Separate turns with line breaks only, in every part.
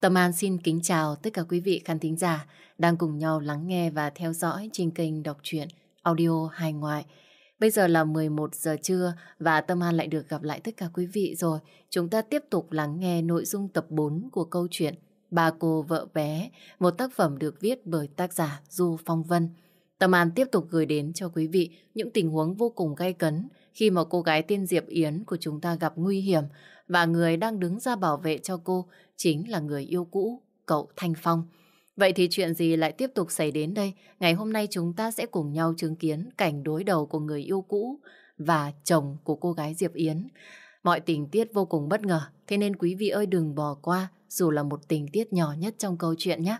Tâm An xin kính chào tất cả quý vị khán thính giả đang cùng nhau lắng nghe và theo dõi trên kênh đọc truyện audio hài ngoại. Bây giờ là 11 giờ trưa và Tâm An lại được gặp lại tất cả quý vị rồi. Chúng ta tiếp tục lắng nghe nội dung tập 4 của câu chuyện Bà cô vợ bé, một tác phẩm được viết bởi tác giả Du Phong Vân. Tâm An tiếp tục gửi đến cho quý vị những tình huống vô cùng gay cấn khi mà cô gái tên Diệp Yến của chúng ta gặp nguy hiểm và người đang đứng ra bảo vệ cho cô chính là người yêu cũ, cậu Thanh Phong. Vậy thì chuyện gì lại tiếp tục xảy đến đây? Ngày hôm nay chúng ta sẽ cùng nhau chứng kiến cảnh đối đầu của người yêu cũ và chồng của cô gái Diệp Yến. Mọi tình tiết vô cùng bất ngờ, thế nên quý vị ơi đừng bỏ qua dù là một tình tiết nhỏ nhất trong câu chuyện nhé.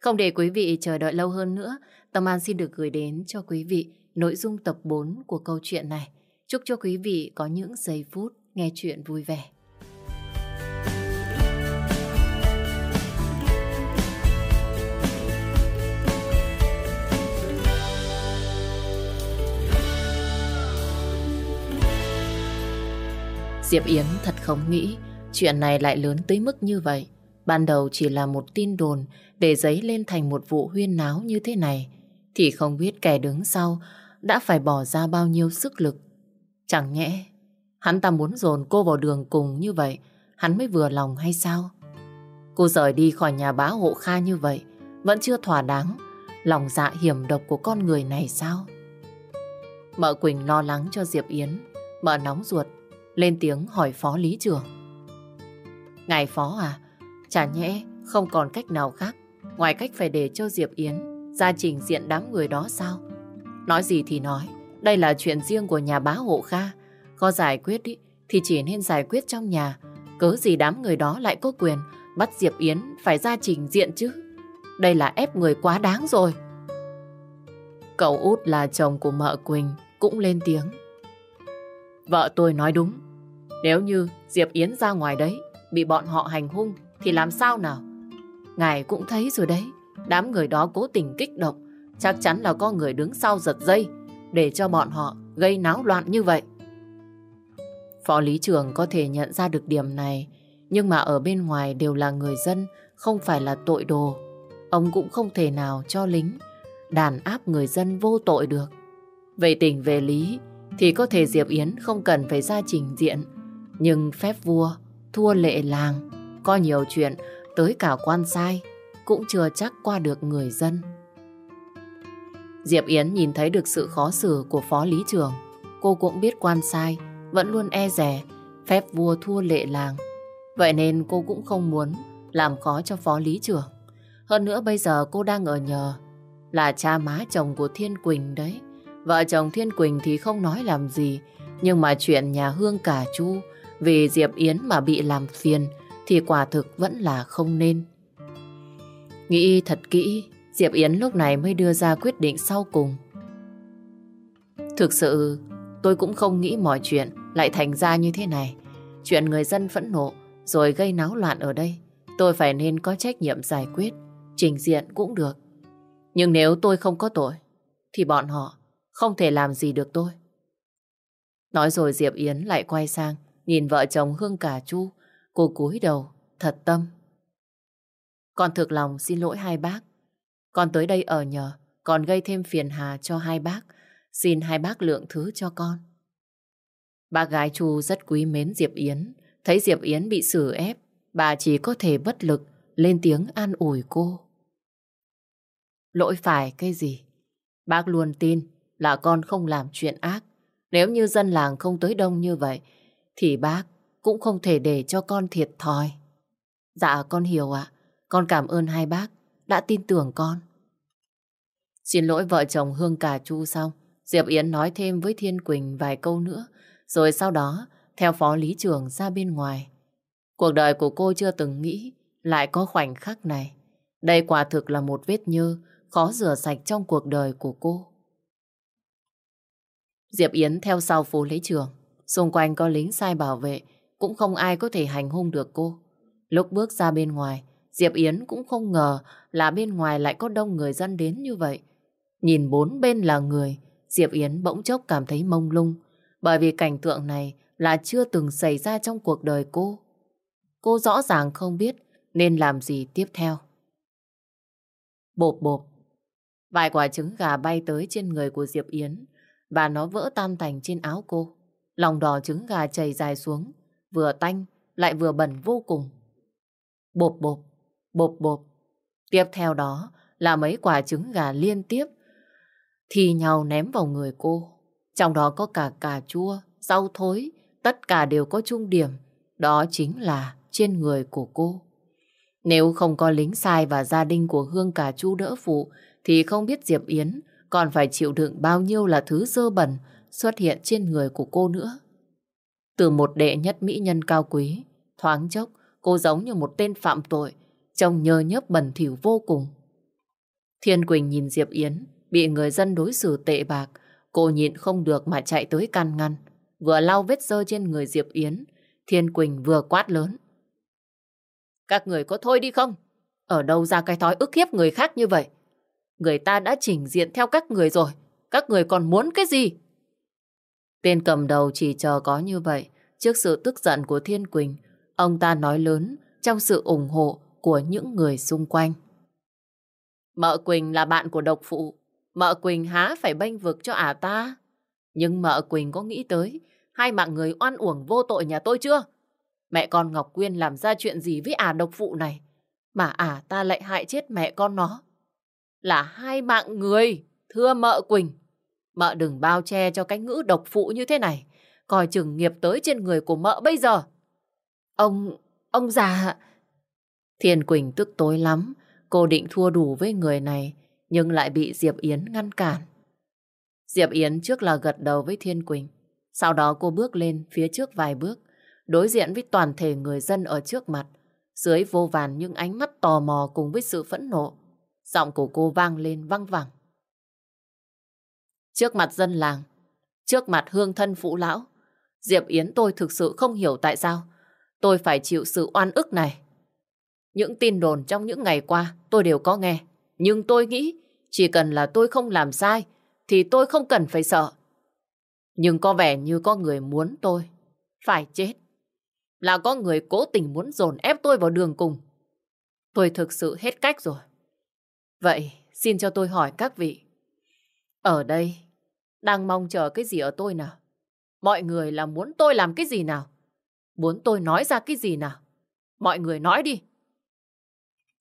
Không để quý vị chờ đợi lâu hơn nữa, Tâm An xin được gửi đến cho quý vị nội dung tập 4 của câu chuyện này. Chúc cho quý vị có những giây phút nghe chuyện vui vẻ. Diệp Yến thật không nghĩ chuyện này lại lớn tới mức như vậy. Ban đầu chỉ là một tin đồn để giấy lên thành một vụ huyên náo như thế này thì không biết kẻ đứng sau đã phải bỏ ra bao nhiêu sức lực. Chẳng nhẽ hắn ta muốn dồn cô vào đường cùng như vậy, hắn mới vừa lòng hay sao? Cô rời đi khỏi nhà bá hộ Kha như vậy, vẫn chưa thỏa đáng lòng dạ hiểm độc của con người này sao? Mợ Quỳnh lo lắng cho Diệp Yến, Mợ nóng ruột lên tiếng hỏi phó lý trưởng. Ngài phó à, chả nhẽ không còn cách nào khác ngoài cách phải để cho Diệp Yến ra trình diện đám người đó sao? Nói gì thì nói, đây là chuyện riêng của nhà bá hộ Kha. Có giải quyết ý, thì chỉ nên giải quyết trong nhà. Cớ gì đám người đó lại có quyền bắt Diệp Yến phải ra trình diện chứ? Đây là ép người quá đáng rồi. Cậu út là chồng của mợ Quỳnh cũng lên tiếng. Vợ tôi nói đúng. Nếu như Diệp Yến ra ngoài đấy, bị bọn họ hành hung, thì làm sao nào? Ngài cũng thấy rồi đấy. Đám người đó cố tình kích động. Chắc chắn là có người đứng sau giật dây, để cho bọn họ gây náo loạn như vậy. Phó lý trưởng có thể nhận ra được điểm này, nhưng mà ở bên ngoài đều là người dân, không phải là tội đồ. Ông cũng không thể nào cho lính, đàn áp người dân vô tội được. Về tình về lý, thì có thể Diệp Yến không cần phải ra trình diện nhưng phép vua thua lệ làng có nhiều chuyện tới cả quan sai cũng chưa chắc qua được người dân. Diệp Yến nhìn thấy được sự khó xử của phó lý trường. Cô cũng biết quan sai vẫn luôn e rẻ phép vua thua lệ làng. Vậy nên cô cũng không muốn làm khó cho phó lý trưởng. Hơn nữa bây giờ cô đang ở nhờ là cha má chồng của Thiên Quỳnh đấy. Vợ chồng Thiên Quỳnh thì không nói làm gì, nhưng mà chuyện nhà Hương cả chu vì Diệp Yến mà bị làm phiền thì quả thực vẫn là không nên. Nghĩ thật kỹ, Diệp Yến lúc này mới đưa ra quyết định sau cùng. Thực sự, tôi cũng không nghĩ mọi chuyện lại thành ra như thế này. Chuyện người dân phẫn nộ rồi gây náo loạn ở đây, tôi phải nên có trách nhiệm giải quyết, trình diện cũng được. Nhưng nếu tôi không có tội, thì bọn họ không thể làm gì được tôi. Nói rồi Diệp Yến lại quay sang, nhìn vợ chồng Hương cả Chu, cô cúi đầu, thật tâm. Con thực lòng xin lỗi hai bác. Con tới đây ở nhờ, còn gây thêm phiền hà cho hai bác. Xin hai bác lượng thứ cho con. Bác gái Chu rất quý mến Diệp Yến. Thấy Diệp Yến bị xử ép, bà chỉ có thể bất lực lên tiếng an ủi cô. Lỗi phải cái gì? Bác luôn tin là con không làm chuyện ác. Nếu như dân làng không tới đông như vậy, thì bác cũng không thể để cho con thiệt thòi. Dạ con hiểu ạ. Con cảm ơn hai bác đã tin tưởng con. Xin lỗi vợ chồng Hương cà Chu xong, Diệp Yến nói thêm với Thiên Quỳnh vài câu nữa, rồi sau đó theo phó lý trưởng ra bên ngoài. Cuộc đời của cô chưa từng nghĩ lại có khoảnh khắc này. Đây quả thực là một vết nhơ khó rửa sạch trong cuộc đời của cô. Diệp Yến theo sau phố lấy trường. Xung quanh có lính sai bảo vệ, cũng không ai có thể hành hung được cô. Lúc bước ra bên ngoài, Diệp Yến cũng không ngờ là bên ngoài lại có đông người dân đến như vậy. Nhìn bốn bên là người, Diệp Yến bỗng chốc cảm thấy mông lung, bởi vì cảnh tượng này là chưa từng xảy ra trong cuộc đời cô. Cô rõ ràng không biết nên làm gì tiếp theo. Bộp bộp, vài quả trứng gà bay tới trên người của Diệp Yến và nó vỡ tan thành trên áo cô. Lòng đỏ trứng gà chảy dài xuống, vừa tanh lại vừa bẩn vô cùng. Bộp bộp, bộp bộp. Tiếp theo đó là mấy quả trứng gà liên tiếp thì nhau ném vào người cô. Trong đó có cả cà chua, rau thối, tất cả đều có chung điểm. Đó chính là trên người của cô. Nếu không có lính sai và gia đình của Hương cà chu đỡ phụ, thì không biết Diệp Yến còn phải chịu đựng bao nhiêu là thứ dơ bẩn xuất hiện trên người của cô nữa. Từ một đệ nhất mỹ nhân cao quý, thoáng chốc, cô giống như một tên phạm tội, trông nhơ nhớp bẩn thỉu vô cùng. Thiên Quỳnh nhìn Diệp Yến, bị người dân đối xử tệ bạc, cô nhịn không được mà chạy tới can ngăn. Vừa lau vết dơ trên người Diệp Yến, Thiên Quỳnh vừa quát lớn. Các người có thôi đi không? Ở đâu ra cái thói ức hiếp người khác như vậy? Người ta đã chỉnh diện theo các người rồi, các người còn muốn cái gì? Tên cầm đầu chỉ chờ có như vậy, trước sự tức giận của Thiên Quỳnh, ông ta nói lớn trong sự ủng hộ của những người xung quanh. Mợ Quỳnh là bạn của độc phụ, mợ Quỳnh há phải bênh vực cho ả ta. Nhưng mợ Quỳnh có nghĩ tới hai mạng người oan uổng vô tội nhà tôi chưa? Mẹ con Ngọc Quyên làm ra chuyện gì với ả độc phụ này, mà ả ta lại hại chết mẹ con nó. Là hai mạng người, thưa mợ Quỳnh. Mợ đừng bao che cho cái ngữ độc phụ như thế này, coi chừng nghiệp tới trên người của mợ bây giờ. Ông, ông già... Thiên Quỳnh tức tối lắm, cô định thua đủ với người này, nhưng lại bị Diệp Yến ngăn cản. Diệp Yến trước là gật đầu với Thiên Quỳnh, sau đó cô bước lên phía trước vài bước, đối diện với toàn thể người dân ở trước mặt, dưới vô vàn những ánh mắt tò mò cùng với sự phẫn nộ. Giọng của cô vang lên văng vẳng. Trước mặt dân làng, trước mặt hương thân phụ lão, Diệp Yến tôi thực sự không hiểu tại sao tôi phải chịu sự oan ức này. Những tin đồn trong những ngày qua tôi đều có nghe. Nhưng tôi nghĩ chỉ cần là tôi không làm sai thì tôi không cần phải sợ. Nhưng có vẻ như có người muốn tôi phải chết. Là có người cố tình muốn dồn ép tôi vào đường cùng. Tôi thực sự hết cách rồi. Vậy xin cho tôi hỏi các vị. Ở đây đang mong chờ cái gì ở tôi nào? Mọi người là muốn tôi làm cái gì nào? Muốn tôi nói ra cái gì nào? Mọi người nói đi.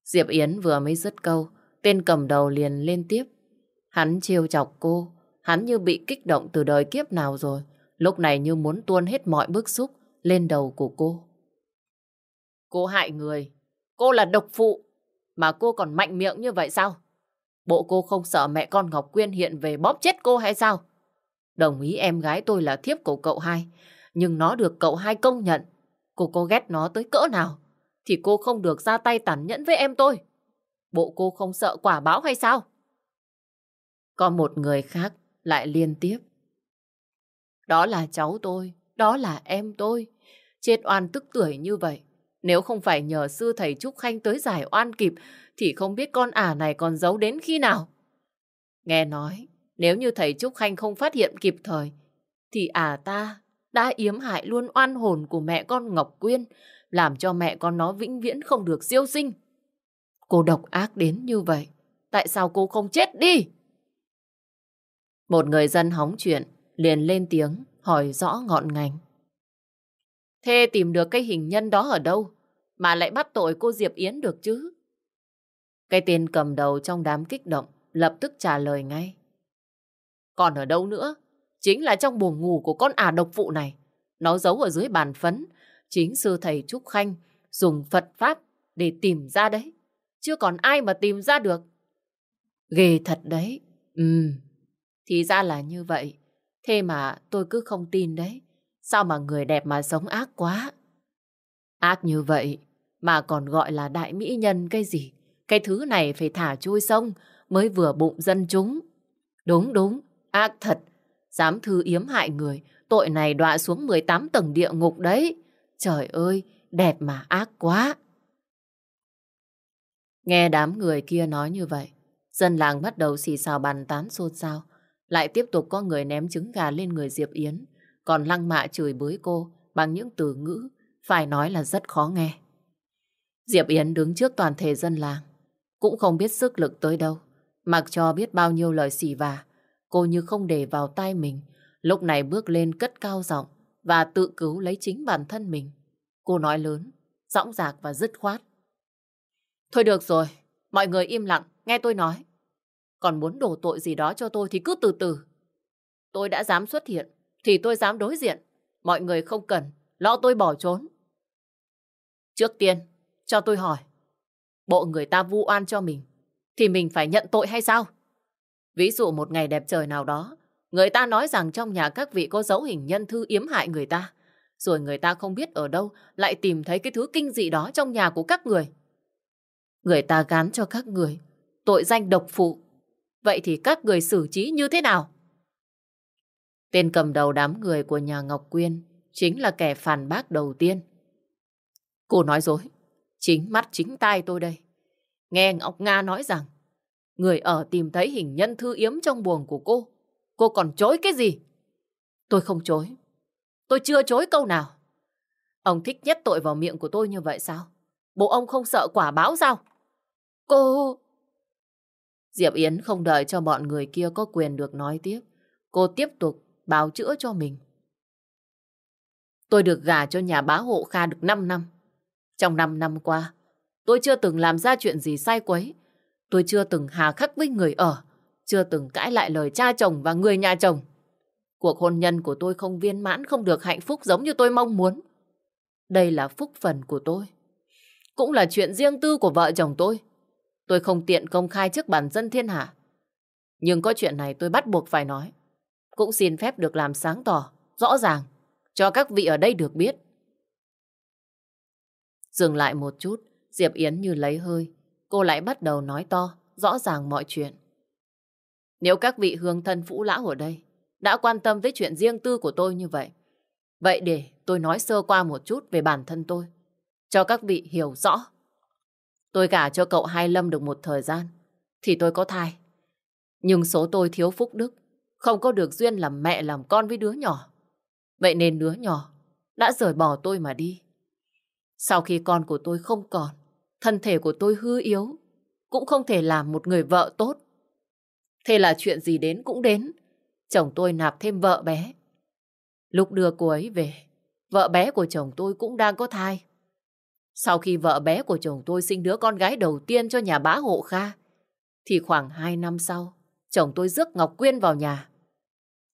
Diệp Yến vừa mới dứt câu, tên cầm đầu liền lên tiếp. Hắn chiêu chọc cô, hắn như bị kích động từ đời kiếp nào rồi, lúc này như muốn tuôn hết mọi bức xúc lên đầu của cô. Cô hại người, cô là độc phụ, mà cô còn mạnh miệng như vậy sao? Bộ cô không sợ mẹ con Ngọc Quyên hiện về bóp chết cô hay sao? Đồng ý em gái tôi là thiếp của cậu hai, nhưng nó được cậu hai công nhận. Cô có ghét nó tới cỡ nào? thì cô không được ra tay tàn nhẫn với em tôi. Bộ cô không sợ quả báo hay sao? Có một người khác lại liên tiếp. Đó là cháu tôi, đó là em tôi. Chết oan tức tuổi như vậy. Nếu không phải nhờ sư thầy Trúc Khanh tới giải oan kịp, thì không biết con ả này còn giấu đến khi nào. Nghe nói, nếu như thầy Trúc Khanh không phát hiện kịp thời, thì à ta đã yếm hại luôn oan hồn của mẹ con Ngọc Quyên, làm cho mẹ con nó vĩnh viễn không được siêu sinh. Cô độc ác đến như vậy, tại sao cô không chết đi? Một người dân hóng chuyện, liền lên tiếng, hỏi rõ ngọn ngành. Thế tìm được cái hình nhân đó ở đâu, mà lại bắt tội cô Diệp Yến được chứ? Cái tên cầm đầu trong đám kích động, lập tức trả lời ngay. Còn ở đâu nữa? Chính là trong buồng ngủ của con ả độc phụ này. Nó giấu ở dưới bàn phấn, Chính sư thầy Trúc Khanh dùng Phật Pháp để tìm ra đấy. Chưa còn ai mà tìm ra được. Ghê thật đấy. Ừ, thì ra là như vậy. Thế mà tôi cứ không tin đấy. Sao mà người đẹp mà sống ác quá? Ác như vậy mà còn gọi là đại mỹ nhân cái gì? Cái thứ này phải thả trôi sông mới vừa bụng dân chúng. Đúng đúng, ác thật. Dám thư yếm hại người, tội này đọa xuống 18 tầng địa ngục đấy. Trời ơi, đẹp mà ác quá. Nghe đám người kia nói như vậy, dân làng bắt đầu xì xào bàn tán xôn xao. Lại tiếp tục có người ném trứng gà lên người Diệp Yến, còn lăng mạ chửi bới cô bằng những từ ngữ phải nói là rất khó nghe. Diệp Yến đứng trước toàn thể dân làng. Cũng không biết sức lực tới đâu. Mặc cho biết bao nhiêu lời xì vả. Cô như không để vào tay mình. Lúc này bước lên cất cao giọng và tự cứu lấy chính bản thân mình. Cô nói lớn, dõng dạc và dứt khoát. Thôi được rồi, mọi người im lặng, nghe tôi nói. Còn muốn đổ tội gì đó cho tôi thì cứ từ từ. Tôi đã dám xuất hiện, thì tôi dám đối diện. Mọi người không cần, lo tôi bỏ trốn. Trước tiên, cho tôi hỏi. Bộ người ta vu oan cho mình, thì mình phải nhận tội hay sao? Ví dụ một ngày đẹp trời nào đó, người ta nói rằng trong nhà các vị có dấu hình nhân thư yếm hại người ta. Rồi người ta không biết ở đâu lại tìm thấy cái thứ kinh dị đó trong nhà của các người. Người ta gán cho các người tội danh độc phụ. Vậy thì các người xử trí như thế nào? Tên cầm đầu đám người của nhà Ngọc Quyên chính là kẻ phản bác đầu tiên. Cô nói dối. Chính mắt chính tai tôi đây. Nghe Ngọc Nga nói rằng người ở tìm thấy hình nhân thư yếm trong buồng của cô. Cô còn chối cái gì? Tôi không chối. Tôi chưa chối câu nào. Ông thích nhét tội vào miệng của tôi như vậy sao? Bộ ông không sợ quả báo sao? Cô... Diệp Yến không đợi cho bọn người kia có quyền được nói tiếp. Cô tiếp tục bào chữa cho mình. Tôi được gả cho nhà bá hộ Kha được 5 năm. Trong 5 năm qua, tôi chưa từng làm ra chuyện gì sai quấy. Tôi chưa từng hà khắc với người ở, chưa từng cãi lại lời cha chồng và người nhà chồng. Cuộc hôn nhân của tôi không viên mãn, không được hạnh phúc giống như tôi mong muốn. Đây là phúc phần của tôi. Cũng là chuyện riêng tư của vợ chồng tôi. Tôi không tiện công khai trước bản dân thiên hạ. Nhưng có chuyện này tôi bắt buộc phải nói. Cũng xin phép được làm sáng tỏ, rõ ràng, cho các vị ở đây được biết. Dừng lại một chút, Diệp Yến như lấy hơi. Cô lại bắt đầu nói to, rõ ràng mọi chuyện. Nếu các vị hương thân phũ lão ở đây đã quan tâm với chuyện riêng tư của tôi như vậy, vậy để tôi nói sơ qua một chút về bản thân tôi, cho các vị hiểu rõ. Tôi gả cho cậu Hai Lâm được một thời gian, thì tôi có thai. Nhưng số tôi thiếu phúc đức, không có được duyên làm mẹ làm con với đứa nhỏ. Vậy nên đứa nhỏ đã rời bỏ tôi mà đi. Sau khi con của tôi không còn, thân thể của tôi hư yếu, cũng không thể làm một người vợ tốt. Thế là chuyện gì đến cũng đến, chồng tôi nạp thêm vợ bé. Lúc đưa cô ấy về, vợ bé của chồng tôi cũng đang có thai. Sau khi vợ bé của chồng tôi sinh đứa con gái đầu tiên cho nhà bá hộ Kha, thì khoảng 2 năm sau, chồng tôi rước Ngọc Quyên vào nhà.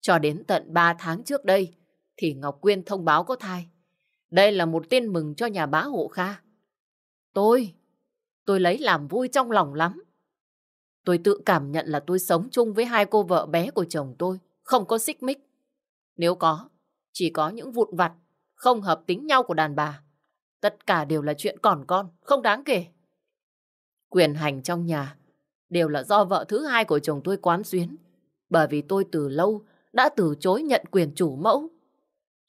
Cho đến tận 3 tháng trước đây, thì Ngọc Quyên thông báo có thai. Đây là một tin mừng cho nhà bá hộ Kha. Tôi, tôi lấy làm vui trong lòng lắm. Tôi tự cảm nhận là tôi sống chung với hai cô vợ bé của chồng tôi, không có xích mích. Nếu có, chỉ có những vụn vặt, không hợp tính nhau của đàn bà. Tất cả đều là chuyện còn con, không đáng kể. Quyền hành trong nhà đều là do vợ thứ hai của chồng tôi quán xuyến. Bởi vì tôi từ lâu đã từ chối nhận quyền chủ mẫu.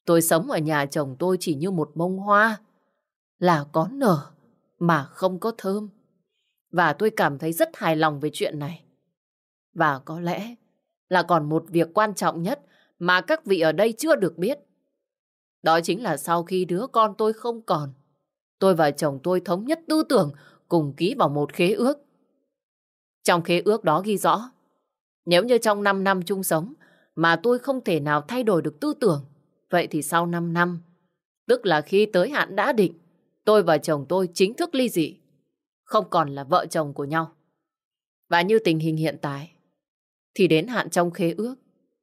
Tôi sống ở nhà chồng tôi chỉ như một mông hoa, là có nở mà không có thơm. Và tôi cảm thấy rất hài lòng về chuyện này. Và có lẽ là còn một việc quan trọng nhất mà các vị ở đây chưa được biết. Đó chính là sau khi đứa con tôi không còn, tôi và chồng tôi thống nhất tư tưởng cùng ký vào một khế ước. Trong khế ước đó ghi rõ, nếu như trong 5 năm chung sống mà tôi không thể nào thay đổi được tư tưởng, vậy thì sau 5 năm, tức là khi tới hạn đã định, tôi và chồng tôi chính thức ly dị, không còn là vợ chồng của nhau. Và như tình hình hiện tại, thì đến hạn trong khế ước,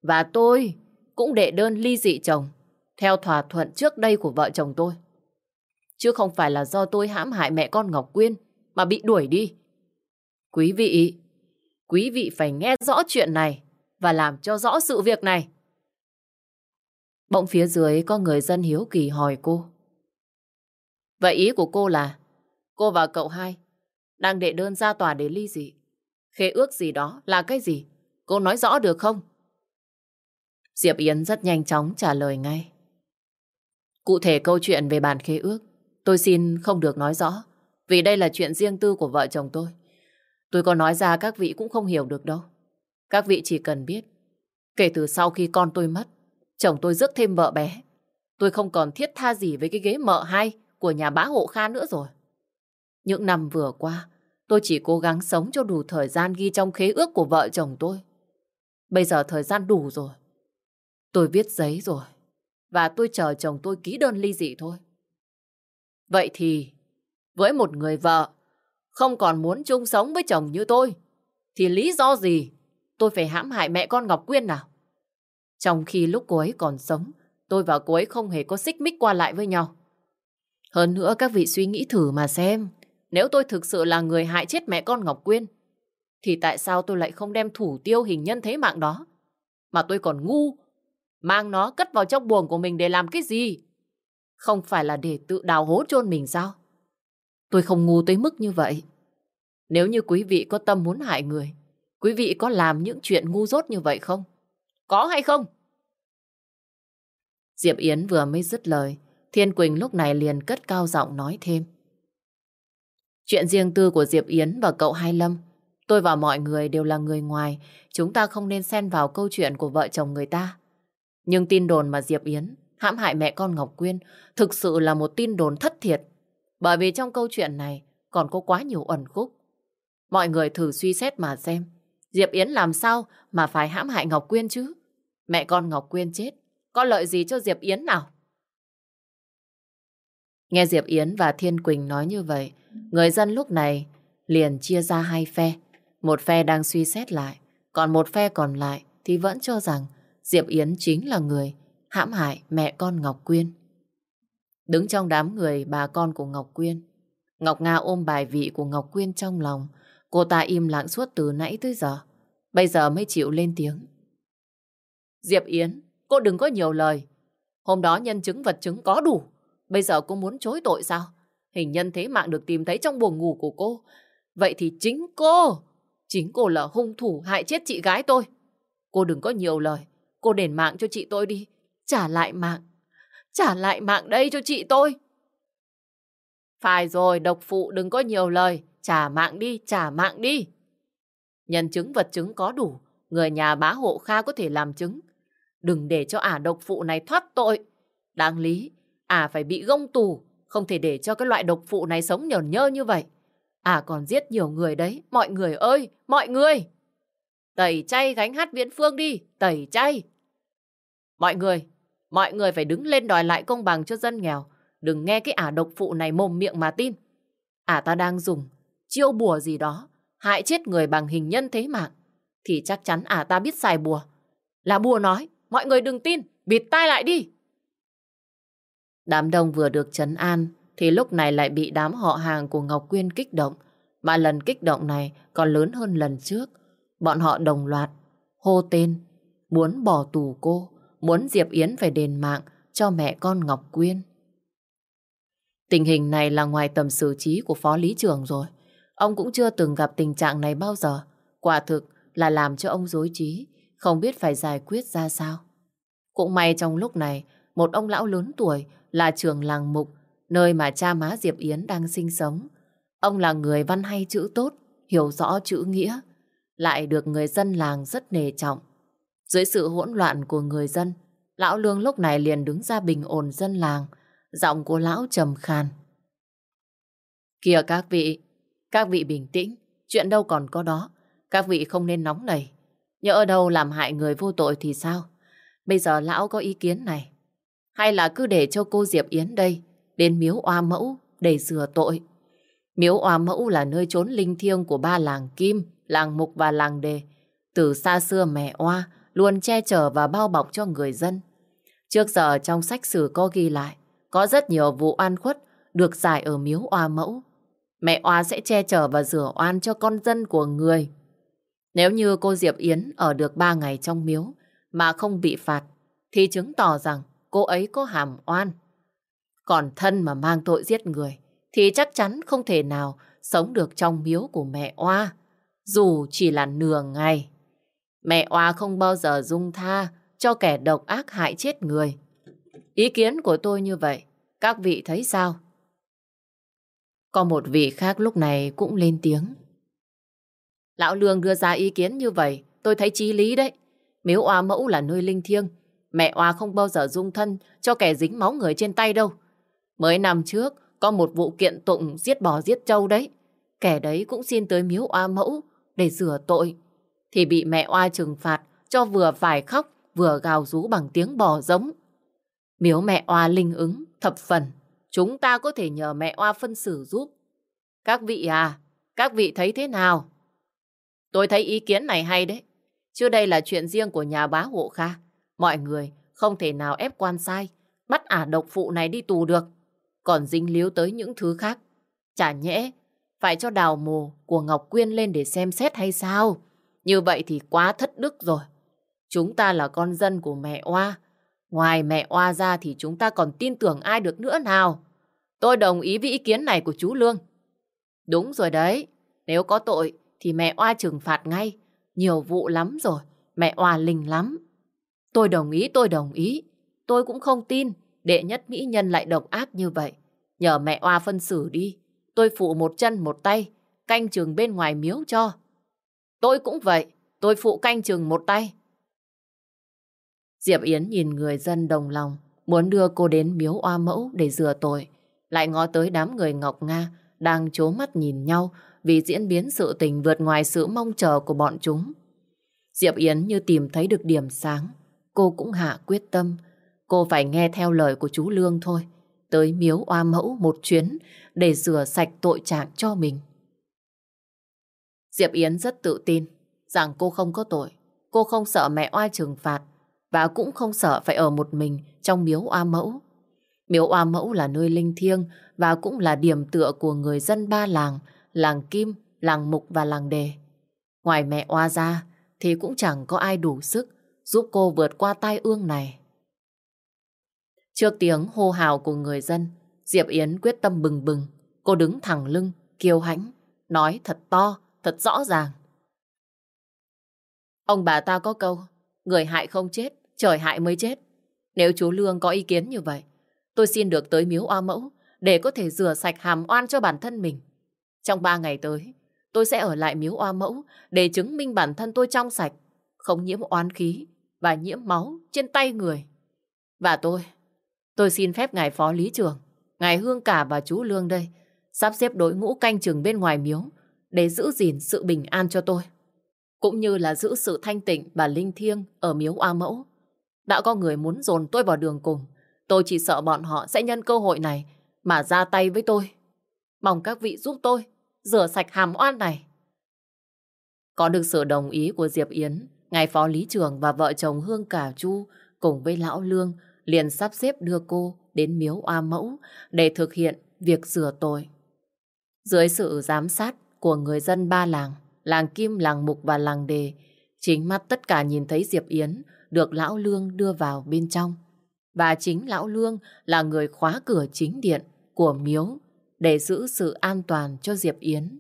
và tôi cũng đệ đơn ly dị chồng theo thỏa thuận trước đây của vợ chồng tôi. Chứ không phải là do tôi hãm hại mẹ con Ngọc Quyên mà bị đuổi đi. Quý vị, quý vị phải nghe rõ chuyện này và làm cho rõ sự việc này. Bỗng phía dưới có người dân hiếu kỳ hỏi cô. Vậy ý của cô là cô và cậu hai đang đệ đơn ra tòa để ly dị. Khế ước gì đó là cái gì? Cô nói rõ được không? Diệp Yến rất nhanh chóng trả lời ngay. Cụ thể câu chuyện về bản khế ước, tôi xin không được nói rõ, vì đây là chuyện riêng tư của vợ chồng tôi. Tôi có nói ra các vị cũng không hiểu được đâu. Các vị chỉ cần biết, kể từ sau khi con tôi mất, chồng tôi rước thêm vợ bé. Tôi không còn thiết tha gì với cái ghế mợ hai của nhà bá hộ Kha nữa rồi. Những năm vừa qua, tôi chỉ cố gắng sống cho đủ thời gian ghi trong khế ước của vợ chồng tôi. Bây giờ thời gian đủ rồi. Tôi viết giấy rồi. Và tôi chờ chồng tôi ký đơn ly dị thôi. Vậy thì, với một người vợ không còn muốn chung sống với chồng như tôi, thì lý do gì tôi phải hãm hại mẹ con Ngọc Quyên nào? Trong khi lúc cô ấy còn sống, tôi và cô ấy không hề có xích mích qua lại với nhau. Hơn nữa các vị suy nghĩ thử mà xem, nếu tôi thực sự là người hại chết mẹ con Ngọc Quyên, thì tại sao tôi lại không đem thủ tiêu hình nhân thế mạng đó? Mà tôi còn ngu, mang nó cất vào trong buồng của mình để làm cái gì? Không phải là để tự đào hố chôn mình sao? Tôi không ngu tới mức như vậy. Nếu như quý vị có tâm muốn hại người, quý vị có làm những chuyện ngu dốt như vậy không? Có hay không? Diệp Yến vừa mới dứt lời, Thiên Quỳnh lúc này liền cất cao giọng nói thêm. Chuyện riêng tư của Diệp Yến và cậu Hai Lâm, tôi và mọi người đều là người ngoài, chúng ta không nên xen vào câu chuyện của vợ chồng người ta. Nhưng tin đồn mà Diệp Yến hãm hại mẹ con Ngọc Quyên thực sự là một tin đồn thất thiệt. Bởi vì trong câu chuyện này còn có quá nhiều ẩn khúc. Mọi người thử suy xét mà xem. Diệp Yến làm sao mà phải hãm hại Ngọc Quyên chứ? Mẹ con Ngọc Quyên chết, có lợi gì cho Diệp Yến nào? Nghe Diệp Yến và Thiên Quỳnh nói như vậy, người dân lúc này liền chia ra hai phe. Một phe đang suy xét lại, còn một phe còn lại thì vẫn cho rằng Diệp Yến chính là người hãm hại mẹ con Ngọc Quyên. Đứng trong đám người bà con của Ngọc Quyên, Ngọc Nga ôm bài vị của Ngọc Quyên trong lòng. Cô ta im lặng suốt từ nãy tới giờ. Bây giờ mới chịu lên tiếng. Diệp Yến, cô đừng có nhiều lời. Hôm đó nhân chứng vật chứng có đủ. Bây giờ cô muốn chối tội sao? Hình nhân thế mạng được tìm thấy trong buồng ngủ của cô. Vậy thì chính cô, chính cô là hung thủ hại chết chị gái tôi. Cô đừng có nhiều lời. Cô đền mạng cho chị tôi đi. Trả lại mạng. Trả lại mạng đây cho chị tôi. Phải rồi, độc phụ đừng có nhiều lời. Trả mạng đi, trả mạng đi. Nhân chứng vật chứng có đủ. Người nhà bá hộ Kha có thể làm chứng. Đừng để cho ả độc phụ này thoát tội. Đáng lý, À phải bị gông tù. Không thể để cho cái loại độc phụ này sống nhờn nhơ như vậy. À còn giết nhiều người đấy. Mọi người ơi, mọi người! Tẩy chay gánh hát viễn phương đi, tẩy chay! Mọi người, mọi người phải đứng lên đòi lại công bằng cho dân nghèo. Đừng nghe cái ả độc phụ này mồm miệng mà tin. Ả ta đang dùng chiêu bùa gì đó, hại chết người bằng hình nhân thế mạng. Thì chắc chắn ả ta biết xài bùa. Là bùa nói, mọi người đừng tin, bịt tai lại đi. Đám đông vừa được trấn an, thì lúc này lại bị đám họ hàng của Ngọc Quyên kích động. Mà lần kích động này còn lớn hơn lần trước. Bọn họ đồng loạt, hô tên, muốn bỏ tù cô, muốn Diệp Yến phải đền mạng cho mẹ con Ngọc Quyên. Tình hình này là ngoài tầm xử trí của Phó Lý trưởng rồi. Ông cũng chưa từng gặp tình trạng này bao giờ. Quả thực là làm cho ông dối trí, không biết phải giải quyết ra sao. Cũng may trong lúc này, một ông lão lớn tuổi là trường làng mục, nơi mà cha má Diệp Yến đang sinh sống. Ông là người văn hay chữ tốt, hiểu rõ chữ nghĩa, lại được người dân làng rất nề trọng. Dưới sự hỗn loạn của người dân, lão Lương lúc này liền đứng ra bình ổn dân làng, Giọng của lão trầm khan. Kìa các vị, các vị bình tĩnh, chuyện đâu còn có đó. Các vị không nên nóng nảy. Nhỡ ở đâu làm hại người vô tội thì sao? Bây giờ lão có ý kiến này. Hay là cứ để cho cô Diệp Yến đây đến miếu oa mẫu để rửa tội. Miếu oa mẫu là nơi trốn linh thiêng của ba làng Kim, làng Mục và làng Đề. Từ xa xưa mẹ oa luôn che chở và bao bọc cho người dân. Trước giờ trong sách sử có ghi lại, có rất nhiều vụ oan khuất được giải ở miếu oa mẫu. Mẹ oa sẽ che chở và rửa oan cho con dân của người. Nếu như cô Diệp Yến ở được 3 ngày trong miếu mà không bị phạt, thì chứng tỏ rằng cô ấy có hàm oan. Còn thân mà mang tội giết người, thì chắc chắn không thể nào sống được trong miếu của mẹ oa, dù chỉ là nửa ngày. Mẹ oa không bao giờ dung tha cho kẻ độc ác hại chết người. Ý kiến của tôi như vậy, các vị thấy sao? Có một vị khác lúc này cũng lên tiếng. Lão Lương đưa ra ý kiến như vậy, tôi thấy chí lý đấy. Miếu oa mẫu là nơi linh thiêng, mẹ oa không bao giờ dung thân cho kẻ dính máu người trên tay đâu. Mới năm trước, có một vụ kiện tụng giết bò giết trâu đấy. Kẻ đấy cũng xin tới miếu oa mẫu để rửa tội. Thì bị mẹ oa trừng phạt cho vừa phải khóc vừa gào rú bằng tiếng bò giống. Miếu mẹ oa linh ứng, thập phần. Chúng ta có thể nhờ mẹ oa phân xử giúp. Các vị à, các vị thấy thế nào? Tôi thấy ý kiến này hay đấy. Chứ đây là chuyện riêng của nhà bá hộ Kha. Mọi người không thể nào ép quan sai, bắt ả độc phụ này đi tù được. Còn dính líu tới những thứ khác. Chả nhẽ, phải cho đào mồ của Ngọc Quyên lên để xem xét hay sao? Như vậy thì quá thất đức rồi. Chúng ta là con dân của mẹ Oa. Ngoài mẹ Oa ra thì chúng ta còn tin tưởng ai được nữa nào? Tôi đồng ý với ý kiến này của chú Lương. Đúng rồi đấy. Nếu có tội thì mẹ Oa trừng phạt ngay. Nhiều vụ lắm rồi. Mẹ Oa linh lắm. Tôi đồng ý, tôi đồng ý. Tôi cũng không tin đệ nhất mỹ nhân lại độc ác như vậy. Nhờ mẹ Oa phân xử đi. Tôi phụ một chân một tay, canh chừng bên ngoài miếu cho. Tôi cũng vậy, tôi phụ canh chừng một tay. Diệp Yến nhìn người dân đồng lòng, muốn đưa cô đến miếu oa mẫu để rửa tội. Lại ngó tới đám người Ngọc Nga đang chố mắt nhìn nhau vì diễn biến sự tình vượt ngoài sự mong chờ của bọn chúng. Diệp Yến như tìm thấy được điểm sáng. Cô cũng hạ quyết tâm. Cô phải nghe theo lời của chú Lương thôi. Tới miếu oa mẫu một chuyến để rửa sạch tội trạng cho mình. Diệp Yến rất tự tin rằng cô không có tội. Cô không sợ mẹ oai trừng phạt và cũng không sợ phải ở một mình trong miếu oa mẫu. Miếu oa mẫu là nơi linh thiêng và cũng là điểm tựa của người dân ba làng, làng Kim, làng Mục và làng Đề. Ngoài mẹ oa ra thì cũng chẳng có ai đủ sức giúp cô vượt qua tai ương này. Trước tiếng hô hào của người dân, Diệp Yến quyết tâm bừng bừng. Cô đứng thẳng lưng, kiêu hãnh, nói thật to, thật rõ ràng. Ông bà ta có câu, người hại không chết, trời hại mới chết. Nếu chú Lương có ý kiến như vậy, tôi xin được tới miếu oa mẫu để có thể rửa sạch hàm oan cho bản thân mình. Trong ba ngày tới, tôi sẽ ở lại miếu oa mẫu để chứng minh bản thân tôi trong sạch, không nhiễm oan khí và nhiễm máu trên tay người. Và tôi, tôi xin phép ngài phó lý trưởng, ngài Hương Cả và chú Lương đây, sắp xếp đội ngũ canh chừng bên ngoài miếu để giữ gìn sự bình an cho tôi. Cũng như là giữ sự thanh tịnh và linh thiêng ở miếu oa mẫu. Đã có người muốn dồn tôi vào đường cùng. Tôi chỉ sợ bọn họ sẽ nhân cơ hội này mà ra tay với tôi. Mong các vị giúp tôi rửa sạch hàm oan này. Có được sự đồng ý của Diệp Yến, ngài phó lý trưởng và vợ chồng Hương Cả Chu cùng với Lão Lương liền sắp xếp đưa cô đến miếu oa mẫu để thực hiện việc rửa tội. Dưới sự giám sát của người dân ba làng, làng Kim, làng Mục và làng Đề, chính mắt tất cả nhìn thấy Diệp Yến được Lão Lương đưa vào bên trong. Và chính Lão Lương là người khóa cửa chính điện của miếu để giữ sự an toàn cho Diệp Yến.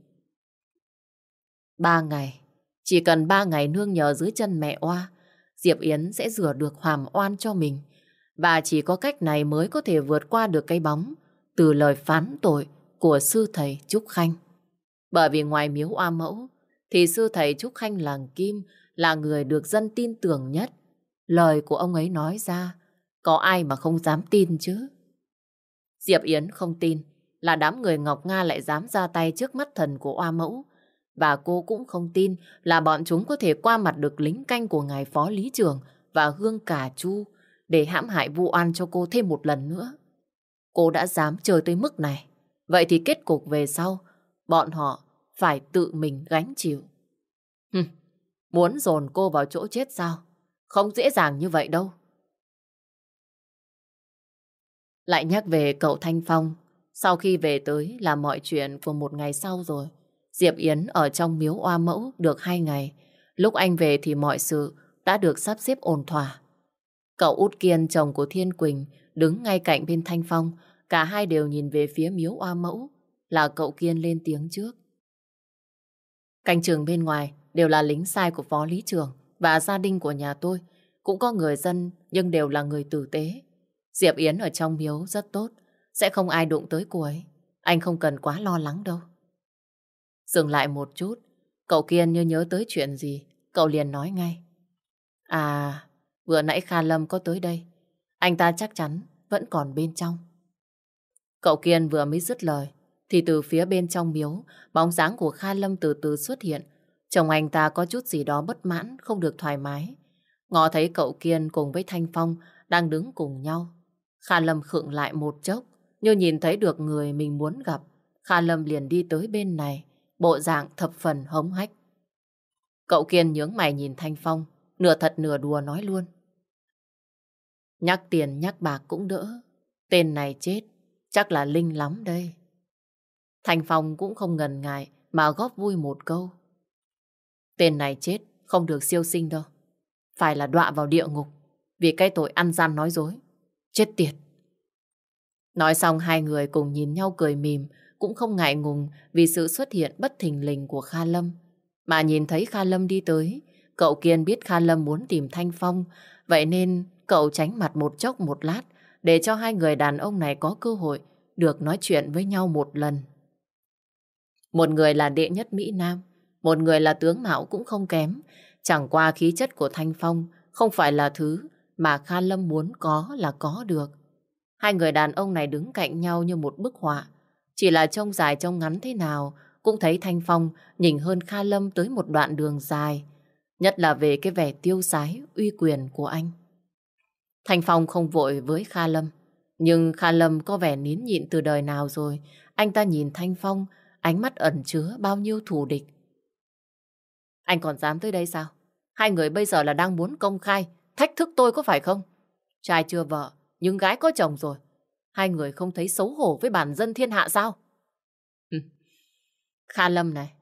Ba ngày, chỉ cần ba ngày nương nhờ dưới chân mẹ oa, Diệp Yến sẽ rửa được hàm oan cho mình. Và chỉ có cách này mới có thể vượt qua được cái bóng từ lời phán tội của sư thầy Trúc Khanh. Bởi vì ngoài miếu oa mẫu, thì sư thầy Trúc Khanh làng Kim là người được dân tin tưởng nhất. Lời của ông ấy nói ra, có ai mà không dám tin chứ? Diệp Yến không tin là đám người Ngọc Nga lại dám ra tay trước mắt thần của oa mẫu. Và cô cũng không tin là bọn chúng có thể qua mặt được lính canh của ngài phó lý trưởng và Hương Cả Chu để hãm hại Vu oan cho cô thêm một lần nữa. Cô đã dám chơi tới mức này. Vậy thì kết cục về sau, bọn họ phải tự mình gánh chịu. Hừm, muốn dồn cô vào chỗ chết sao? Không dễ dàng như vậy đâu. Lại nhắc về cậu Thanh Phong, sau khi về tới là mọi chuyện của một ngày sau rồi. Diệp Yến ở trong miếu oa mẫu được hai ngày. Lúc anh về thì mọi sự đã được sắp xếp ổn thỏa. Cậu Út Kiên, chồng của Thiên Quỳnh, đứng ngay cạnh bên Thanh Phong. Cả hai đều nhìn về phía miếu oa mẫu. Là cậu Kiên lên tiếng trước. Canh trường bên ngoài đều là lính sai của phó lý trường và gia đình của nhà tôi. Cũng có người dân nhưng đều là người tử tế. Diệp Yến ở trong miếu rất tốt. Sẽ không ai đụng tới cô ấy. Anh không cần quá lo lắng đâu. Dừng lại một chút. Cậu Kiên như nhớ tới chuyện gì. Cậu liền nói ngay. À, vừa nãy Kha Lâm có tới đây. Anh ta chắc chắn vẫn còn bên trong. Cậu Kiên vừa mới dứt lời, thì từ phía bên trong miếu, bóng dáng của Kha Lâm từ từ xuất hiện. Chồng anh ta có chút gì đó bất mãn, không được thoải mái. Ngọ thấy cậu Kiên cùng với Thanh Phong đang đứng cùng nhau. Kha Lâm khựng lại một chốc, như nhìn thấy được người mình muốn gặp. Kha Lâm liền đi tới bên này, bộ dạng thập phần hống hách. Cậu Kiên nhướng mày nhìn Thanh Phong, nửa thật nửa đùa nói luôn. Nhắc tiền nhắc bạc cũng đỡ, tên này chết, chắc là linh lắm đây. Thanh Phong cũng không ngần ngại mà góp vui một câu. Tên này chết, không được siêu sinh đâu. Phải là đọa vào địa ngục, vì cái tội ăn gian nói dối. Chết tiệt. Nói xong hai người cùng nhìn nhau cười mỉm, cũng không ngại ngùng vì sự xuất hiện bất thình lình của Kha Lâm. Mà nhìn thấy Kha Lâm đi tới, cậu Kiên biết Kha Lâm muốn tìm Thanh Phong, vậy nên cậu tránh mặt một chốc một lát để cho hai người đàn ông này có cơ hội được nói chuyện với nhau một lần. Một người là đệ nhất Mỹ Nam, một người là tướng mạo cũng không kém. Chẳng qua khí chất của Thanh Phong không phải là thứ mà Kha Lâm muốn có là có được. Hai người đàn ông này đứng cạnh nhau như một bức họa. Chỉ là trông dài trông ngắn thế nào cũng thấy Thanh Phong nhìn hơn Kha Lâm tới một đoạn đường dài. Nhất là về cái vẻ tiêu sái, uy quyền của anh. Thanh Phong không vội với Kha Lâm. Nhưng Kha Lâm có vẻ nín nhịn từ đời nào rồi. Anh ta nhìn Thanh Phong, ánh mắt ẩn chứa bao nhiêu thù địch. Anh còn dám tới đây sao? Hai người bây giờ là đang muốn công khai, thách thức tôi có phải không? Trai chưa vợ, nhưng gái có chồng rồi. Hai người không thấy xấu hổ với bản dân thiên hạ sao? Kha Lâm này,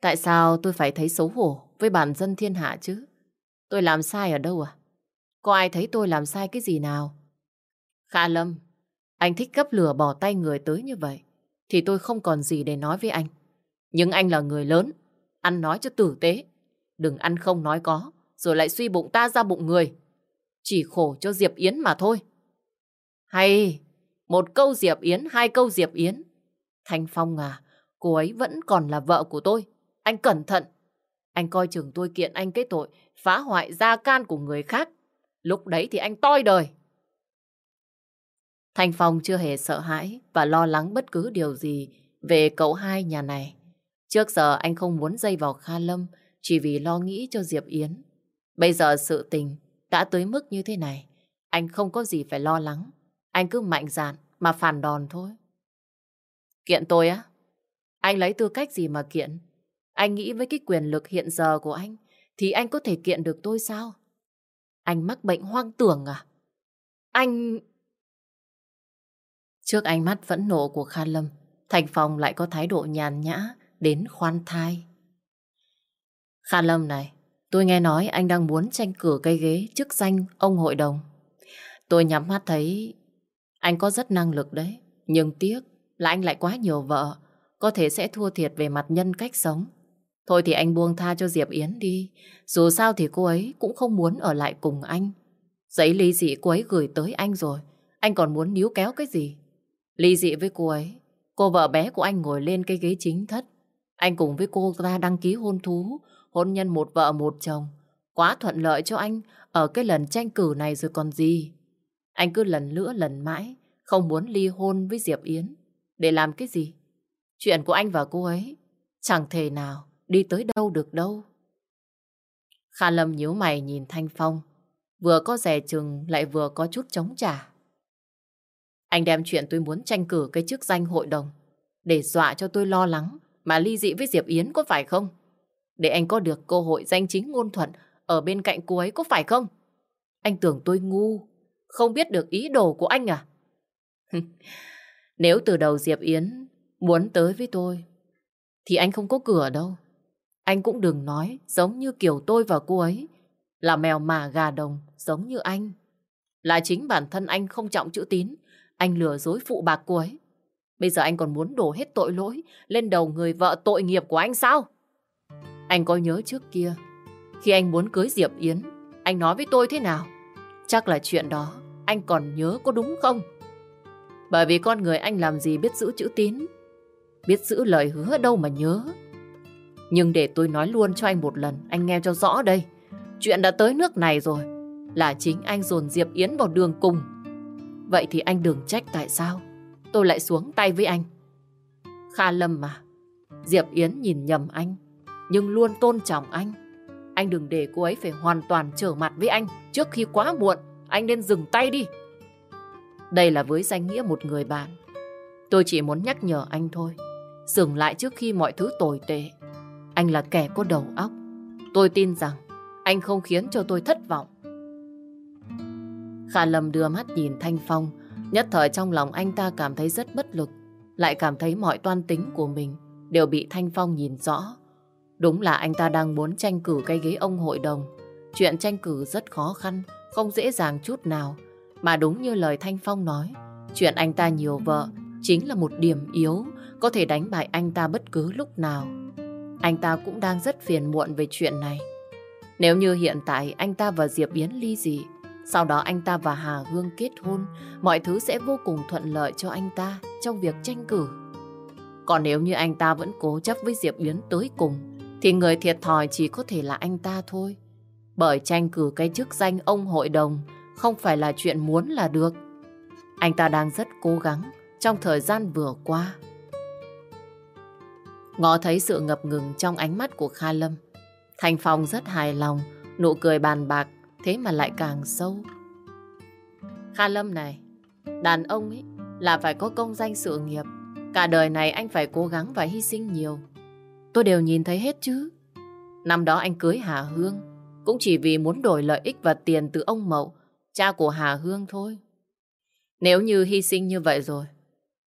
tại sao tôi phải thấy xấu hổ với bản dân thiên hạ chứ? Tôi làm sai ở đâu à? Có ai thấy tôi làm sai cái gì nào? Kha Lâm, anh thích gấp lửa bỏ tay người tới như vậy, thì tôi không còn gì để nói với anh. Nhưng anh là người lớn, ăn nói cho tử tế. Đừng ăn không nói có, rồi lại suy bụng ta ra bụng người. Chỉ khổ cho Diệp Yến mà thôi. Hay, một câu Diệp Yến, hai câu Diệp Yến. Thanh Phong à, cô ấy vẫn còn là vợ của tôi. Anh cẩn thận. Anh coi chừng tôi kiện anh cái tội phá hoại gia can của người khác. Lúc đấy thì anh toi đời. Thanh Phong chưa hề sợ hãi và lo lắng bất cứ điều gì về cậu hai nhà này. Trước giờ anh không muốn dây vào Kha Lâm chỉ vì lo nghĩ cho Diệp Yến. Bây giờ sự tình đã tới mức như thế này, anh không có gì phải lo lắng. Anh cứ mạnh dạn mà phản đòn thôi. Kiện tôi á? Anh lấy tư cách gì mà kiện? Anh nghĩ với cái quyền lực hiện giờ của anh thì anh có thể kiện được tôi sao? Anh mắc bệnh hoang tưởng à? Anh... Trước ánh mắt vẫn nộ của Kha Lâm, Thành Phong lại có thái độ nhàn nhã đến khoan thai. Kha Lâm này, tôi nghe nói anh đang muốn tranh cử cây ghế chức danh ông hội đồng. Tôi nhắm mắt thấy anh có rất năng lực đấy, nhưng tiếc là anh lại quá nhiều vợ, có thể sẽ thua thiệt về mặt nhân cách sống. Thôi thì anh buông tha cho Diệp Yến đi, dù sao thì cô ấy cũng không muốn ở lại cùng anh. Giấy ly dị cô ấy gửi tới anh rồi, anh còn muốn níu kéo cái gì? Ly dị với cô ấy, cô vợ bé của anh ngồi lên cái ghế chính thất. Anh cùng với cô ta đăng ký hôn thú, hôn nhân một vợ một chồng. Quá thuận lợi cho anh ở cái lần tranh cử này rồi còn gì. Anh cứ lần nữa lần mãi, không muốn ly hôn với Diệp Yến. Để làm cái gì? Chuyện của anh và cô ấy chẳng thể nào đi tới đâu được đâu. Kha Lâm nhíu mày nhìn Thanh Phong, vừa có rẻ chừng lại vừa có chút chống trả. Anh đem chuyện tôi muốn tranh cử cái chức danh hội đồng để dọa cho tôi lo lắng mà ly dị với Diệp Yến có phải không? Để anh có được cơ hội danh chính ngôn thuận ở bên cạnh cô ấy có phải không? Anh tưởng tôi ngu, không biết được ý đồ của anh à? Nếu từ đầu Diệp Yến muốn tới với tôi, thì anh không có cửa đâu. Anh cũng đừng nói giống như kiểu tôi và cô ấy, là mèo mà gà đồng giống như anh. Là chính bản thân anh không trọng chữ tín, anh lừa dối phụ bạc cô ấy. Bây giờ anh còn muốn đổ hết tội lỗi lên đầu người vợ tội nghiệp của anh sao? Anh có nhớ trước kia, khi anh muốn cưới Diệp Yến, anh nói với tôi thế nào? Chắc là chuyện đó anh còn nhớ có đúng không? Bởi vì con người anh làm gì biết giữ chữ tín, biết giữ lời hứa đâu mà nhớ. Nhưng để tôi nói luôn cho anh một lần, anh nghe cho rõ đây. Chuyện đã tới nước này rồi, là chính anh dồn Diệp Yến vào đường cùng. Vậy thì anh đừng trách tại sao tôi lại xuống tay với anh. Kha Lâm mà, Diệp Yến nhìn nhầm anh, nhưng luôn tôn trọng anh. Anh đừng để cô ấy phải hoàn toàn trở mặt với anh trước khi quá muộn. Anh nên dừng tay đi. Đây là với danh nghĩa một người bạn. Tôi chỉ muốn nhắc nhở anh thôi. Dừng lại trước khi mọi thứ tồi tệ. Anh là kẻ có đầu óc. Tôi tin rằng anh không khiến cho tôi thất vọng. Khả Lâm đưa mắt nhìn Thanh Phong. Nhất thời trong lòng anh ta cảm thấy rất bất lực. Lại cảm thấy mọi toan tính của mình đều bị Thanh Phong nhìn rõ. Đúng là anh ta đang muốn tranh cử cái ghế ông hội đồng. Chuyện tranh cử rất khó khăn, không dễ dàng chút nào. Mà đúng như lời Thanh Phong nói, chuyện anh ta nhiều vợ chính là một điểm yếu, có thể đánh bại anh ta bất cứ lúc nào. Anh ta cũng đang rất phiền muộn về chuyện này. Nếu như hiện tại anh ta và Diệp Yến ly dị, sau đó anh ta và Hà Hương kết hôn, mọi thứ sẽ vô cùng thuận lợi cho anh ta trong việc tranh cử. Còn nếu như anh ta vẫn cố chấp với Diệp Yến tới cùng, thì người thiệt thòi chỉ có thể là anh ta thôi. Bởi tranh cử cái chức danh ông hội đồng không phải là chuyện muốn là được. Anh ta đang rất cố gắng trong thời gian vừa qua. Ngó thấy sự ngập ngừng trong ánh mắt của Kha Lâm. Thành Phong rất hài lòng, nụ cười bàn bạc, thế mà lại càng sâu. Kha Lâm này, đàn ông ấy là phải có công danh sự nghiệp. Cả đời này anh phải cố gắng và hy sinh nhiều. Tôi đều nhìn thấy hết chứ. Năm đó anh cưới Hà Hương, cũng chỉ vì muốn đổi lợi ích và tiền từ ông Mậu, cha của Hà Hương thôi. Nếu như hy sinh như vậy rồi,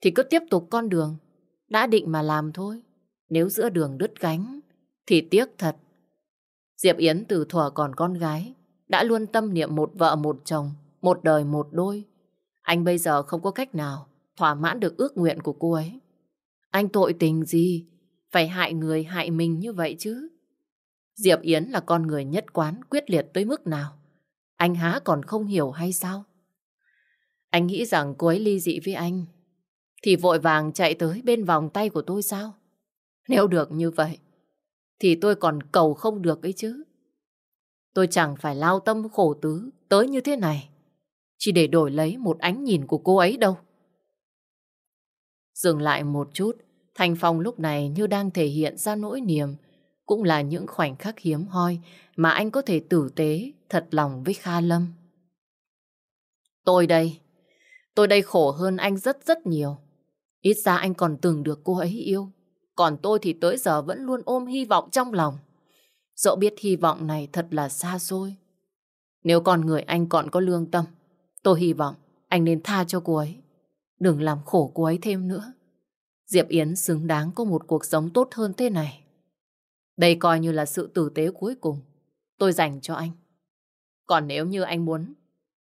thì cứ tiếp tục con đường, đã định mà làm thôi. Nếu giữa đường đứt gánh, thì tiếc thật. Diệp Yến từ thuở còn con gái, đã luôn tâm niệm một vợ một chồng, một đời một đôi. Anh bây giờ không có cách nào thỏa mãn được ước nguyện của cô ấy. Anh tội tình gì, phải hại người hại mình như vậy chứ? Diệp Yến là con người nhất quán quyết liệt tới mức nào? Anh há còn không hiểu hay sao? Anh nghĩ rằng cô ấy ly dị với anh thì vội vàng chạy tới bên vòng tay của tôi sao? Nếu được như vậy, thì tôi còn cầu không được ấy chứ. Tôi chẳng phải lao tâm khổ tứ tới như thế này, chỉ để đổi lấy một ánh nhìn của cô ấy đâu. Dừng lại một chút, Thành Phong lúc này như đang thể hiện ra nỗi niềm, cũng là những khoảnh khắc hiếm hoi mà anh có thể tử tế, thật lòng với Kha Lâm. Tôi đây, tôi đây khổ hơn anh rất rất nhiều. Ít ra anh còn từng được cô ấy yêu. Còn tôi thì tới giờ vẫn luôn ôm hy vọng trong lòng. Dẫu biết hy vọng này thật là xa xôi. Nếu con người anh còn có lương tâm, tôi hy vọng anh nên tha cho cô ấy. Đừng làm khổ cô ấy thêm nữa. Diệp Yến xứng đáng có một cuộc sống tốt hơn thế này. Đây coi như là sự tử tế cuối cùng tôi dành cho anh. Còn nếu như anh muốn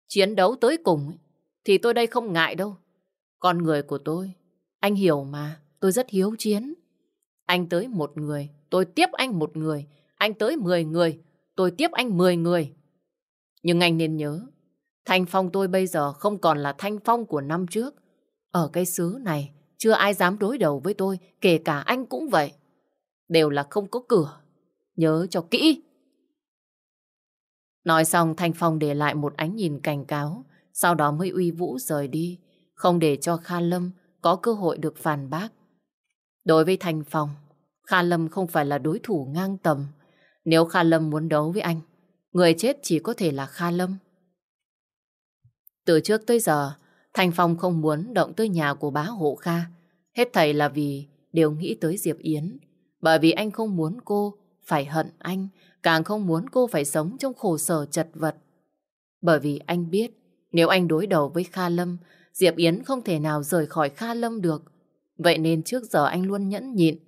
chiến đấu tới cùng thì tôi đây không ngại đâu. Con người của tôi, anh hiểu mà, tôi rất hiếu chiến. Anh tới một người, tôi tiếp anh một người. Anh tới mười người, tôi tiếp anh mười người. Nhưng anh nên nhớ, thanh phong tôi bây giờ không còn là thanh phong của năm trước. Ở cái xứ này, chưa ai dám đối đầu với tôi, kể cả anh cũng vậy. Đều là không có cửa. Nhớ cho kỹ. Nói xong Thanh Phong để lại một ánh nhìn cảnh cáo, sau đó mới uy vũ rời đi, không để cho Kha Lâm có cơ hội được phản bác. Đối với Thanh Phong, Kha Lâm không phải là đối thủ ngang tầm. Nếu Kha Lâm muốn đấu với anh, người chết chỉ có thể là Kha Lâm. Từ trước tới giờ, Thanh Phong không muốn động tới nhà của bá hộ Kha. Hết thầy là vì đều nghĩ tới Diệp Yến. Bởi vì anh không muốn cô phải hận anh, càng không muốn cô phải sống trong khổ sở chật vật. Bởi vì anh biết, nếu anh đối đầu với Kha Lâm, Diệp Yến không thể nào rời khỏi Kha Lâm được. Vậy nên trước giờ anh luôn nhẫn nhịn,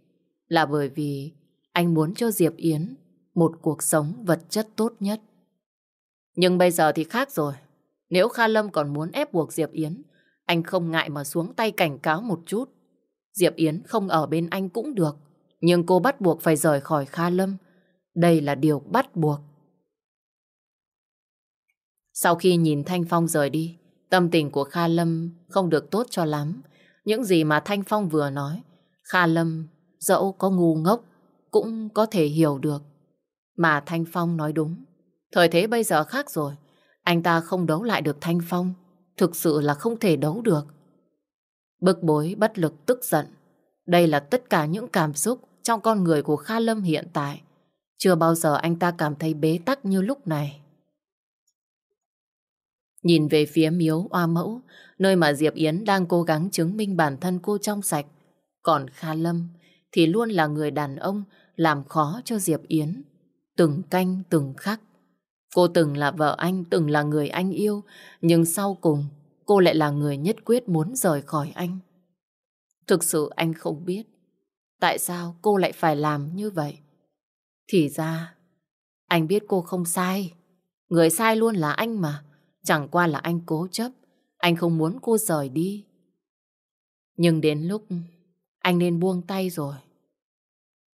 là bởi vì anh muốn cho Diệp Yến một cuộc sống vật chất tốt nhất. Nhưng bây giờ thì khác rồi. Nếu Kha Lâm còn muốn ép buộc Diệp Yến, anh không ngại mà xuống tay cảnh cáo một chút. Diệp Yến không ở bên anh cũng được, nhưng cô bắt buộc phải rời khỏi Kha Lâm. Đây là điều bắt buộc. Sau khi nhìn Thanh Phong rời đi, tâm tình của Kha Lâm không được tốt cho lắm. Những gì mà Thanh Phong vừa nói, Kha Lâm dẫu có ngu ngốc cũng có thể hiểu được. Mà Thanh Phong nói đúng. Thời thế bây giờ khác rồi. Anh ta không đấu lại được Thanh Phong. Thực sự là không thể đấu được. Bực bối, bất lực, tức giận. Đây là tất cả những cảm xúc trong con người của Kha Lâm hiện tại. Chưa bao giờ anh ta cảm thấy bế tắc như lúc này. Nhìn về phía miếu oa mẫu, nơi mà Diệp Yến đang cố gắng chứng minh bản thân cô trong sạch. Còn Kha Lâm thì luôn là người đàn ông làm khó cho Diệp Yến. Từng canh từng khắc. Cô từng là vợ anh, từng là người anh yêu, nhưng sau cùng cô lại là người nhất quyết muốn rời khỏi anh. Thực sự anh không biết tại sao cô lại phải làm như vậy. Thì ra, anh biết cô không sai. Người sai luôn là anh mà. Chẳng qua là anh cố chấp. Anh không muốn cô rời đi. Nhưng đến lúc anh nên buông tay rồi.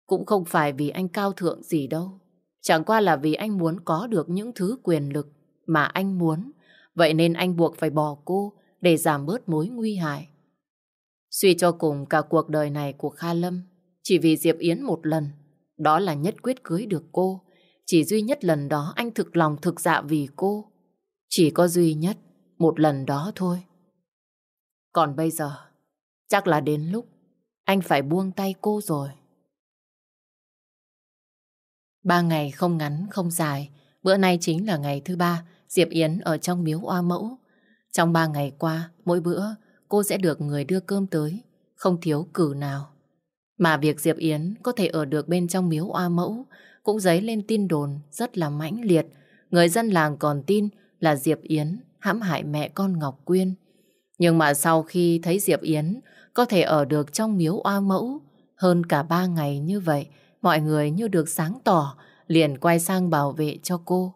Cũng không phải vì anh cao thượng gì đâu. Chẳng qua là vì anh muốn có được những thứ quyền lực mà anh muốn. Vậy nên anh buộc phải bỏ cô để giảm bớt mối nguy hại. Suy cho cùng cả cuộc đời này của Kha Lâm chỉ vì Diệp Yến một lần. Đó là nhất quyết cưới được cô. Chỉ duy nhất lần đó anh thực lòng thực dạ vì cô. Chỉ có duy nhất một lần đó thôi. Còn bây giờ, chắc là đến lúc anh phải buông tay cô rồi. Ba ngày không ngắn không dài, bữa nay chính là ngày thứ ba Diệp Yến ở trong miếu oa mẫu. Trong ba ngày qua, mỗi bữa cô sẽ được người đưa cơm tới, không thiếu cử nào. Mà việc Diệp Yến có thể ở được bên trong miếu oa mẫu cũng dấy lên tin đồn rất là mãnh liệt. Người dân làng còn tin là Diệp Yến hãm hại mẹ con Ngọc Quyên. Nhưng mà sau khi thấy Diệp Yến có thể ở được trong miếu oa mẫu hơn cả ba ngày như vậy, mọi người như được sáng tỏ liền quay sang bảo vệ cho cô.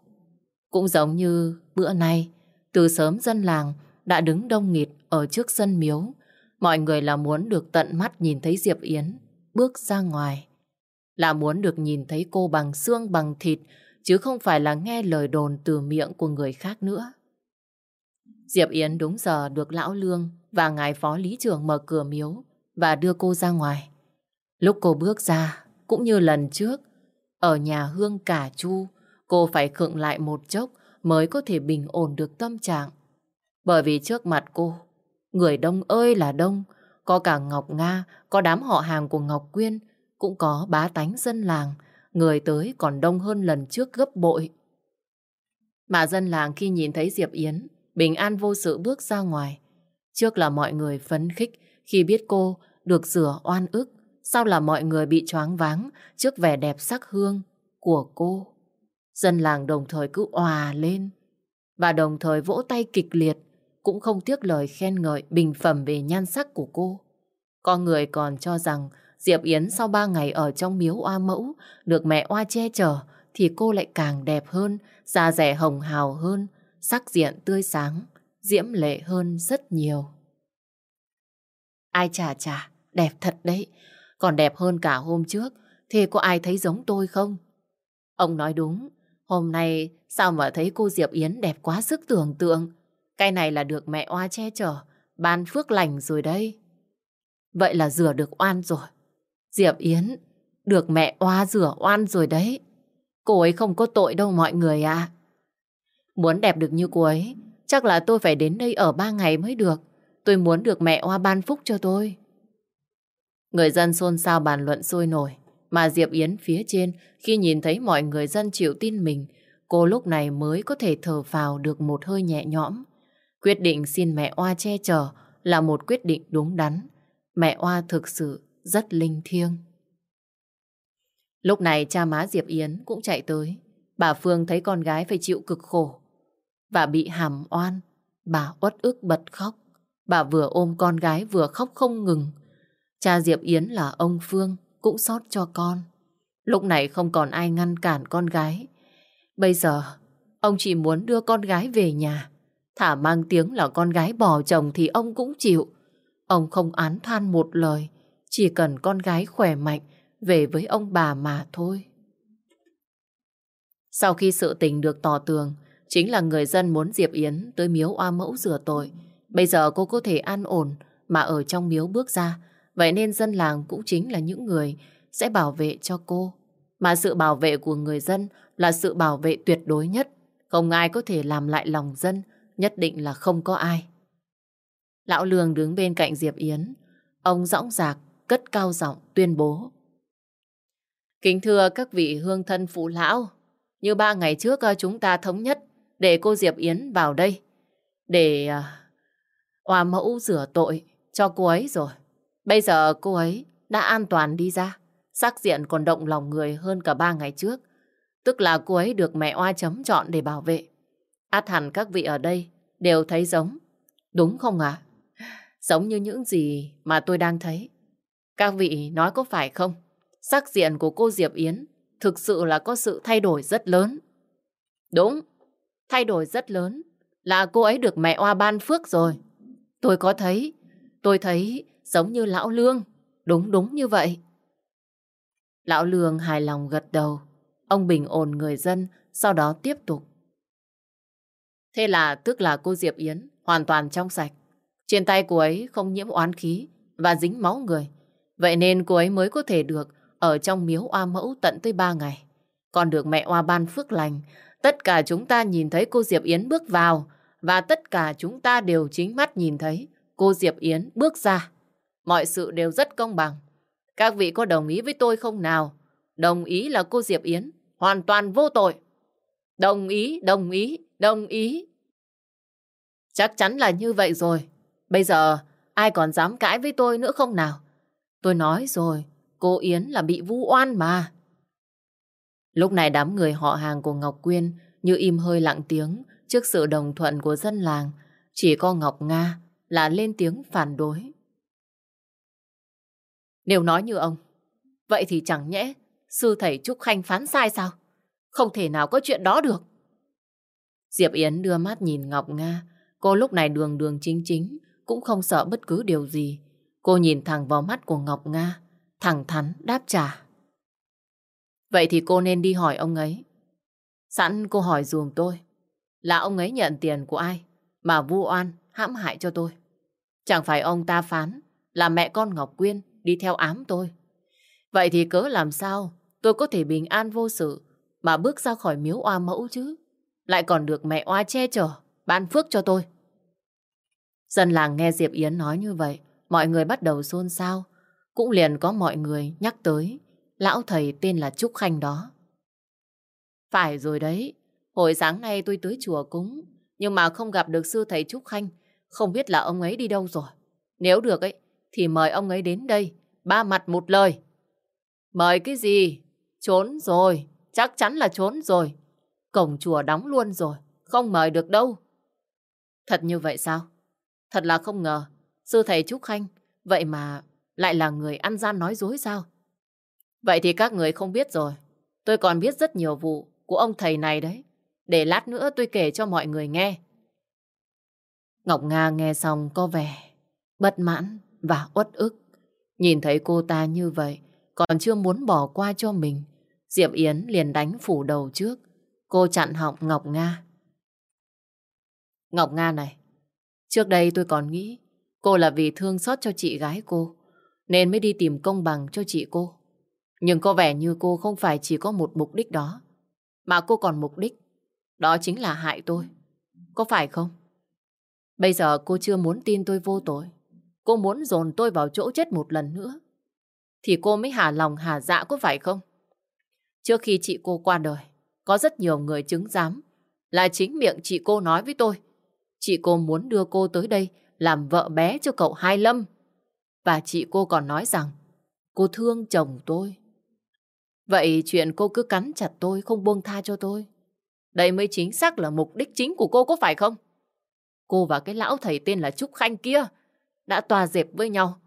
Cũng giống như bữa nay, từ sớm dân làng đã đứng đông nghịt ở trước sân miếu. Mọi người là muốn được tận mắt nhìn thấy Diệp Yến bước ra ngoài. Là muốn được nhìn thấy cô bằng xương bằng thịt, chứ không phải là nghe lời đồn từ miệng của người khác nữa. Diệp Yến đúng giờ được Lão Lương và ngài phó lý trưởng mở cửa miếu và đưa cô ra ngoài. Lúc cô bước ra, cũng như lần trước, ở nhà hương cả chu, cô phải khựng lại một chốc mới có thể bình ổn được tâm trạng. Bởi vì trước mặt cô, người đông ơi là đông, có cả Ngọc Nga, có đám họ hàng của Ngọc Quyên, cũng có bá tánh dân làng, người tới còn đông hơn lần trước gấp bội. Mà dân làng khi nhìn thấy Diệp Yến, bình an vô sự bước ra ngoài. Trước là mọi người phấn khích khi biết cô được rửa oan ức, sau là mọi người bị choáng váng trước vẻ đẹp sắc hương của cô. Dân làng đồng thời cứ òa lên và đồng thời vỗ tay kịch liệt cũng không tiếc lời khen ngợi bình phẩm về nhan sắc của cô. Có người còn cho rằng Diệp Yến sau ba ngày ở trong miếu oa mẫu được mẹ oa che chở thì cô lại càng đẹp hơn, da rẻ hồng hào hơn, sắc diện tươi sáng, diễm lệ hơn rất nhiều. Ai chà chà, đẹp thật đấy, còn đẹp hơn cả hôm trước, thì có ai thấy giống tôi không? Ông nói đúng, hôm nay sao mà thấy cô Diệp Yến đẹp quá sức tưởng tượng, cái này là được mẹ oa che chở, ban phước lành rồi đây. Vậy là rửa được oan rồi. Diệp Yến, được mẹ oa rửa oan rồi đấy. Cô ấy không có tội đâu mọi người ạ. Muốn đẹp được như cô ấy, chắc là tôi phải đến đây ở ba ngày mới được. Tôi muốn được mẹ oa ban phúc cho tôi. Người dân xôn xao bàn luận sôi nổi. Mà Diệp Yến phía trên, khi nhìn thấy mọi người dân chịu tin mình, cô lúc này mới có thể thở vào được một hơi nhẹ nhõm. Quyết định xin mẹ Oa che chở là một quyết định đúng đắn. Mẹ Oa thực sự rất linh thiêng. Lúc này cha má Diệp Yến cũng chạy tới. Bà Phương thấy con gái phải chịu cực khổ và bị hàm oan. Bà uất ức bật khóc. Bà vừa ôm con gái vừa khóc không ngừng. Cha Diệp Yến là ông Phương cũng xót cho con. Lúc này không còn ai ngăn cản con gái. Bây giờ, ông chỉ muốn đưa con gái về nhà. Thả mang tiếng là con gái bỏ chồng thì ông cũng chịu. Ông không án than một lời, chỉ cần con gái khỏe mạnh về với ông bà mà thôi. Sau khi sự tình được tỏ tường, chính là người dân muốn Diệp Yến tới miếu oa mẫu rửa tội. Bây giờ cô có thể an ổn mà ở trong miếu bước ra. Vậy nên dân làng cũng chính là những người sẽ bảo vệ cho cô. Mà sự bảo vệ của người dân là sự bảo vệ tuyệt đối nhất. Không ai có thể làm lại lòng dân nhất định là không có ai. Lão Lương đứng bên cạnh Diệp Yến. Ông dõng dạc, cất cao giọng tuyên bố. Kính thưa các vị hương thân phụ lão, như ba ngày trước à, chúng ta thống nhất để cô Diệp Yến vào đây để à, hòa mẫu rửa tội cho cô ấy rồi. Bây giờ cô ấy đã an toàn đi ra, sắc diện còn động lòng người hơn cả ba ngày trước. Tức là cô ấy được mẹ oa chấm chọn để bảo vệ. Át hẳn các vị ở đây đều thấy giống. Đúng không ạ? Giống như những gì mà tôi đang thấy. Các vị nói có phải không? Sắc diện của cô Diệp Yến thực sự là có sự thay đổi rất lớn. Đúng, thay đổi rất lớn là cô ấy được mẹ oa ban phước rồi. Tôi có thấy, tôi thấy giống như lão Lương. Đúng đúng như vậy. Lão Lương hài lòng gật đầu. Ông bình ổn người dân, sau đó tiếp tục. Thế là tức là cô Diệp Yến hoàn toàn trong sạch. Trên tay cô ấy không nhiễm oán khí và dính máu người. Vậy nên cô ấy mới có thể được ở trong miếu oa mẫu tận tới ba ngày. Còn được mẹ oa ban phước lành. Tất cả chúng ta nhìn thấy cô Diệp Yến bước vào và tất cả chúng ta đều chính mắt nhìn thấy cô Diệp Yến bước ra. Mọi sự đều rất công bằng. Các vị có đồng ý với tôi không nào? Đồng ý là cô Diệp Yến hoàn toàn vô tội. Đồng ý, đồng ý, đồng ý. Chắc chắn là như vậy rồi. Bây giờ ai còn dám cãi với tôi nữa không nào? Tôi nói rồi, cô Yến là bị vu oan mà. Lúc này đám người họ hàng của Ngọc Quyên như im hơi lặng tiếng trước sự đồng thuận của dân làng. Chỉ có Ngọc Nga là lên tiếng phản đối. Nếu nói như ông, vậy thì chẳng nhẽ sư thầy Trúc Khanh phán sai sao? Không thể nào có chuyện đó được. Diệp Yến đưa mắt nhìn Ngọc Nga. Cô lúc này đường đường chính chính, cũng không sợ bất cứ điều gì. Cô nhìn thẳng vào mắt của Ngọc Nga, thẳng thắn đáp trả. Vậy thì cô nên đi hỏi ông ấy. Sẵn cô hỏi dùm tôi, là ông ấy nhận tiền của ai mà vu oan hãm hại cho tôi. Chẳng phải ông ta phán là mẹ con Ngọc Quyên đi theo ám tôi. Vậy thì cớ làm sao tôi có thể bình an vô sự mà bước ra khỏi miếu oa mẫu chứ? Lại còn được mẹ oa che chở, ban phước cho tôi. Dân làng nghe Diệp Yến nói như vậy, mọi người bắt đầu xôn xao. Cũng liền có mọi người nhắc tới lão thầy tên là Trúc Khanh đó. Phải rồi đấy, hồi sáng nay tôi tới chùa cúng, nhưng mà không gặp được sư thầy Trúc Khanh, không biết là ông ấy đi đâu rồi. Nếu được ấy, thì mời ông ấy đến đây, ba mặt một lời. Mời cái gì? Trốn rồi, chắc chắn là trốn rồi. Cổng chùa đóng luôn rồi, không mời được đâu. Thật như vậy sao? Thật là không ngờ, sư thầy Trúc Khanh, vậy mà lại là người ăn gian nói dối sao? Vậy thì các người không biết rồi. Tôi còn biết rất nhiều vụ của ông thầy này đấy. Để lát nữa tôi kể cho mọi người nghe. Ngọc Nga nghe xong có vẻ bất mãn và uất ức. Nhìn thấy cô ta như vậy, còn chưa muốn bỏ qua cho mình. Diệp Yến liền đánh phủ đầu trước. Cô chặn họng Ngọc Nga. Ngọc Nga này, trước đây tôi còn nghĩ cô là vì thương xót cho chị gái cô, nên mới đi tìm công bằng cho chị cô. Nhưng có vẻ như cô không phải chỉ có một mục đích đó, mà cô còn mục đích, đó chính là hại tôi. Có phải không? Bây giờ cô chưa muốn tin tôi vô tội. Cô muốn dồn tôi vào chỗ chết một lần nữa. Thì cô mới hà lòng hà dạ có phải không? Trước khi chị cô qua đời, có rất nhiều người chứng giám là chính miệng chị cô nói với tôi. Chị cô muốn đưa cô tới đây làm vợ bé cho cậu Hai Lâm. Và chị cô còn nói rằng cô thương chồng tôi. Vậy chuyện cô cứ cắn chặt tôi, không buông tha cho tôi. Đây mới chính xác là mục đích chính của cô có phải không? Cô và cái lão thầy tên là Trúc Khanh kia đã tòa dẹp với nhau.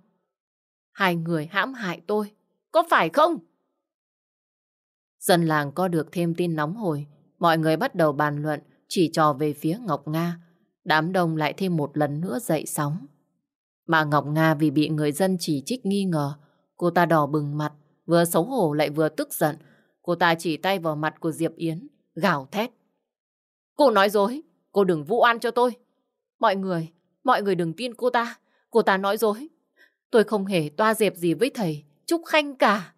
Hai người hãm hại tôi, có phải không? Dân làng có được thêm tin nóng hồi, mọi người bắt đầu bàn luận chỉ trò về phía Ngọc Nga. Đám đông lại thêm một lần nữa dậy sóng. Mà Ngọc Nga vì bị người dân chỉ trích nghi ngờ, cô ta đỏ bừng mặt, vừa xấu hổ lại vừa tức giận. Cô ta chỉ tay vào mặt của Diệp Yến, gào thét. Cô nói dối, cô đừng vu oan cho tôi. Mọi người, mọi người đừng tin cô ta. Cô ta nói dối. Tôi không hề toa dẹp gì với thầy, Trúc Khanh cả.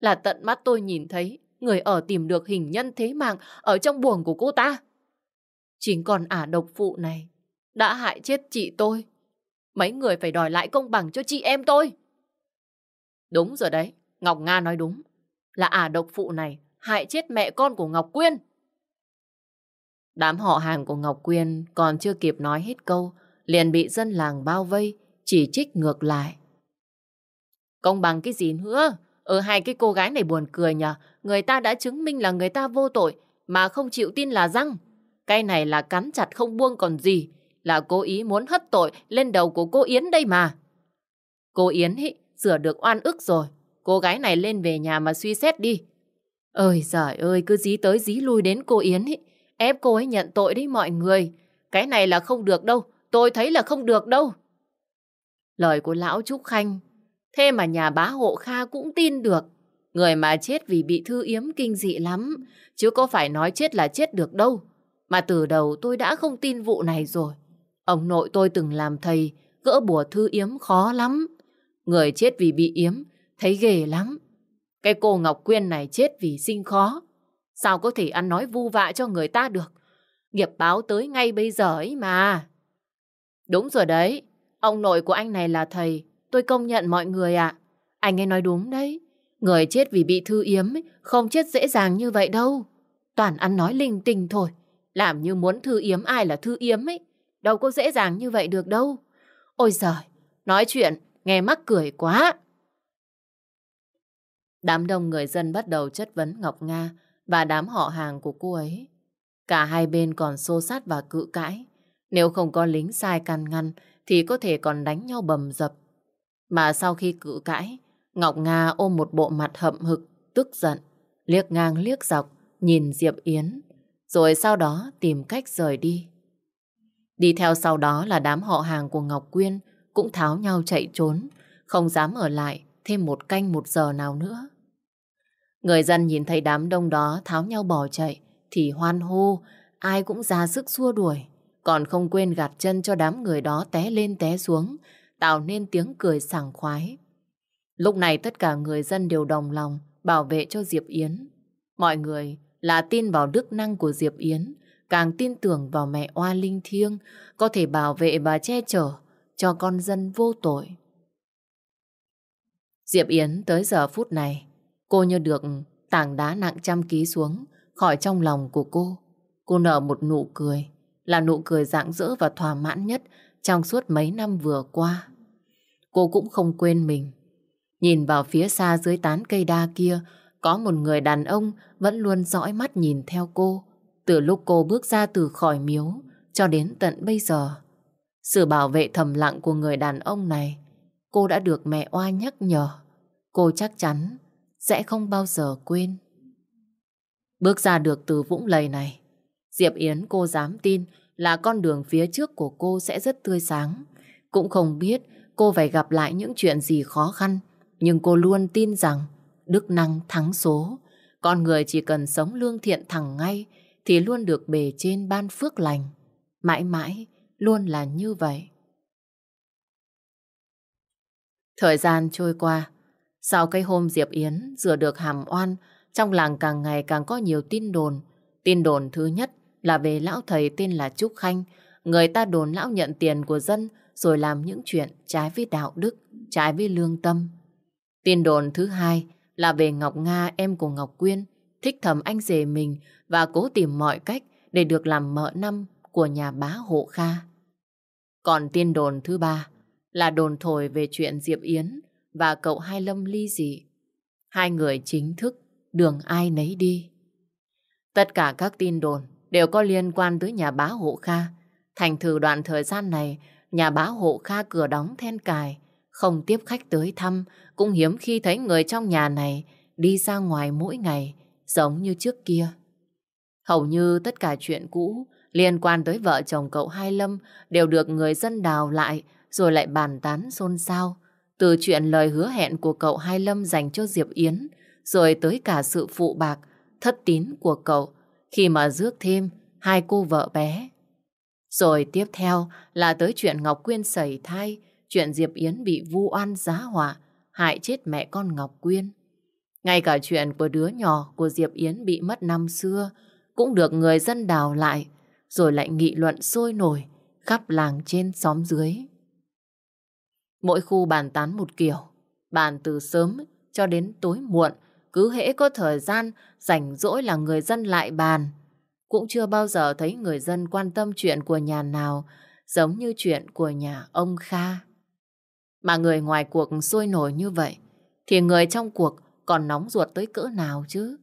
Là tận mắt tôi nhìn thấy người ở tìm được hình nhân thế mạng ở trong buồng của cô ta. Chính còn ả độc phụ này đã hại chết chị tôi. Mấy người phải đòi lại công bằng cho chị em tôi. Đúng rồi đấy, Ngọc Nga nói đúng. Là ả độc phụ này hại chết mẹ con của Ngọc Quyên. Đám họ hàng của Ngọc Quyên còn chưa kịp nói hết câu, liền bị dân làng bao vây, chỉ trích ngược lại. Công bằng cái gì nữa? Ở hai cái cô gái này buồn cười nhờ. Người ta đã chứng minh là người ta vô tội, mà không chịu tin là răng. Cái này là cắn chặt không buông còn gì. Là cố ý muốn hất tội lên đầu của cô Yến đây mà. Cô Yến ý, sửa được oan ức rồi. Cô gái này lên về nhà mà suy xét đi. Ơi giời ơi, cứ dí tới dí lui đến cô Yến ý. Ép cô ấy nhận tội đi mọi người. Cái này là không được đâu. Tôi thấy là không được đâu. Lời của lão Trúc Khanh. Thế mà nhà bá hộ Kha cũng tin được. Người mà chết vì bị thư yếm kinh dị lắm. Chứ có phải nói chết là chết được đâu. Mà từ đầu tôi đã không tin vụ này rồi. Ông nội tôi từng làm thầy, gỡ bùa thư yếm khó lắm. Người chết vì bị yếm, thấy ghê lắm. Cái cô Ngọc Quyên này chết vì sinh khó. Sao có thể ăn nói vu vạ cho người ta được? Nghiệp báo tới ngay bây giờ ấy mà. Đúng rồi đấy, ông nội của anh này là thầy, tôi công nhận mọi người ạ. Anh ấy nói đúng đấy, người chết vì bị thư yếm ấy, không chết dễ dàng như vậy đâu. Toàn ăn nói linh tinh thôi, làm như muốn thư yếm ai là thư yếm ấy, đâu có dễ dàng như vậy được đâu. Ôi giời, nói chuyện nghe mắc cười quá. Đám đông người dân bắt đầu chất vấn Ngọc Nga và đám họ hàng của cô ấy. Cả hai bên còn xô sát và cự cãi. Nếu không có lính sai can ngăn thì có thể còn đánh nhau bầm dập. Mà sau khi cự cãi, Ngọc Nga ôm một bộ mặt hậm hực, tức giận, liếc ngang liếc dọc, nhìn Diệp Yến, rồi sau đó tìm cách rời đi. Đi theo sau đó là đám họ hàng của Ngọc Quyên cũng tháo nhau chạy trốn, không dám ở lại thêm một canh một giờ nào nữa. Người dân nhìn thấy đám đông đó tháo nhau bỏ chạy thì hoan hô, ai cũng ra sức xua đuổi, còn không quên gạt chân cho đám người đó té lên té xuống, tạo nên tiếng cười sảng khoái. Lúc này tất cả người dân đều đồng lòng bảo vệ cho Diệp Yến. Mọi người là tin vào đức năng của Diệp Yến, càng tin tưởng vào mẹ oa linh thiêng có thể bảo vệ và che chở cho con dân vô tội. Diệp Yến tới giờ phút này, cô như được tảng đá nặng trăm ký xuống khỏi trong lòng của cô. Cô nở một nụ cười, là nụ cười rạng rỡ và thỏa mãn nhất trong suốt mấy năm vừa qua. Cô cũng không quên mình. Nhìn vào phía xa dưới tán cây đa kia, có một người đàn ông vẫn luôn dõi mắt nhìn theo cô. Từ lúc cô bước ra từ khỏi miếu cho đến tận bây giờ. Sự bảo vệ thầm lặng của người đàn ông này, cô đã được mẹ oa nhắc nhở. Cô chắc chắn sẽ không bao giờ quên. Bước ra được từ vũng lầy này, Diệp Yến cô dám tin là con đường phía trước của cô sẽ rất tươi sáng. Cũng không biết cô phải gặp lại những chuyện gì khó khăn, nhưng cô luôn tin rằng đức năng thắng số. Con người chỉ cần sống lương thiện thẳng ngay thì luôn được bề trên ban phước lành. Mãi mãi luôn là như vậy. Thời gian trôi qua, sau cái hôm Diệp Yến rửa được hàm oan, trong làng càng ngày càng có nhiều tin đồn. Tin đồn thứ nhất là về lão thầy tên là Trúc Khanh. Người ta đồn lão nhận tiền của dân rồi làm những chuyện trái với đạo đức, trái với lương tâm. Tin đồn thứ hai là về Ngọc Nga, em của Ngọc Quyên, thích thầm anh rể mình và cố tìm mọi cách để được làm mợ năm của nhà bá hộ Kha. Còn tin đồn thứ ba là đồn thổi về chuyện Diệp Yến và cậu Hai Lâm ly dị. Hai người chính thức đường ai nấy đi. Tất cả các tin đồn đều có liên quan tới nhà bá hộ Kha. Thành thử đoạn thời gian này, nhà bá hộ Kha cửa đóng then cài, không tiếp khách tới thăm, cũng hiếm khi thấy người trong nhà này đi ra ngoài mỗi ngày, giống như trước kia. Hầu như tất cả chuyện cũ liên quan tới vợ chồng cậu Hai Lâm đều được người dân đào lại rồi lại bàn tán xôn xao. Từ chuyện lời hứa hẹn của cậu Hai Lâm dành cho Diệp Yến rồi tới cả sự phụ bạc, thất tín của cậu khi mà rước thêm hai cô vợ bé. Rồi tiếp theo là tới chuyện Ngọc Quyên sẩy thai, chuyện Diệp Yến bị vu oan giá họa, hại chết mẹ con Ngọc Quyên. Ngay cả chuyện của đứa nhỏ của Diệp Yến bị mất năm xưa cũng được người dân đào lại, rồi lại nghị luận sôi nổi khắp làng trên xóm dưới. Mỗi khu bàn tán một kiểu, bàn từ sớm cho đến tối muộn, cứ hễ có thời gian rảnh rỗi là người dân lại bàn. Cũng chưa bao giờ thấy người dân quan tâm chuyện của nhà nào giống như chuyện của nhà ông Kha. Mà người ngoài cuộc sôi nổi như vậy, thì người trong cuộc còn nóng ruột tới cỡ nào chứ?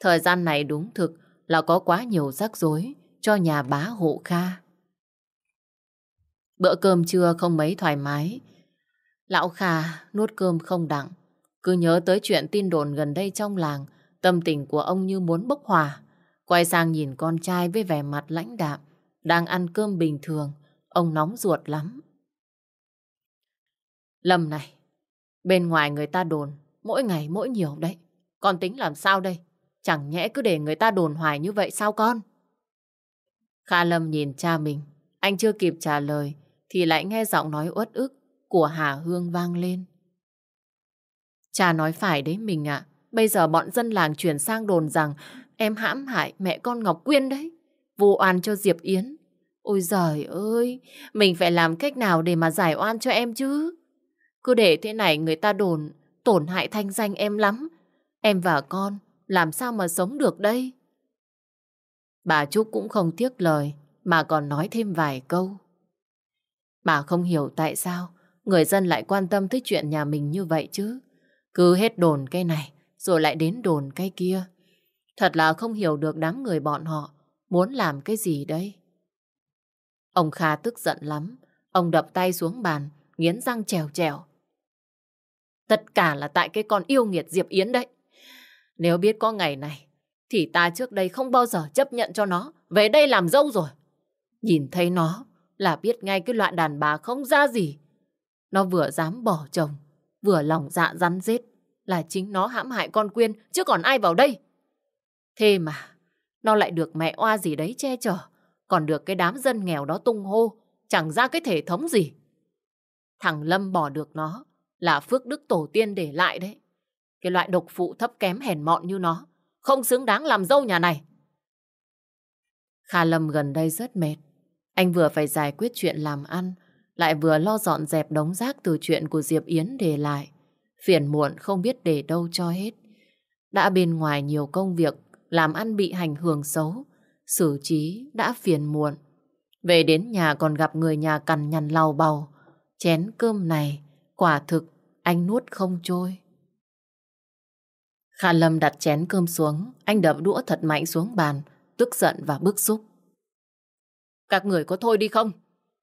Thời gian này đúng thực là có quá nhiều rắc rối cho nhà bá hộ Kha. Bữa cơm trưa không mấy thoải mái. Lão Kha nuốt cơm không đặng. Cứ nhớ tới chuyện tin đồn gần đây trong làng, tâm tình của ông như muốn bốc hỏa. Quay sang nhìn con trai với vẻ mặt lãnh đạm, đang ăn cơm bình thường, ông nóng ruột lắm. Lâm này, bên ngoài người ta đồn, mỗi ngày mỗi nhiều đấy. Con tính làm sao đây? Chẳng nhẽ cứ để người ta đồn hoài như vậy sao con? Kha Lâm nhìn cha mình, anh chưa kịp trả lời thì lại nghe giọng nói uất ức của Hà Hương vang lên. Cha nói phải đấy mình ạ. Bây giờ bọn dân làng chuyển sang đồn rằng em hãm hại mẹ con Ngọc Quyên đấy. Vô oan cho Diệp Yến. Ôi giời ơi, mình phải làm cách nào để mà giải oan cho em chứ? Cứ để thế này người ta đồn tổn hại thanh danh em lắm. Em và con làm sao mà sống được đây? Bà Trúc cũng không tiếc lời mà còn nói thêm vài câu. Bà không hiểu tại sao người dân lại quan tâm tới chuyện nhà mình như vậy chứ. Cứ hết đồn cái này, rồi lại đến đồn cái kia. Thật là không hiểu được đám người bọn họ muốn làm cái gì đây. Ông Kha tức giận lắm. Ông đập tay xuống bàn, nghiến răng trèo trèo. Tất cả là tại cái con yêu nghiệt Diệp Yến đấy. Nếu biết có ngày này, thì ta trước đây không bao giờ chấp nhận cho nó về đây làm dâu rồi. Nhìn thấy nó là biết ngay cái loại đàn bà không ra gì. Nó vừa dám bỏ chồng, vừa lòng dạ rắn rết là chính nó hãm hại con Quyên chứ còn ai vào đây. Thế mà, nó lại được mẹ oa gì đấy che chở, còn được cái đám dân nghèo đó tung hô, chẳng ra cái thể thống gì. Thằng Lâm bỏ được nó là phước đức tổ tiên để lại đấy. Cái loại độc phụ thấp kém hèn mọn như nó, không xứng đáng làm dâu nhà này. Kha Lâm gần đây rất mệt. Anh vừa phải giải quyết chuyện làm ăn, lại vừa lo dọn dẹp đống rác từ chuyện của Diệp Yến để lại. Phiền muộn không biết để đâu cho hết. Đã bên ngoài nhiều công việc, làm ăn bị ảnh hưởng xấu, xử trí đã phiền muộn. Về đến nhà còn gặp người nhà cằn nhằn lau bầu. Chén cơm này, quả thực, anh nuốt không trôi. Kha Lâm đặt chén cơm xuống, anh đập đũa thật mạnh xuống bàn, tức giận và bức xúc. Các người có thôi đi không?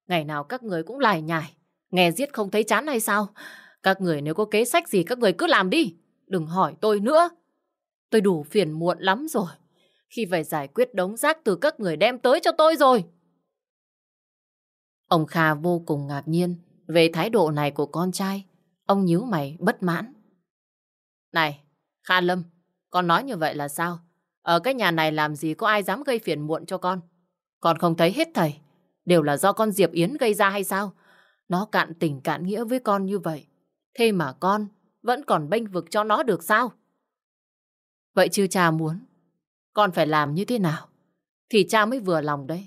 Ngày nào các người cũng lải nhải, nghe giết không thấy chán hay sao? Các người nếu có kế sách gì các người cứ làm đi, đừng hỏi tôi nữa. Tôi đủ phiền muộn lắm rồi, khi phải giải quyết đống rác từ các người đem tới cho tôi rồi. Ông Kha vô cùng ngạc nhiên về thái độ này của con trai. Ông nhíu mày bất mãn. Này, Kha Lâm, con nói như vậy là sao? Ở cái nhà này làm gì có ai dám gây phiền muộn cho con? Con không thấy hết thầy. Đều là do con Diệp Yến gây ra hay sao? Nó cạn tình cạn nghĩa với con như vậy. Thế mà con vẫn còn bênh vực cho nó được sao? Vậy chứ cha muốn con phải làm như thế nào? Thì cha mới vừa lòng đấy.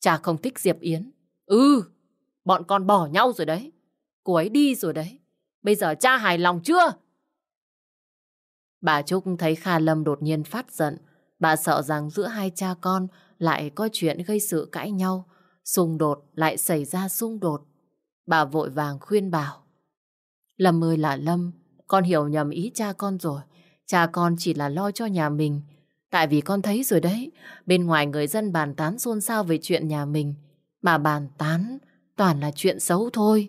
Cha không thích Diệp Yến. Ừ, bọn con bỏ nhau rồi đấy. Cô ấy đi rồi đấy. Bây giờ cha hài lòng chưa? Bà Trúc thấy Kha Lâm đột nhiên phát giận. Bà sợ rằng giữa hai cha con lại có chuyện gây sự cãi nhau. Xung đột lại xảy ra xung đột. Bà vội vàng khuyên bảo. Lâm ơi là Lâm, con hiểu nhầm ý cha con rồi. Cha con chỉ là lo cho nhà mình. Tại vì con thấy rồi đấy, bên ngoài người dân bàn tán xôn xao về chuyện nhà mình. Mà bàn tán toàn là chuyện xấu thôi.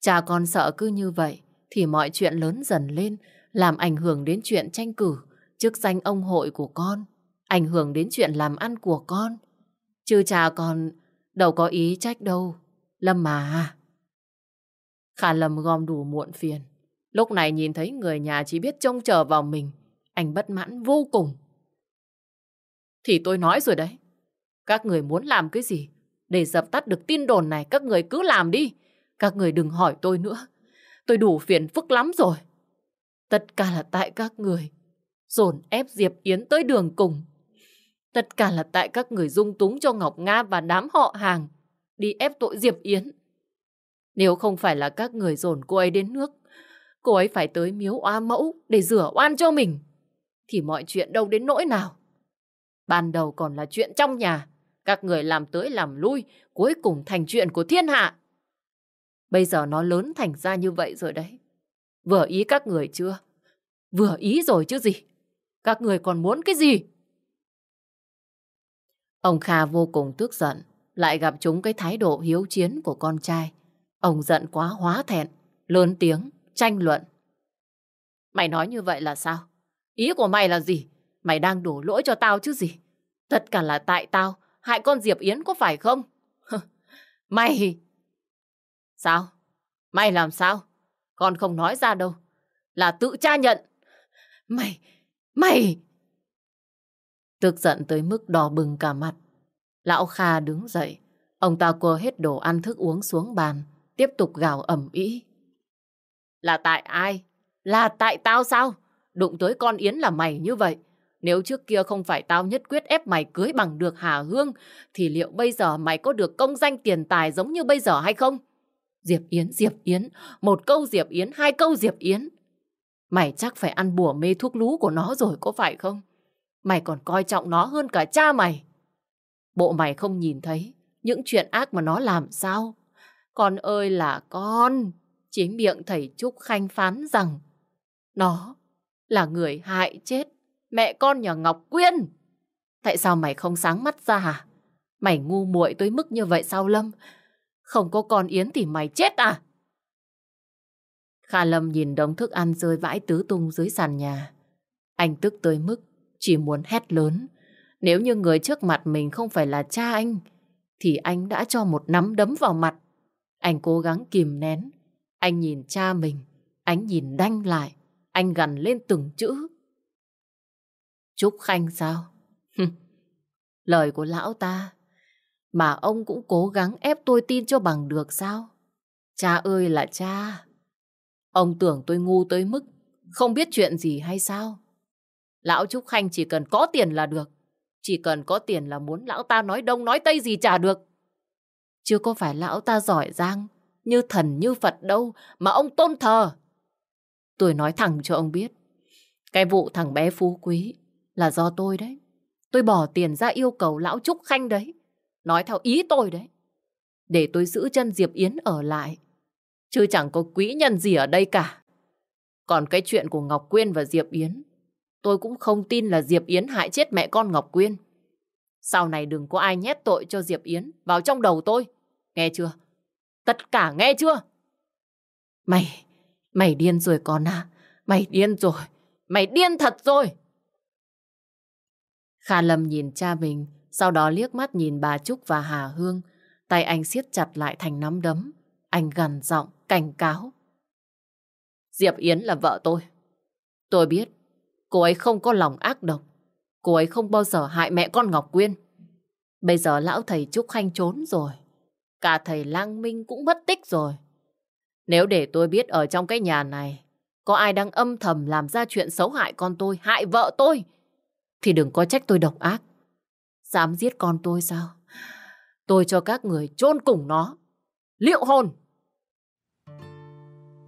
Cha con sợ cứ như vậy, thì mọi chuyện lớn dần lên, làm ảnh hưởng đến chuyện tranh cử, chức danh ông hội của con, ảnh hưởng đến chuyện làm ăn của con. Chứ cha con đâu có ý trách đâu, Lâm mà. Khả Lâm gom đủ muộn phiền. Lúc này nhìn thấy người nhà chỉ biết trông chờ vào mình, anh bất mãn vô cùng. Thì tôi nói rồi đấy, các người muốn làm cái gì để dập tắt được tin đồn này các người cứ làm đi. Các người đừng hỏi tôi nữa. Tôi đủ phiền phức lắm rồi. Tất cả là tại các người. Dồn ép Diệp Yến tới đường cùng. Tất cả là tại các người dung túng cho Ngọc Nga và đám họ hàng. Đi ép tội Diệp Yến. Nếu không phải là các người dồn cô ấy đến nước, cô ấy phải tới miếu oa mẫu để rửa oan cho mình. Thì mọi chuyện đâu đến nỗi nào. Ban đầu còn là chuyện trong nhà, các người làm tới làm lui, cuối cùng thành chuyện của thiên hạ. Bây giờ nó lớn thành ra như vậy rồi đấy. Vừa ý các người chưa? Vừa ý rồi chứ gì? Các người còn muốn cái gì? Ông Kha vô cùng tức giận, lại gặp chúng cái thái độ hiếu chiến của con trai. Ông giận quá hóa thẹn, lớn tiếng, tranh luận. Mày nói như vậy là sao? Ý của mày là gì? Mày đang đổ lỗi cho tao chứ gì? Tất cả là tại tao, hại con Diệp Yến có phải không? mày... Sao? Mày làm sao? Con không nói ra đâu. Là tự cha nhận. Mày... Mày... Tức giận tới mức đỏ bừng cả mặt. Lão Kha đứng dậy. Ông ta cua hết đồ ăn thức uống xuống bàn. Tiếp tục gào ẩm ý. Là tại ai? Là tại tao sao? Đụng tới con Yến là mày như vậy. Nếu trước kia không phải tao nhất quyết ép mày cưới bằng được Hà Hương, thì liệu bây giờ mày có được công danh tiền tài giống như bây giờ hay không? Diệp Yến, Diệp Yến, một câu Diệp Yến, hai câu Diệp Yến. Mày chắc phải ăn bùa mê thuốc lú của nó rồi có phải không? Mày còn coi trọng nó hơn cả cha mày. Bộ mày không nhìn thấy những chuyện ác mà nó làm sao? Con ơi là con, chính miệng thầy Trúc Khanh phán rằng nó là người hại chết mẹ con nhà Ngọc Quyên. Tại sao mày không sáng mắt ra hả? Mày ngu muội tới mức như vậy sao Lâm? Không có con Yến thì mày chết à? Kha Lâm nhìn đống thức ăn rơi vãi tứ tung dưới sàn nhà. Anh tức tới mức chỉ muốn hét lớn. Nếu như người trước mặt mình không phải là cha anh, thì anh đã cho một nắm đấm vào mặt. Anh cố gắng kìm nén. Anh nhìn cha mình, anh nhìn đanh lại. Anh gằn lên từng chữ. Trúc Khanh sao? Lời của lão ta mà ông cũng cố gắng ép tôi tin cho bằng được sao? Cha ơi là cha! Ông tưởng tôi ngu tới mức không biết chuyện gì hay sao? Lão Trúc Khanh chỉ cần có tiền là được. Chỉ cần có tiền là muốn lão ta nói đông nói tây gì trả được. Chưa có phải lão ta giỏi giang, như thần như Phật đâu mà ông tôn thờ. Tôi nói thẳng cho ông biết, cái vụ thằng bé phú quý là do tôi đấy. Tôi bỏ tiền ra yêu cầu lão Trúc Khanh đấy. Nói theo ý tôi đấy. Để tôi giữ chân Diệp Yến ở lại. Chứ chẳng có quý nhân gì ở đây cả. Còn cái chuyện của Ngọc Quyên và Diệp Yến, tôi cũng không tin là Diệp Yến hại chết mẹ con Ngọc Quyên. Sau này đừng có ai nhét tội cho Diệp Yến vào trong đầu tôi. Nghe chưa? Tất cả nghe chưa? Mày, mày điên rồi con à. Mày điên rồi. Mày điên thật rồi. Kha Lâm nhìn cha mình, sau đó liếc mắt nhìn bà Trúc và Hà Hương. Tay anh siết chặt lại thành nắm đấm. Anh gần giọng, cảnh cáo. Diệp Yến là vợ tôi. Tôi biết, cô ấy không có lòng ác độc. Cô ấy không bao giờ hại mẹ con Ngọc Quyên. Bây giờ lão thầy Trúc Khanh trốn rồi. Cả thầy Lang Minh cũng mất tích rồi. Nếu để tôi biết ở trong cái nhà này có ai đang âm thầm làm ra chuyện xấu hại con tôi, hại vợ tôi, thì đừng có trách tôi độc ác. Dám giết con tôi sao? Tôi cho các người chôn cùng nó. Liệu hồn!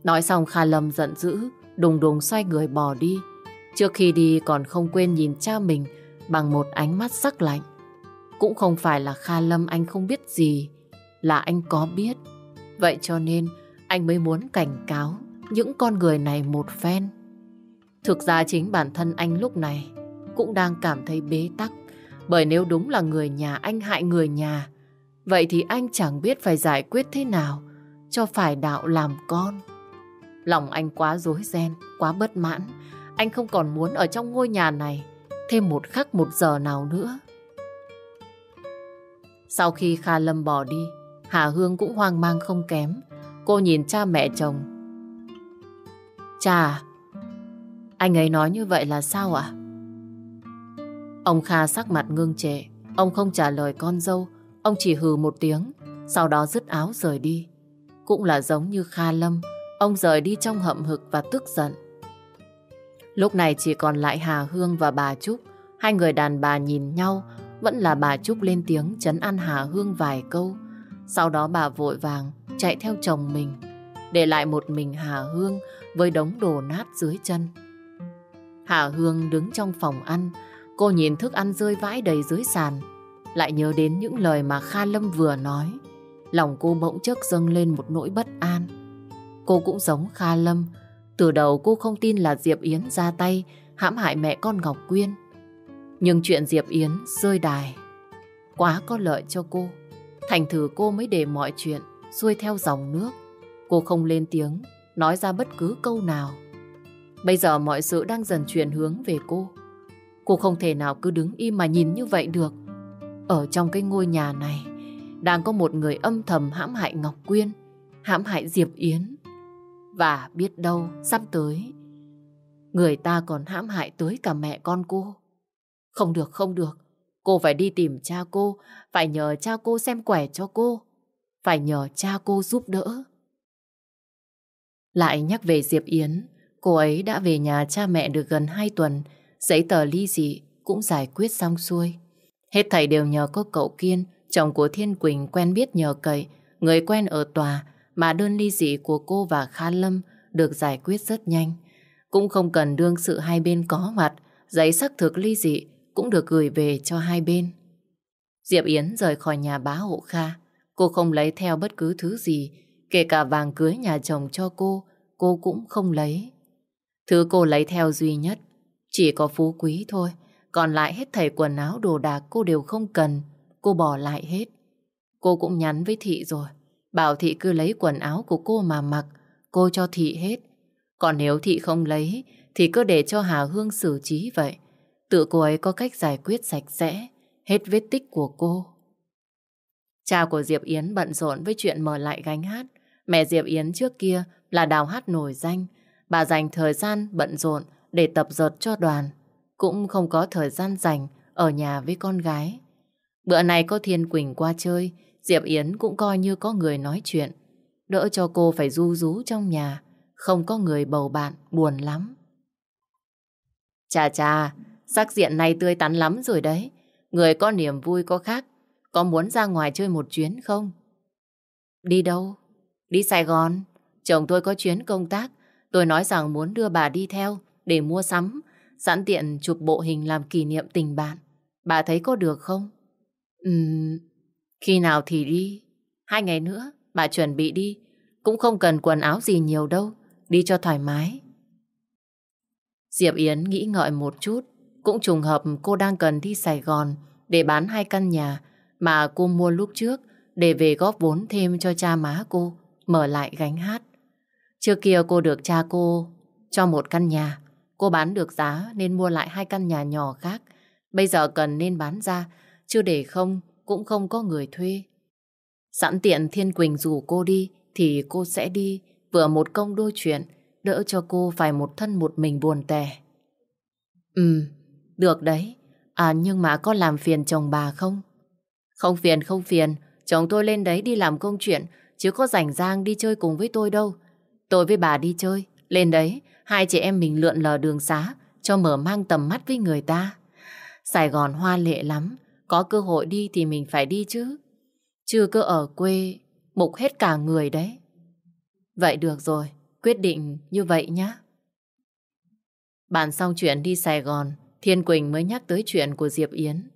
Nói xong Kha Lâm giận dữ, đùng đùng xoay người bỏ đi. Trước khi đi còn không quên nhìn cha mình bằng một ánh mắt sắc lạnh. Cũng không phải là Kha Lâm anh không biết gì, là anh có biết. Vậy cho nên anh mới muốn cảnh cáo những con người này một phen. Thực ra chính bản thân anh lúc này cũng đang cảm thấy bế tắc. Bởi nếu đúng là người nhà anh hại người nhà, vậy thì anh chẳng biết phải giải quyết thế nào cho phải đạo làm con. Lòng anh quá rối ren, quá bất mãn. Anh không còn muốn ở trong ngôi nhà này thêm một khắc một giờ nào nữa. Sau khi Kha Lâm bỏ đi, Hà Hương cũng hoang mang không kém. Cô nhìn cha mẹ chồng. Cha, anh ấy nói như vậy là sao ạ? Ông Kha sắc mặt ngưng trệ. Ông không trả lời con dâu. Ông chỉ hừ một tiếng. Sau đó dứt áo rời đi. Cũng là giống như Kha Lâm. Ông rời đi trong hậm hực và tức giận. Lúc này chỉ còn lại Hà Hương và bà Trúc. Hai người đàn bà nhìn nhau. Vẫn là bà Trúc lên tiếng chấn an Hà Hương vài câu. Sau đó bà vội vàng chạy theo chồng mình, để lại một mình Hà Hương với đống đồ nát dưới chân. Hà Hương đứng trong phòng ăn, cô nhìn thức ăn rơi vãi đầy dưới sàn, lại nhớ đến những lời mà Kha Lâm vừa nói. Lòng cô bỗng chốc dâng lên một nỗi bất an. Cô cũng giống Kha Lâm, từ đầu cô không tin là Diệp Yến ra tay hãm hại mẹ con Ngọc Quyên. Nhưng chuyện Diệp Yến rơi đài quá có lợi cho cô. Thành thử cô mới để mọi chuyện xuôi theo dòng nước. Cô không lên tiếng, nói ra bất cứ câu nào. Bây giờ mọi sự đang dần chuyển hướng về cô. Cô không thể nào cứ đứng im mà nhìn như vậy được. Ở trong cái ngôi nhà này, đang có một người âm thầm hãm hại Ngọc Quyên, hãm hại Diệp Yến. Và biết đâu, sắp tới, người ta còn hãm hại tới cả mẹ con cô. Không được, không được. Cô phải đi tìm cha cô, phải nhờ cha cô xem quẻ cho cô, phải nhờ cha cô giúp đỡ. Lại nhắc về Diệp Yến, cô ấy đã về nhà cha mẹ được gần 2 tuần, giấy tờ ly dị cũng giải quyết xong xuôi. Hết thảy đều nhờ có cậu Kiên, chồng của Thiên Quỳnh quen biết nhờ cậy, người quen ở tòa mà đơn ly dị của cô và Kha Lâm được giải quyết rất nhanh. Cũng không cần đương sự hai bên có mặt, giấy xác thực ly dị cũng được gửi về cho hai bên. Diệp Yến rời khỏi nhà bá hộ Kha. Cô không lấy theo bất cứ thứ gì, kể cả vàng cưới nhà chồng cho cô, cô cũng không lấy. Thứ cô lấy theo duy nhất, chỉ có phú quý thôi. Còn lại hết thảy quần áo đồ đạc cô đều không cần, cô bỏ lại hết. Cô cũng nhắn với Thị rồi, bảo Thị cứ lấy quần áo của cô mà mặc, cô cho Thị hết. Còn nếu Thị không lấy, thì cứ để cho Hà Hương xử trí vậy. Tự cô ấy có cách giải quyết sạch sẽ, hết vết tích của cô. Cha của Diệp Yến bận rộn với chuyện mở lại gánh hát. Mẹ Diệp Yến trước kia là đào hát nổi danh. Bà dành thời gian bận rộn để tập dượt cho đoàn. Cũng không có thời gian dành ở nhà với con gái. Bữa này có Thiên Quỳnh qua chơi, Diệp Yến cũng coi như có người nói chuyện. Đỡ cho cô phải du rú trong nhà, không có người bầu bạn, buồn lắm. Chà chà, Sắc diện này tươi tắn lắm rồi đấy. Người có niềm vui có khác. Có muốn ra ngoài chơi một chuyến không? Đi đâu? Đi Sài Gòn. Chồng tôi có chuyến công tác. Tôi nói rằng muốn đưa bà đi theo để mua sắm. Sẵn tiện chụp bộ hình làm kỷ niệm tình bạn. Bà thấy có được không? Ừm... Khi nào thì đi? Hai ngày nữa, bà chuẩn bị đi. Cũng không cần quần áo gì nhiều đâu. Đi cho thoải mái. Diệp Yến nghĩ ngợi một chút cũng trùng hợp cô đang cần đi Sài Gòn để bán hai căn nhà mà cô mua lúc trước để về góp vốn thêm cho cha má cô mở lại gánh hát. Trước kia cô được cha cô cho một căn nhà. Cô bán được giá nên mua lại hai căn nhà nhỏ khác. Bây giờ cần nên bán ra, chứ để không cũng không có người thuê. Sẵn tiện Thiên Quỳnh rủ cô đi thì cô sẽ đi, vừa một công đôi chuyện, đỡ cho cô phải một thân một mình buồn tẻ. Ừm, được đấy. À nhưng mà có làm phiền chồng bà không? Không phiền, không phiền. Chồng tôi lên đấy đi làm công chuyện, chứ có rảnh rang đi chơi cùng với tôi đâu. Tôi với bà đi chơi, lên đấy, hai chị em mình lượn lờ đường xá, cho mở mang tầm mắt với người ta. Sài Gòn hoa lệ lắm, có cơ hội đi thì mình phải đi chứ. Chưa cơ ở quê, mục hết cả người đấy. Vậy được rồi, quyết định như vậy nhá. Bàn xong chuyện đi Sài Gòn, Thiên Quỳnh mới nhắc tới chuyện của Diệp Yến.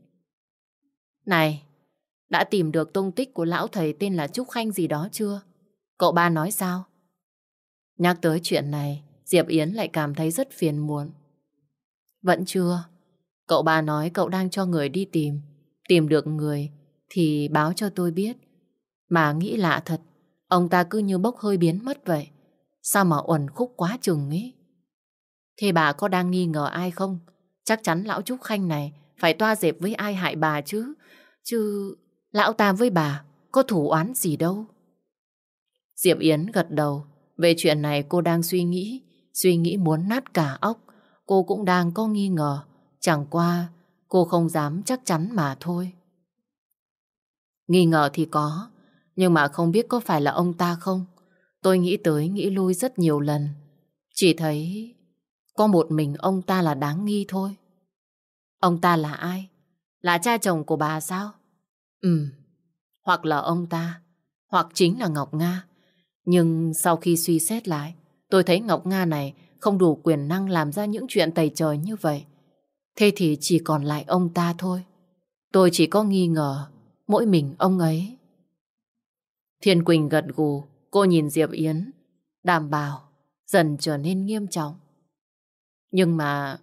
Này, đã tìm được tung tích của lão thầy tên là Trúc Khanh gì đó chưa? Cậu ba nói sao? Nhắc tới chuyện này, Diệp Yến lại cảm thấy rất phiền muộn. Vẫn chưa. Cậu ba nói cậu đang cho người đi tìm. Tìm được người thì báo cho tôi biết. Mà nghĩ lạ thật, ông ta cứ như bốc hơi biến mất vậy. Sao mà uẩn khúc quá chừng ấy? Thế bà có đang nghi ngờ ai không? Chắc chắn lão Trúc Khanh này phải toa dẹp với ai hại bà chứ. Chứ lão ta với bà có thủ oán gì đâu. Diệp Yến gật đầu. Về chuyện này cô đang suy nghĩ. Suy nghĩ muốn nát cả óc. Cô cũng đang có nghi ngờ. Chẳng qua cô không dám chắc chắn mà thôi. Nghi ngờ thì có. Nhưng mà không biết có phải là ông ta không. Tôi nghĩ tới nghĩ lui rất nhiều lần. Chỉ thấy có một mình ông ta là đáng nghi thôi. Ông ta là ai? Là cha chồng của bà sao? Ừ, hoặc là ông ta, hoặc chính là Ngọc Nga. Nhưng sau khi suy xét lại, tôi thấy Ngọc Nga này không đủ quyền năng làm ra những chuyện tày trời như vậy. Thế thì chỉ còn lại ông ta thôi. Tôi chỉ có nghi ngờ mỗi mình ông ấy. Thiên Quỳnh gật gù, cô nhìn Diệp Yến, đảm bảo, dần trở nên nghiêm trọng. Nhưng mà,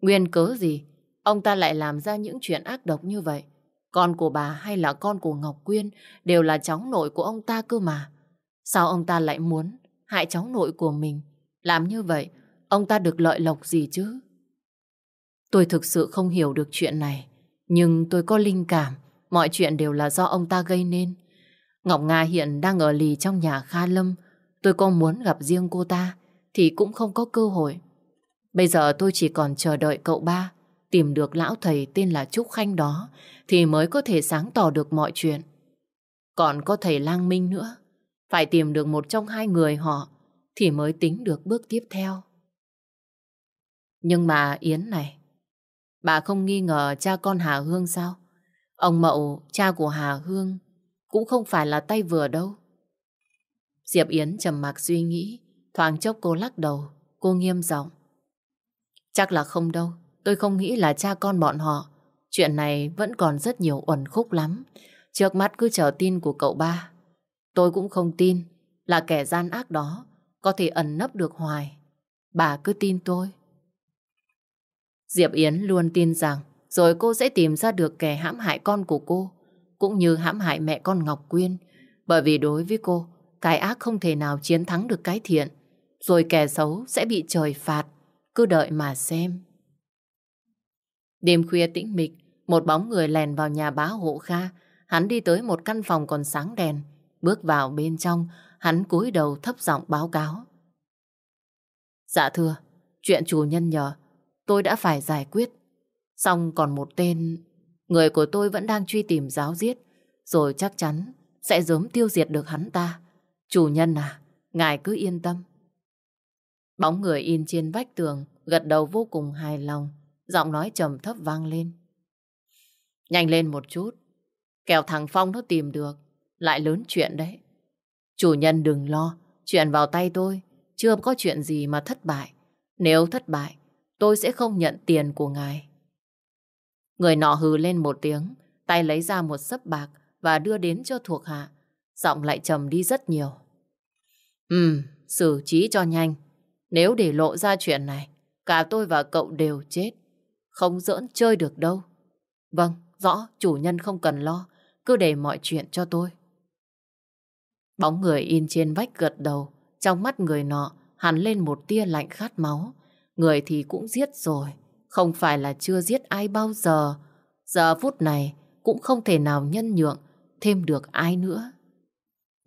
nguyên cớ gì, ông ta lại làm ra những chuyện ác độc như vậy? Con của bà hay là con của Ngọc Quyên đều là cháu nội của ông ta cơ mà. Sao ông ta lại muốn hại cháu nội của mình? Làm như vậy, ông ta được lợi lộc gì chứ? Tôi thực sự không hiểu được chuyện này. Nhưng tôi có linh cảm, mọi chuyện đều là do ông ta gây nên. Ngọc Nga hiện đang ở lì trong nhà Kha Lâm. Tôi có muốn gặp riêng cô ta, thì cũng không có cơ hội. Bây giờ tôi chỉ còn chờ đợi cậu ba tìm được lão thầy tên là Trúc Khanh đó thì mới có thể sáng tỏ được mọi chuyện. Còn có thầy Lang Minh nữa, phải tìm được một trong hai người họ thì mới tính được bước tiếp theo. Nhưng mà Yến này, bà không nghi ngờ cha con Hà Hương sao? Ông Mậu, cha của Hà Hương, cũng không phải là tay vừa đâu. Diệp Yến trầm mặc suy nghĩ, thoáng chốc cô lắc đầu, cô nghiêm giọng. Chắc là không đâu, tôi không nghĩ là cha con bọn họ. Chuyện này vẫn còn rất nhiều uẩn khúc lắm. Trước mắt cứ chờ tin của cậu ba. Tôi cũng không tin là kẻ gian ác đó có thể ẩn nấp được hoài. Bà cứ tin tôi. Diệp Yến luôn tin rằng rồi cô sẽ tìm ra được kẻ hãm hại con của cô, cũng như hãm hại mẹ con Ngọc Quyên. Bởi vì đối với cô, cái ác không thể nào chiến thắng được cái thiện, rồi kẻ xấu sẽ bị trời phạt, cứ đợi mà xem. Đêm khuya tĩnh mịch, một bóng người lèn vào nhà bá hộ Kha, hắn đi tới một căn phòng còn sáng đèn, bước vào bên trong, hắn cúi đầu thấp giọng báo cáo. Dạ thưa, chuyện chủ nhân nhờ, tôi đã phải giải quyết. Xong còn một tên, người của tôi vẫn đang truy tìm giáo giết, rồi chắc chắn sẽ sớm tiêu diệt được hắn ta. Chủ nhân à, ngài cứ yên tâm. Bóng người in trên vách tường, gật đầu vô cùng hài lòng, giọng nói trầm thấp vang lên. Nhanh lên một chút, kẻo thằng Phong nó tìm được, lại lớn chuyện đấy. Chủ nhân đừng lo, chuyện vào tay tôi, chưa có chuyện gì mà thất bại. Nếu thất bại, tôi sẽ không nhận tiền của ngài. Người nọ hừ lên một tiếng, tay lấy ra một sấp bạc và đưa đến cho thuộc hạ. Giọng lại trầm đi rất nhiều. Ừm, xử trí cho nhanh. Nếu để lộ ra chuyện này, cả tôi và cậu đều chết. Không giỡn chơi được đâu. Vâng, rõ, chủ nhân không cần lo. Cứ để mọi chuyện cho tôi. Bóng người in trên vách gật đầu. Trong mắt người nọ hẳn lên một tia lạnh khát máu. Người thì cũng giết rồi. Không phải là chưa giết ai bao giờ. Giờ phút này cũng không thể nào nhân nhượng thêm được ai nữa.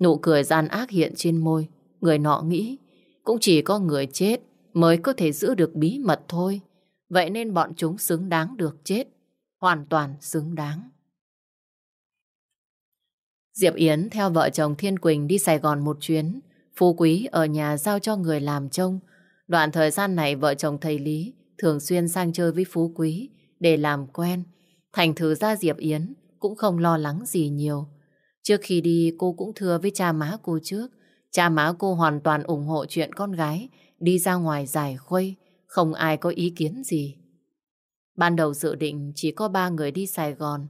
Nụ cười gian ác hiện trên môi. Người nọ nghĩ cũng chỉ có người chết mới có thể giữ được bí mật thôi. Vậy nên bọn chúng xứng đáng được chết. Hoàn toàn xứng đáng. Diệp Yến theo vợ chồng Thiên Quỳnh đi Sài Gòn một chuyến. Phú Quý ở nhà giao cho người làm trông. Đoạn thời gian này vợ chồng thầy Lý thường xuyên sang chơi với Phú Quý để làm quen. Thành thử ra Diệp Yến cũng không lo lắng gì nhiều. Trước khi đi, cô cũng thưa với cha má cô trước. Cha má cô hoàn toàn ủng hộ chuyện con gái, đi ra ngoài giải khuây. Không ai có ý kiến gì. Ban đầu dự định chỉ có ba người đi Sài Gòn.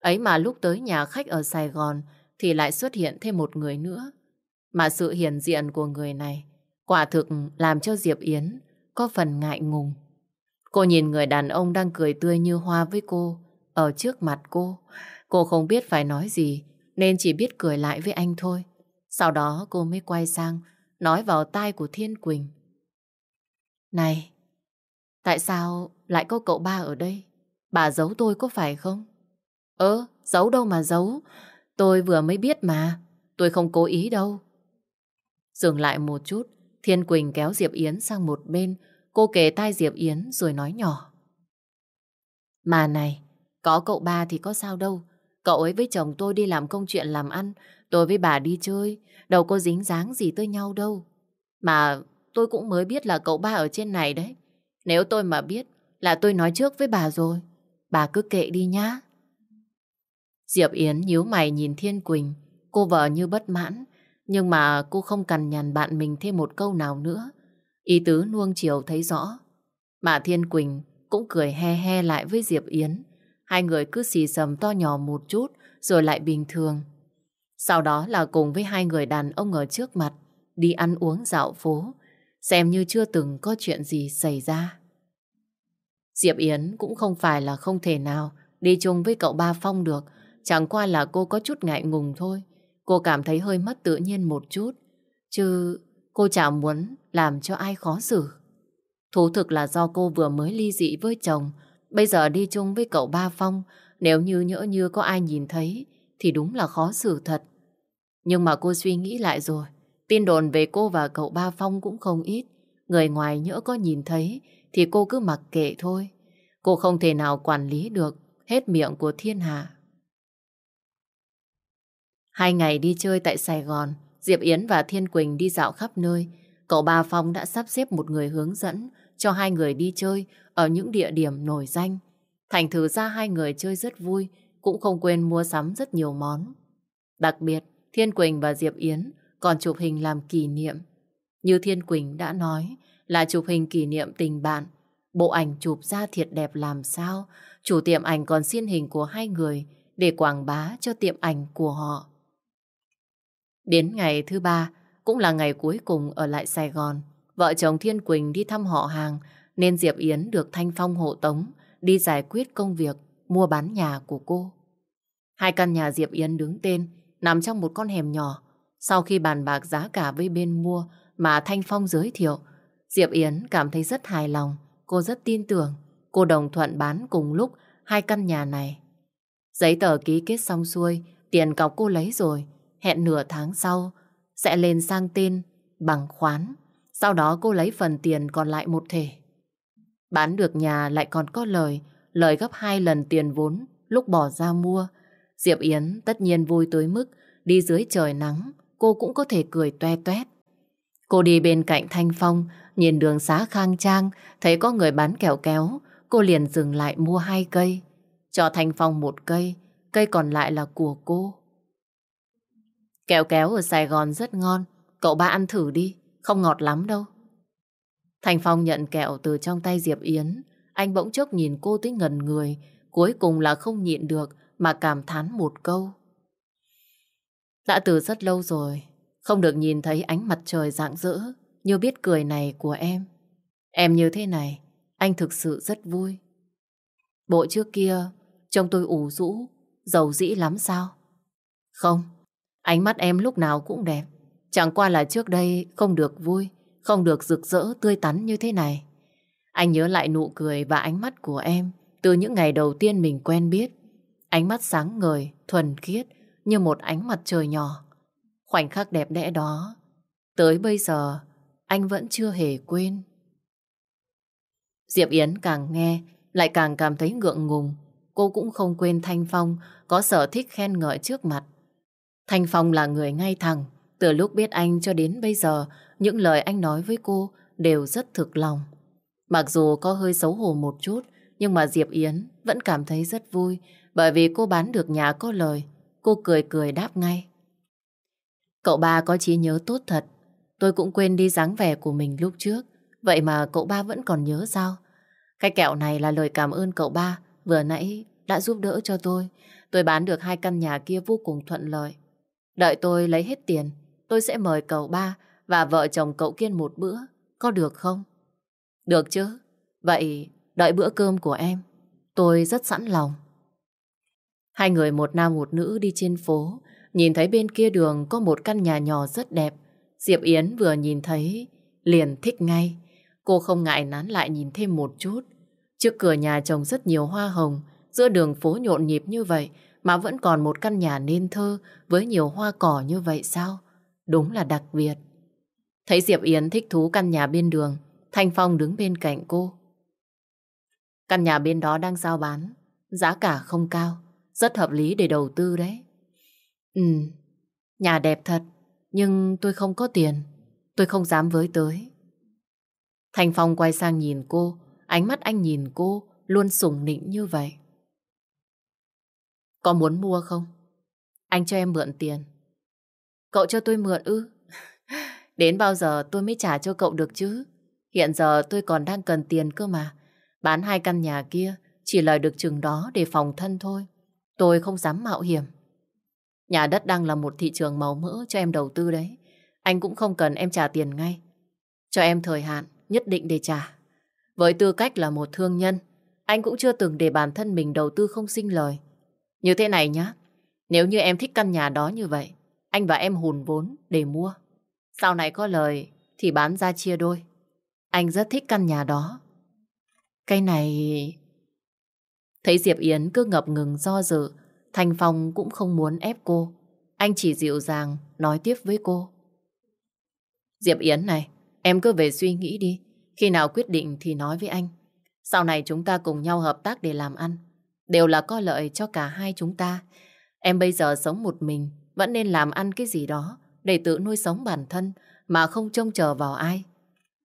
Ấy mà lúc tới nhà khách ở Sài Gòn thì lại xuất hiện thêm một người nữa. Mà sự hiển diện của người này, quả thực làm cho Diệp Yến có phần ngại ngùng. Cô nhìn người đàn ông đang cười tươi như hoa với cô, ở trước mặt cô. Cô không biết phải nói gì, nên chỉ biết cười lại với anh thôi. Sau đó cô mới quay sang nói vào tai của Thiên Quỳnh. Này, tại sao lại có cậu ba ở đây? Bà giấu tôi có phải không? Ơ, giấu đâu mà giấu. Tôi vừa mới biết mà. Tôi không cố ý đâu. Dừng lại một chút, Thiên Quỳnh kéo Diệp Yến sang một bên. Cô kề tai Diệp Yến rồi nói nhỏ. Mà này, có cậu ba thì có sao đâu. Cậu ấy với chồng tôi đi làm công chuyện làm ăn, tôi với bà đi chơi, đâu có dính dáng gì tới nhau đâu. Mà tôi cũng mới biết là cậu ba ở trên này đấy. Nếu tôi mà biết là tôi nói trước với bà rồi. Bà cứ kệ đi nhá. Diệp Yến nhíu mày nhìn Thiên Quỳnh. Cô vợ như bất mãn. Nhưng mà cô không cần nhằn bạn mình thêm một câu nào nữa. Ý tứ nuông chiều thấy rõ. mà Thiên Quỳnh cũng cười he he lại với Diệp Yến. Hai người cứ xì sầm to nhỏ một chút rồi lại bình thường. Sau đó là cùng với hai người đàn ông ở trước mặt đi ăn uống dạo phố xem như chưa từng có chuyện gì xảy ra. Diệp Yến cũng không phải là không thể nào đi chung với cậu Ba Phong được, chẳng qua là cô có chút ngại ngùng thôi. Cô cảm thấy hơi mất tự nhiên một chút, chứ cô chẳng muốn làm cho ai khó xử. Thú thực là do cô vừa mới ly dị với chồng, bây giờ đi chung với cậu Ba Phong, nếu như nhỡ như có ai nhìn thấy thì đúng là khó xử thật. Nhưng mà cô suy nghĩ lại rồi, tin đồn về cô và cậu Ba Phong cũng không ít. Người ngoài nhỡ có nhìn thấy thì cô cứ mặc kệ thôi. Cô không thể nào quản lý được hết miệng của thiên hạ. Hai ngày đi chơi tại Sài Gòn, Diệp Yến và Thiên Quỳnh đi dạo khắp nơi. Cậu Ba Phong đã sắp xếp một người hướng dẫn cho hai người đi chơi ở những địa điểm nổi danh. Thành thử ra hai người chơi rất vui, cũng không quên mua sắm rất nhiều món. Đặc biệt, Thiên Quỳnh và Diệp Yến còn chụp hình làm kỷ niệm. Như Thiên Quỳnh đã nói, là chụp hình kỷ niệm tình bạn. Bộ ảnh chụp ra thiệt đẹp làm sao, chủ tiệm ảnh còn xin hình của hai người để quảng bá cho tiệm ảnh của họ. Đến ngày thứ ba, cũng là ngày cuối cùng ở lại Sài Gòn, vợ chồng Thiên Quỳnh đi thăm họ hàng, nên Diệp Yến được Thanh Phong hộ tống đi giải quyết công việc mua bán nhà của cô. Hai căn nhà Diệp Yến đứng tên nằm trong một con hẻm nhỏ. Sau khi bàn bạc giá cả với bên mua mà Thanh Phong giới thiệu, Diệp Yến cảm thấy rất hài lòng. Cô rất tin tưởng cô đồng thuận bán cùng lúc hai căn nhà này. Giấy tờ ký kết xong xuôi, tiền cọc cô lấy rồi. Hẹn nửa tháng sau sẽ lên sang tên bằng khoán. Sau đó cô lấy phần tiền còn lại một thể. Bán được nhà lại còn có lời, lời gấp hai lần tiền vốn lúc bỏ ra mua. Diệp Yến tất nhiên vui tới mức đi dưới trời nắng, cô cũng có thể cười toe toét. Cô đi bên cạnh Thanh Phong, nhìn đường xá khang trang, thấy có người bán kẹo kéo, cô liền dừng lại mua hai cây. Cho Thanh Phong một cây, cây còn lại là của cô. Kẹo kéo ở Sài Gòn rất ngon, cậu ba ăn thử đi, không ngọt lắm đâu. Thanh Phong nhận kẹo từ trong tay Diệp Yến, anh bỗng chốc nhìn cô tới ngần người, cuối cùng là không nhịn được mà cảm thán một câu. Đã từ rất lâu rồi, không được nhìn thấy ánh mặt trời rạng rỡ như biết cười này của em. Em như thế này, anh thực sự rất vui. Bộ trước kia, trông tôi ủ rũ, giàu dĩ lắm sao? Không, ánh mắt em lúc nào cũng đẹp. Chẳng qua là trước đây không được vui, không được rực rỡ tươi tắn như thế này. Anh nhớ lại nụ cười và ánh mắt của em từ những ngày đầu tiên mình quen biết. Ánh mắt sáng ngời, thuần khiết như một ánh mặt trời nhỏ. Khoảnh khắc đẹp đẽ đó, tới bây giờ anh vẫn chưa hề quên. Diệp Yến càng nghe, lại càng cảm thấy ngượng ngùng. Cô cũng không quên Thanh Phong có sở thích khen ngợi trước mặt. Thanh Phong là người ngay thẳng. Từ lúc biết anh cho đến bây giờ, những lời anh nói với cô đều rất thực lòng. Mặc dù có hơi xấu hổ một chút, nhưng mà Diệp Yến vẫn cảm thấy rất vui bởi vì cô bán được nhà có lời. Cô cười cười đáp ngay. Cậu ba có trí nhớ tốt thật. Tôi cũng quên đi dáng vẻ của mình lúc trước. Vậy mà cậu ba vẫn còn nhớ sao? Cái kẹo này là lời cảm ơn cậu ba vừa nãy đã giúp đỡ cho tôi. Tôi bán được hai căn nhà kia vô cùng thuận lợi. Đợi tôi lấy hết tiền, tôi sẽ mời cậu ba và vợ chồng cậu Kiên một bữa. Có được không? Được chứ. Vậy đợi bữa cơm của em. Tôi rất sẵn lòng. Hai người một nam một nữ đi trên phố, nhìn thấy bên kia đường có một căn nhà nhỏ rất đẹp. Diệp Yến vừa nhìn thấy, liền thích ngay. Cô không ngại nán lại nhìn thêm một chút. Trước cửa nhà trồng rất nhiều hoa hồng, giữa đường phố nhộn nhịp như vậy mà vẫn còn một căn nhà nên thơ với nhiều hoa cỏ như vậy sao? Đúng là đặc biệt. Thấy Diệp Yến thích thú căn nhà bên đường, Thanh Phong đứng bên cạnh cô. Căn nhà bên đó đang giao bán, giá cả không cao, rất hợp lý để đầu tư đấy. Ừ, nhà đẹp thật, nhưng tôi không có tiền, tôi không dám với tới. Thành Phong quay sang nhìn cô, ánh mắt anh nhìn cô luôn sủng nịnh như vậy. Có muốn mua không? Anh cho em mượn tiền. Cậu cho tôi mượn ư? Đến bao giờ tôi mới trả cho cậu được chứ? Hiện giờ tôi còn đang cần tiền cơ mà. Bán hai căn nhà kia chỉ lời được chừng đó để phòng thân thôi. Tôi không dám mạo hiểm. Nhà đất đang là một thị trường màu mỡ cho em đầu tư đấy. Anh cũng không cần em trả tiền ngay. Cho em thời hạn nhất định để trả. Với tư cách là một thương nhân, anh cũng chưa từng để bản thân mình đầu tư không sinh lời. Như thế này nhá, nếu như em thích căn nhà đó như vậy, anh và em hùn vốn để mua. Sau này có lời thì bán ra chia đôi. Anh rất thích căn nhà đó. Cái này... Thấy Diệp Yến cứ ngập ngừng do dự, Thanh Phong cũng không muốn ép cô. Anh chỉ dịu dàng nói tiếp với cô. Diệp Yến này, em cứ về suy nghĩ đi. Khi nào quyết định thì nói với anh. Sau này chúng ta cùng nhau hợp tác để làm ăn. Đều là có lợi cho cả hai chúng ta. Em bây giờ sống một mình, vẫn nên làm ăn cái gì đó để tự nuôi sống bản thân mà không trông chờ vào ai.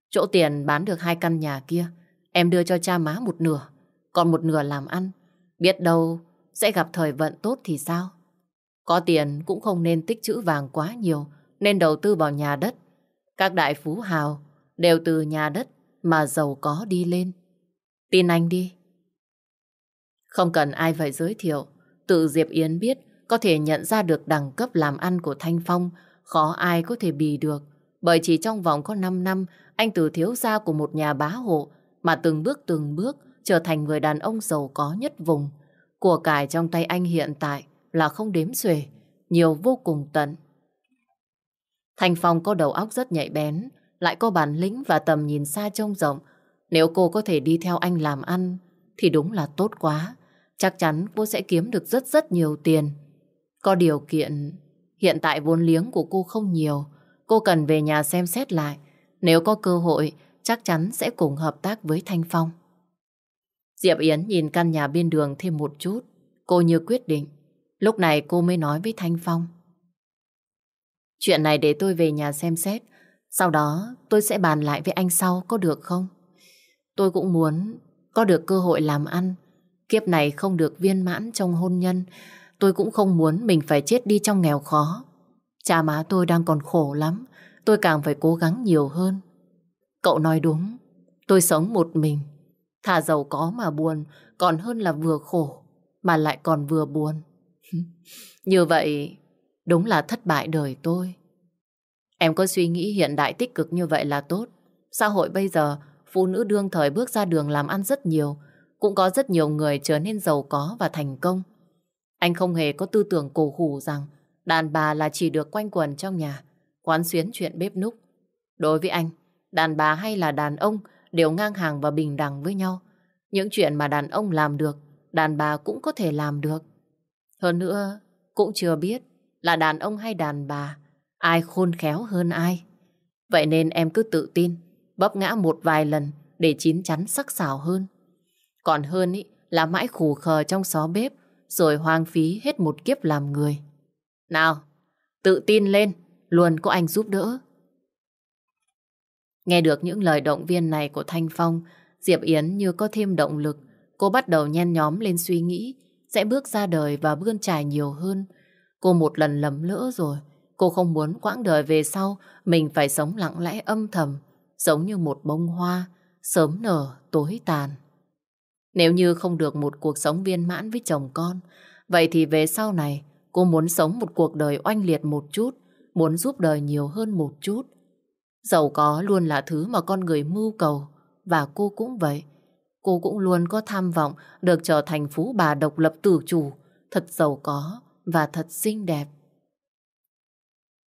Chỗ tiền bán được hai căn nhà kia, em đưa cho cha má một nửa, còn một nửa làm ăn. Biết đâu sẽ gặp thời vận tốt thì sao? Có tiền cũng không nên tích trữ vàng quá nhiều, nên đầu tư vào nhà đất. Các đại phú hào đều từ nhà đất mà giàu có đi lên. Tin anh đi. Không cần ai phải giới thiệu, tự Diệp Yến biết có thể nhận ra được đẳng cấp làm ăn của Thanh Phong, khó ai có thể bì được. Bởi chỉ trong vòng có 5 năm, anh từ thiếu gia của một nhà bá hộ mà từng bước từng bước trở thành người đàn ông giàu có nhất vùng. Của cải trong tay anh hiện tại là không đếm xuể, nhiều vô cùng tận. Thanh Phong có đầu óc rất nhạy bén, lại có bản lĩnh và tầm nhìn xa trông rộng. Nếu cô có thể đi theo anh làm ăn, thì đúng là tốt quá. Chắc chắn cô sẽ kiếm được rất rất nhiều tiền. Có điều kiện, hiện tại vốn liếng của cô không nhiều. Cô cần về nhà xem xét lại. Nếu có cơ hội, chắc chắn sẽ cùng hợp tác với Thanh Phong. Diệp Yến nhìn căn nhà bên đường thêm một chút. Cô như quyết định. Lúc này cô mới nói với Thanh Phong. Chuyện này để tôi về nhà xem xét. Sau đó tôi sẽ bàn lại với anh sau, có được không? Tôi cũng muốn có được cơ hội làm ăn. Kiếp này không được viên mãn trong hôn nhân. Tôi cũng không muốn mình phải chết đi trong nghèo khó. Cha má tôi đang còn khổ lắm. Tôi càng phải cố gắng nhiều hơn. Cậu nói đúng. Tôi sống một mình. Thà giàu có mà buồn còn hơn là vừa khổ mà lại còn vừa buồn. Như vậy đúng là thất bại đời tôi. Em có suy nghĩ hiện đại tích cực như vậy là tốt. Xã hội bây giờ, phụ nữ đương thời bước ra đường làm ăn rất nhiều. Cũng có rất nhiều người trở nên giàu có và thành công. Anh không hề có tư tưởng cổ hủ rằng đàn bà là chỉ được quanh quần trong nhà, quán xuyến chuyện bếp núc. Đối với anh, đàn bà hay là đàn ông đều ngang hàng và bình đẳng với nhau. Những chuyện mà đàn ông làm được, đàn bà cũng có thể làm được. Hơn nữa, cũng chưa biết là đàn ông hay đàn bà Ai khôn khéo hơn ai? Vậy nên em cứ tự tin, bấp ngã một vài lần để chín chắn sắc sảo hơn. Còn hơn ý, là mãi khủ khờ trong xó bếp rồi hoang phí hết một kiếp làm người. Nào, tự tin lên, luôn có anh giúp đỡ. Nghe được những lời động viên này của Thanh Phong, Diệp Yến như có thêm động lực. Cô bắt đầu nhen nhóm lên suy nghĩ sẽ bước ra đời và bươn trải nhiều hơn. Cô một lần lầm lỡ rồi, Cô không muốn quãng đời về sau mình phải sống lặng lẽ âm thầm, giống như một bông hoa, sớm nở, tối tàn. Nếu như không được một cuộc sống viên mãn với chồng con, vậy thì về sau này cô muốn sống một cuộc đời oanh liệt một chút, muốn giúp đời nhiều hơn một chút. Giàu có luôn là thứ mà con người mưu cầu, và cô cũng vậy. Cô cũng luôn có tham vọng được trở thành phú bà độc lập tự chủ, thật giàu có và thật xinh đẹp.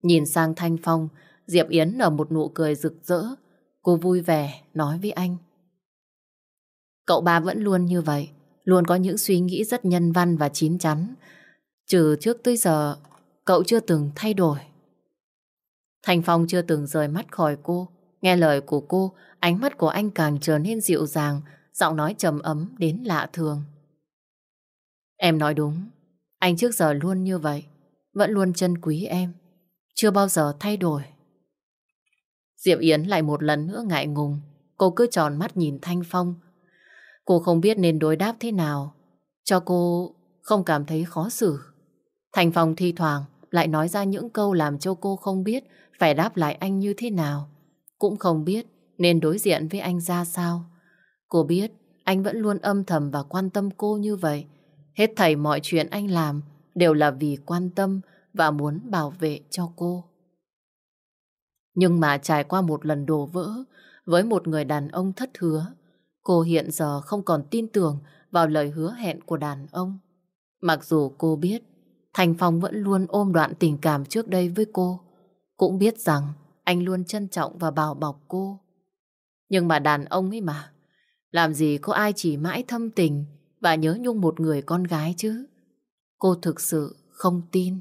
Nhìn sang Thanh Phong, Diệp Yến nở một nụ cười rực rỡ. Cô vui vẻ nói với anh. Cậu ba vẫn luôn như vậy, luôn có những suy nghĩ rất nhân văn và chín chắn. Trừ trước tới giờ, cậu chưa từng thay đổi. Thanh Phong chưa từng rời mắt khỏi cô. Nghe lời của cô, ánh mắt của anh càng trở nên dịu dàng, giọng nói trầm ấm đến lạ thường. Em nói đúng, anh trước giờ luôn như vậy, vẫn luôn trân quý em. Chưa bao giờ thay đổi. Diệp Yến lại một lần nữa ngại ngùng. Cô cứ tròn mắt nhìn Thanh Phong. Cô không biết nên đối đáp thế nào. Cho cô không cảm thấy khó xử. Thanh Phong thi thoảng lại nói ra những câu làm cho cô không biết phải đáp lại anh như thế nào. Cũng không biết nên đối diện với anh ra sao. Cô biết anh vẫn luôn âm thầm và quan tâm cô như vậy. Hết thảy mọi chuyện anh làm đều là vì quan tâm và muốn bảo vệ cho cô. Nhưng mà trải qua một lần đổ vỡ với một người đàn ông thất hứa, cô hiện giờ không còn tin tưởng vào lời hứa hẹn của đàn ông. Mặc dù cô biết Thành Phong vẫn luôn ôm đoạn tình cảm trước đây với cô, cũng biết rằng anh luôn trân trọng và bảo bọc cô. Nhưng mà đàn ông ấy mà, làm gì có ai chỉ mãi thâm tình và nhớ nhung một người con gái chứ? Cô thực sự không tin.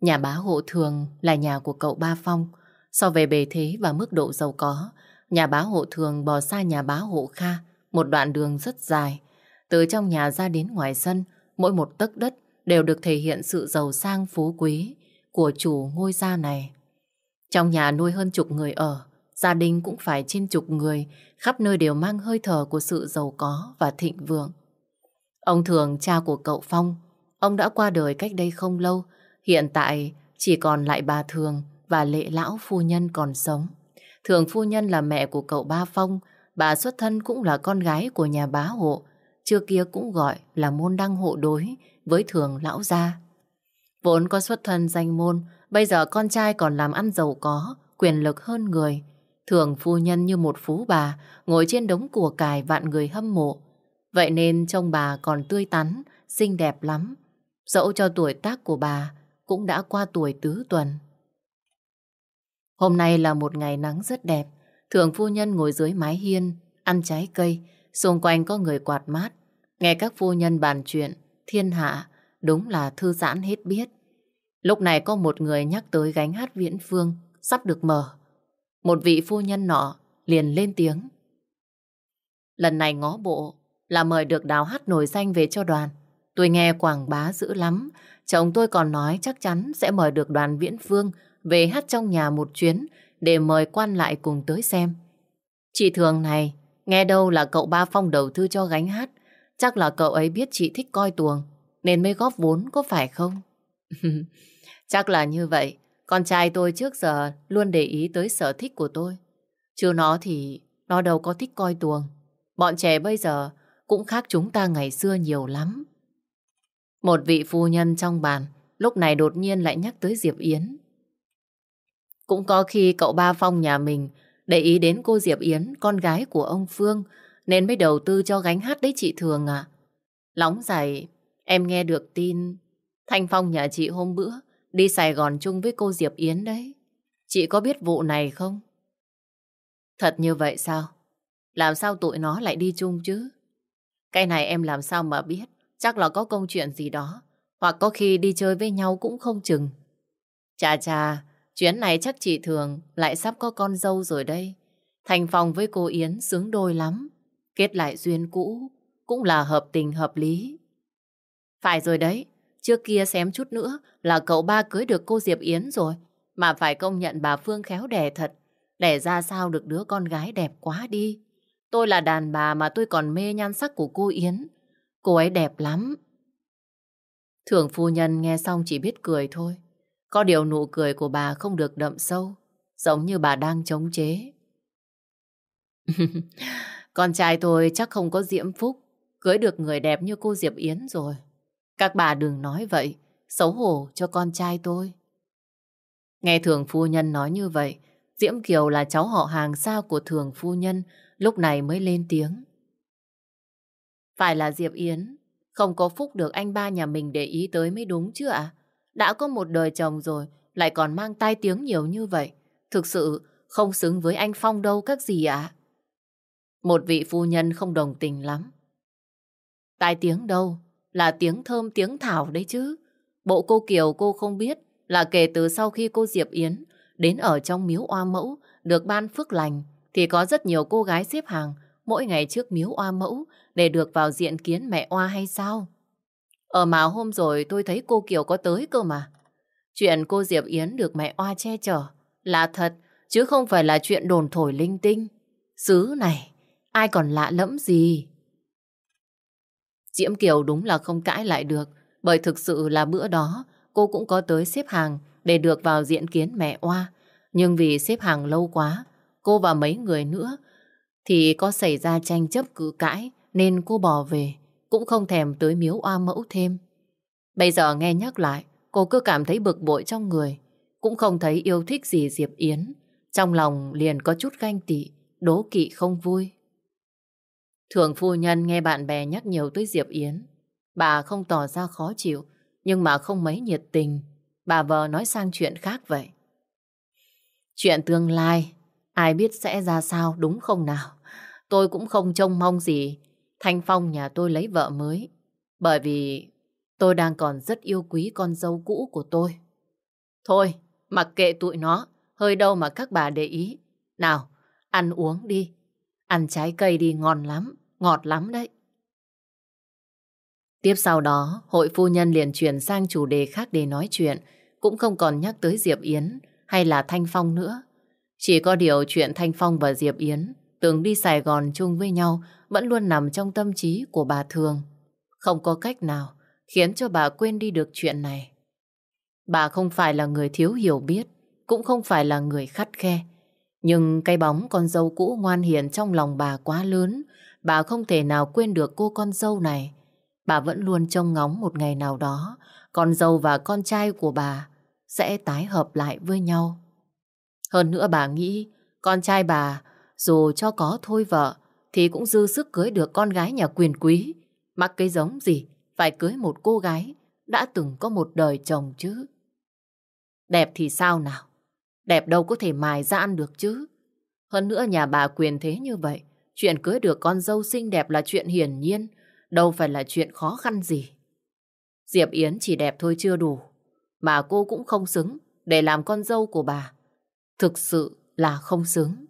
Nhà bá hộ thường là nhà của cậu Ba Phong. So về bề thế và mức độ giàu có, nhà bá hộ thường bò xa nhà bá hộ Kha một đoạn đường rất dài. Từ trong nhà ra đến ngoài sân, mỗi một tấc đất đều được thể hiện sự giàu sang phú quý của chủ ngôi gia này. Trong nhà nuôi hơn chục người ở, gia đình cũng phải trên chục người, khắp nơi đều mang hơi thở của sự giàu có và thịnh vượng. Ông Thường, cha của cậu Phong, ông đã qua đời cách đây không lâu, hiện tại chỉ còn lại bà Thường và lệ lão phu nhân còn sống. Thường phu nhân là mẹ của cậu Ba Phong, bà xuất thân cũng là con gái của nhà bá hộ, trước kia cũng gọi là môn đăng hộ đối với thường lão gia. Vốn có xuất thân danh môn, bây giờ con trai còn làm ăn giàu có, quyền lực hơn người. Thường phu nhân như một phú bà, ngồi trên đống của cải vạn người hâm mộ. Vậy nên trông bà còn tươi tắn, xinh đẹp lắm. Dẫu cho tuổi tác của bà cũng đã qua tuổi tứ tuần. Hôm nay là một ngày nắng rất đẹp. Thường phu nhân ngồi dưới mái hiên, ăn trái cây, xung quanh có người quạt mát. Nghe các phu nhân bàn chuyện, thiên hạ, đúng là thư giãn hết biết. Lúc này có một người nhắc tới gánh hát viễn phương, sắp được mở. Một vị phu nhân nọ liền lên tiếng. Lần này ngó bộ là mời được đào hát nổi danh về cho đoàn. Tôi nghe quảng bá dữ lắm, chồng tôi còn nói chắc chắn sẽ mời được đoàn viễn phương về hát trong nhà một chuyến để mời quan lại cùng tới xem. Chị Thường này, nghe đâu là cậu Ba Phong đầu thư cho gánh hát, chắc là cậu ấy biết chị thích coi tuồng, nên mới góp vốn có phải không? chắc là như vậy, con trai tôi trước giờ luôn để ý tới sở thích của tôi. Chứ nó thì nó đâu có thích coi tuồng. Bọn trẻ bây giờ cũng khác chúng ta ngày xưa nhiều lắm. Một vị phu nhân trong bàn lúc này đột nhiên lại nhắc tới Diệp Yến. Cũng có khi cậu ba Phong nhà mình để ý đến cô Diệp Yến, con gái của ông Phương, nên mới đầu tư cho gánh hát đấy chị Thường à. Lóng dài, em nghe được tin Thanh Phong nhà chị hôm bữa đi Sài Gòn chung với cô Diệp Yến đấy. Chị có biết vụ này không? Thật như vậy sao? Làm sao tụi nó lại đi chung chứ? Cái này em làm sao mà biết? Chắc là có công chuyện gì đó. Hoặc có khi đi chơi với nhau cũng không chừng. Chà chà, chuyến này chắc chị Thường lại sắp có con dâu rồi đây. Thành phòng với cô Yến sướng đôi lắm. Kết lại duyên cũ cũng là hợp tình hợp lý. Phải rồi đấy, trước kia xém chút nữa là cậu ba cưới được cô Diệp Yến rồi. Mà phải công nhận bà Phương khéo đẻ thật. Đẻ ra sao được đứa con gái đẹp quá đi. Tôi là đàn bà mà tôi còn mê nhan sắc của cô Yến. Cô ấy đẹp lắm. Thưởng phu nhân nghe xong chỉ biết cười thôi. Có điều nụ cười của bà không được đậm sâu, giống như bà đang chống chế. Con trai tôi chắc không có diễm phúc, cưới được người đẹp như cô Diệp Yến rồi. Các bà đừng nói vậy, xấu hổ cho con trai tôi. Nghe thường phu nhân nói như vậy, Diễm Kiều là cháu họ hàng xa của thường phu nhân, lúc này mới lên tiếng. Phải là Diệp Yến, không có phúc được anh ba nhà mình để ý tới mới đúng chứ ạ? Đã có một đời chồng rồi, lại còn mang tai tiếng nhiều như vậy. Thực sự không xứng với anh Phong đâu các gì ạ. Một vị phu nhân không đồng tình lắm. Tai tiếng đâu? Là tiếng thơm tiếng thảo đấy chứ. Bộ cô Kiều cô không biết là kể từ sau khi cô Diệp Yến đến ở trong miếu oa mẫu được ban phước lành thì có rất nhiều cô gái xếp hàng mỗi ngày trước miếu oa mẫu để được vào diện kiến mẹ oa hay sao? Ở mà hôm rồi tôi thấy cô Kiều có tới cơ mà. Chuyện cô Diệp Yến được mẹ oa che chở là thật, chứ không phải là chuyện đồn thổi linh tinh. Xứ này, ai còn lạ lẫm gì? Diễm Kiều đúng là không cãi lại được, bởi thực sự là bữa đó cô cũng có tới xếp hàng để được vào diễn kiến mẹ Oa. Nhưng vì xếp hàng lâu quá, cô và mấy người nữa thì có xảy ra tranh chấp cự cãi nên cô bỏ về, cũng không thèm tới miếu oa mẫu thêm. Bây giờ nghe nhắc lại, cô cứ cảm thấy bực bội trong người, cũng không thấy yêu thích gì Diệp Yến. Trong lòng liền có chút ganh tị, đố kỵ không vui. Thường phu nhân nghe bạn bè nhắc nhiều tới Diệp Yến. Bà không tỏ ra khó chịu, nhưng mà không mấy nhiệt tình. Bà vợ nói sang chuyện khác vậy. Chuyện tương lai, ai biết sẽ ra sao đúng không nào? Tôi cũng không trông mong gì Thanh Phong nhà tôi lấy vợ mới. Bởi vì tôi đang còn rất yêu quý con dâu cũ của tôi. Thôi, mặc kệ tụi nó, hơi đâu mà các bà để ý. Nào, ăn uống đi. Ăn trái cây đi ngon lắm, ngọt lắm đấy. Tiếp sau đó, hội phu nhân liền chuyển sang chủ đề khác để nói chuyện, cũng không còn nhắc tới Diệp Yến hay là Thanh Phong nữa. Chỉ có điều chuyện Thanh Phong và Diệp Yến tưởng đi Sài Gòn chung với nhau vẫn luôn nằm trong tâm trí của bà Thường. Không có cách nào khiến cho bà quên đi được chuyện này. Bà không phải là người thiếu hiểu biết, cũng không phải là người khắt khe. Nhưng cái bóng con dâu cũ ngoan hiền trong lòng bà quá lớn, bà không thể nào quên được cô con dâu này. Bà vẫn luôn trông ngóng một ngày nào đó, con dâu và con trai của bà sẽ tái hợp lại với nhau. Hơn nữa bà nghĩ, con trai bà dù cho có thôi vợ, thì cũng dư sức cưới được con gái nhà quyền quý. Mắc cái giống gì, phải cưới một cô gái đã từng có một đời chồng chứ. Đẹp thì sao nào? Đẹp đâu có thể mài ra ăn được chứ. Hơn nữa nhà bà quyền thế như vậy, chuyện cưới được con dâu xinh đẹp là chuyện hiển nhiên, đâu phải là chuyện khó khăn gì. Diệp Yến chỉ đẹp thôi chưa đủ, mà cô cũng không xứng để làm con dâu của bà. Thực sự là không xứng.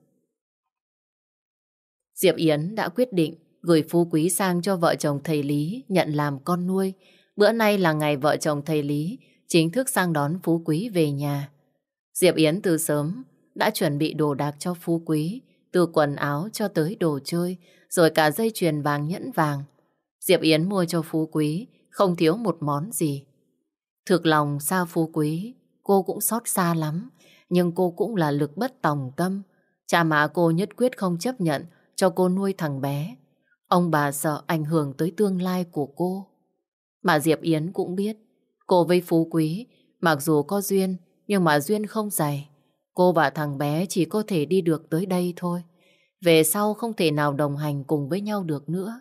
Diệp Yến đã quyết định gửi phú quý sang cho vợ chồng thầy Lý nhận làm con nuôi. Bữa nay là ngày vợ chồng thầy Lý chính thức sang đón phú quý về nhà. Diệp Yến từ sớm đã chuẩn bị đồ đạc cho phú quý, từ quần áo cho tới đồ chơi, rồi cả dây chuyền vàng nhẫn vàng. Diệp Yến mua cho phú quý, không thiếu một món gì. Thực lòng sao phú quý, cô cũng xót xa lắm, nhưng cô cũng là lực bất tòng tâm. Cha má cô nhất quyết không chấp nhận cho cô nuôi thằng bé. Ông bà sợ ảnh hưởng tới tương lai của cô. Mà Diệp Yến cũng biết, cô với Phú Quý, mặc dù có duyên, nhưng mà duyên không dày. Cô và thằng bé chỉ có thể đi được tới đây thôi. Về sau không thể nào đồng hành cùng với nhau được nữa.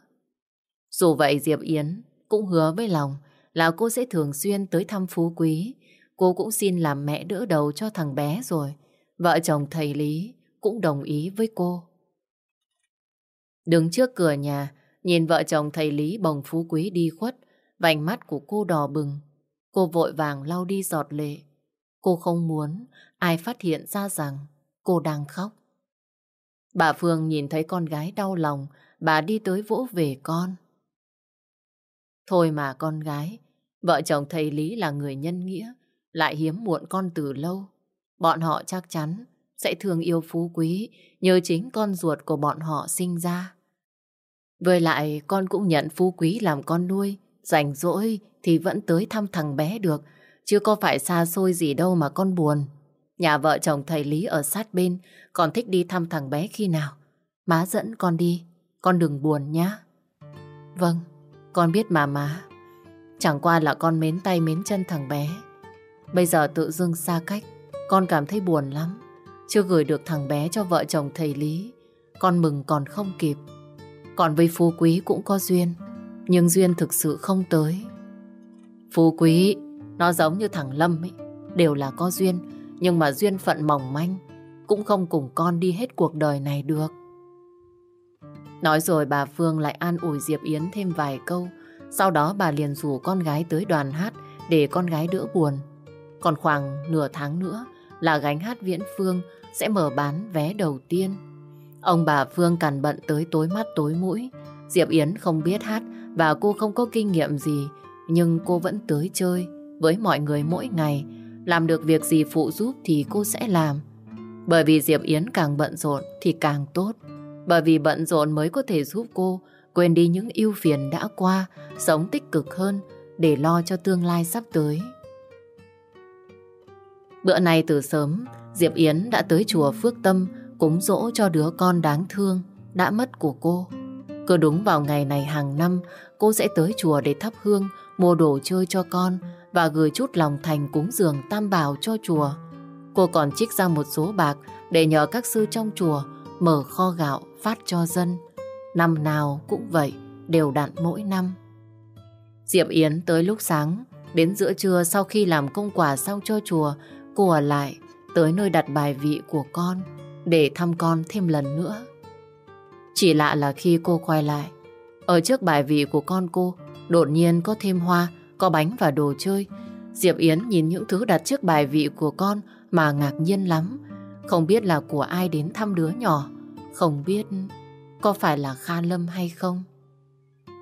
Dù vậy Diệp Yến cũng hứa với lòng là cô sẽ thường xuyên tới thăm Phú Quý. Cô cũng xin làm mẹ đỡ đầu cho thằng bé rồi. Vợ chồng thầy Lý cũng đồng ý với cô. Đứng trước cửa nhà, nhìn vợ chồng thầy Lý bồng phú quý đi khuất, vành mắt của cô đỏ bừng. Cô vội vàng lau đi giọt lệ. Cô không muốn ai phát hiện ra rằng cô đang khóc. Bà Phương nhìn thấy con gái đau lòng, bà đi tới vỗ về con. Thôi mà con gái, vợ chồng thầy Lý là người nhân nghĩa, lại hiếm muộn con từ lâu. Bọn họ chắc chắn sẽ thương yêu phú quý nhờ chính con ruột của bọn họ sinh ra. Với lại con cũng nhận phú quý làm con nuôi, rảnh rỗi thì vẫn tới thăm thằng bé được, chứ có phải xa xôi gì đâu mà con buồn. Nhà vợ chồng thầy Lý ở sát bên, còn thích đi thăm thằng bé khi nào. Má dẫn con đi, con đừng buồn nhá. Vâng, con biết mà má. Chẳng qua là con mến tay mến chân thằng bé. Bây giờ tự dưng xa cách, con cảm thấy buồn lắm. Chưa gửi được thằng bé cho vợ chồng thầy Lý Con mừng còn không kịp Còn với Phú Quý cũng có duyên Nhưng duyên thực sự không tới Phú Quý Nó giống như thằng Lâm ấy Đều là có duyên nhưng mà duyên phận mỏng manh Cũng không cùng con đi hết cuộc đời này được Nói rồi bà Phương lại an ủi Diệp Yến thêm vài câu Sau đó bà liền rủ con gái tới đoàn hát Để con gái đỡ buồn Còn khoảng nửa tháng nữa Là gánh hát Viễn Phương sẽ mở bán vé đầu tiên. Ông bà Phương cằn bận tới tối mắt tối mũi. Diệp Yến không biết hát và cô không có kinh nghiệm gì, nhưng cô vẫn tới chơi với mọi người mỗi ngày. Làm được việc gì phụ giúp thì cô sẽ làm. Bởi vì Diệp Yến càng bận rộn thì càng tốt. Bởi vì bận rộn mới có thể giúp cô quên đi những ưu phiền đã qua, sống tích cực hơn để lo cho tương lai sắp tới. Bữa nay từ sớm, Diệp Yến đã tới chùa Phước Tâm cúng dỗ cho đứa con đáng thương đã mất của cô. Cứ đúng vào ngày này hàng năm, cô sẽ tới chùa để thắp hương, mua đồ chơi cho con và gửi chút lòng thành cúng dường tam bảo cho chùa. Cô còn trích ra một số bạc để nhờ các sư trong chùa mở kho gạo phát cho dân. Năm nào cũng vậy, đều đặn mỗi năm. Diệp Yến tới lúc sáng, đến giữa trưa sau khi làm công quả xong cho chùa, cô ở lại tới nơi đặt bài vị của con để thăm con thêm lần nữa. Chỉ lạ là khi cô quay lại, ở trước bài vị của con cô, đột nhiên có thêm hoa, có bánh và đồ chơi. Diệp Yến nhìn những thứ đặt trước bài vị của con mà ngạc nhiên lắm. Không biết là của ai đến thăm đứa nhỏ, không biết có phải là Kha Lâm hay không.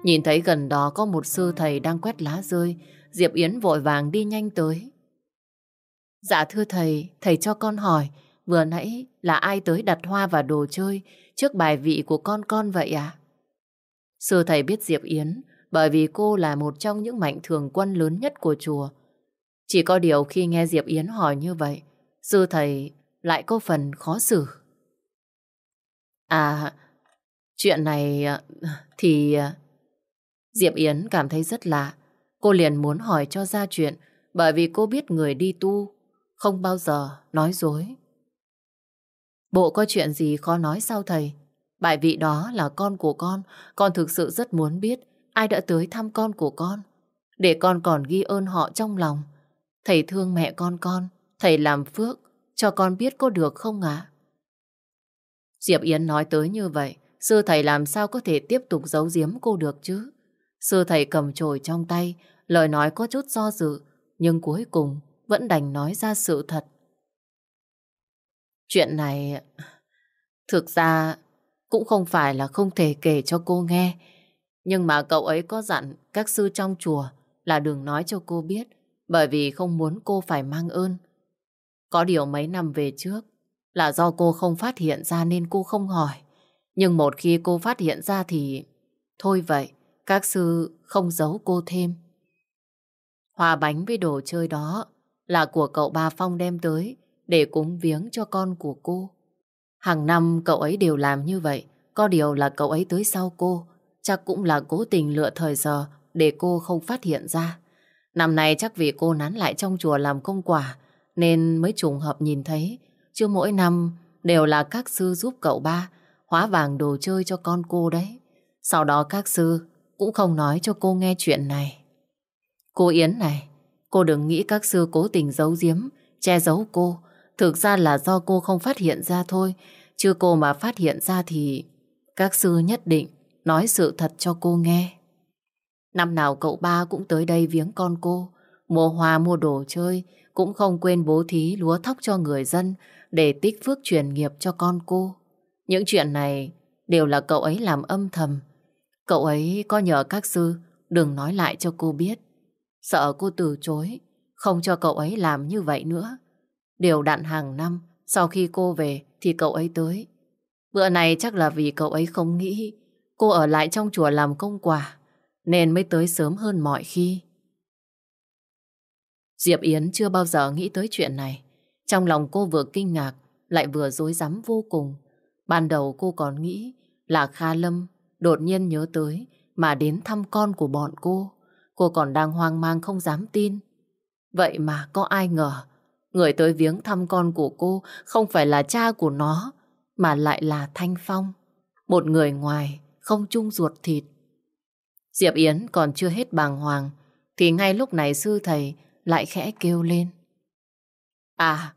Nhìn thấy gần đó có một sư thầy đang quét lá rơi, Diệp Yến vội vàng đi nhanh tới. Dạ thưa thầy, thầy cho con hỏi, vừa nãy là ai tới đặt hoa và đồ chơi trước bài vị của con con vậy à? Sư thầy biết Diệp Yến bởi vì cô là một trong những mạnh thường quân lớn nhất của chùa. Chỉ có điều khi nghe Diệp Yến hỏi như vậy, sư thầy lại có phần khó xử. À, chuyện này à, thì... À, Diệp Yến cảm thấy rất lạ. Cô liền muốn hỏi cho ra chuyện bởi vì cô biết người đi tu không bao giờ nói dối. Bộ có chuyện gì khó nói sao thầy? Bài vị đó là con của con, con thực sự rất muốn biết ai đã tới thăm con của con. Để con còn ghi ơn họ trong lòng. Thầy thương mẹ con con, thầy làm phước, cho con biết có được không ạ? Diệp Yến nói tới như vậy, sư thầy làm sao có thể tiếp tục giấu giếm cô được chứ? Sư thầy cầm chổi trong tay, lời nói có chút do dự, nhưng cuối cùng vẫn đành nói ra sự thật. Chuyện này thực ra cũng không phải là không thể kể cho cô nghe, nhưng mà cậu ấy có dặn các sư trong chùa là đừng nói cho cô biết, bởi vì không muốn cô phải mang ơn. Có điều mấy năm về trước là do cô không phát hiện ra nên cô không hỏi. Nhưng một khi cô phát hiện ra thì... Thôi vậy, các sư không giấu cô thêm. Hòa bánh với đồ chơi đó là của cậu ba Phong đem tới để cúng viếng cho con của cô. Hàng năm cậu ấy đều làm như vậy, có điều là cậu ấy tới sau cô, chắc cũng là cố tình lựa thời giờ để cô không phát hiện ra. Năm nay chắc vì cô nán lại trong chùa làm công quả nên mới trùng hợp nhìn thấy, chứ mỗi năm đều là các sư giúp cậu ba hóa vàng đồ chơi cho con cô đấy. Sau đó các sư cũng không nói cho cô nghe chuyện này. Cô Yến này, cô đừng nghĩ các sư cố tình giấu giếm, che giấu cô. Thực ra là do cô không phát hiện ra thôi, chứ cô mà phát hiện ra thì các sư nhất định nói sự thật cho cô nghe. Năm nào cậu ba cũng tới đây viếng con cô, mua hoa mua đồ chơi, cũng không quên bố thí lúa thóc cho người dân để tích phước truyền nghiệp cho con cô. Những chuyện này đều là cậu ấy làm âm thầm. Cậu ấy có nhờ các sư đừng nói lại cho cô biết. Sợ cô từ chối, không cho cậu ấy làm như vậy nữa. Điều đặn hàng năm, sau khi cô về thì cậu ấy tới. Bữa này chắc là vì cậu ấy không nghĩ cô ở lại trong chùa làm công quả, nên mới tới sớm hơn mọi khi. Diệp Yến chưa bao giờ nghĩ tới chuyện này. Trong lòng cô vừa kinh ngạc, lại vừa dối rắm vô cùng. Ban đầu cô còn nghĩ là Kha Lâm đột nhiên nhớ tới mà đến thăm con của bọn cô. Cô còn đang hoang mang không dám tin. Vậy mà có ai ngờ người tới viếng thăm con của cô không phải là cha của nó mà lại là Thanh Phong. Một người ngoài không chung ruột thịt. Diệp Yến còn chưa hết bàng hoàng thì ngay lúc này sư thầy lại khẽ kêu lên. À,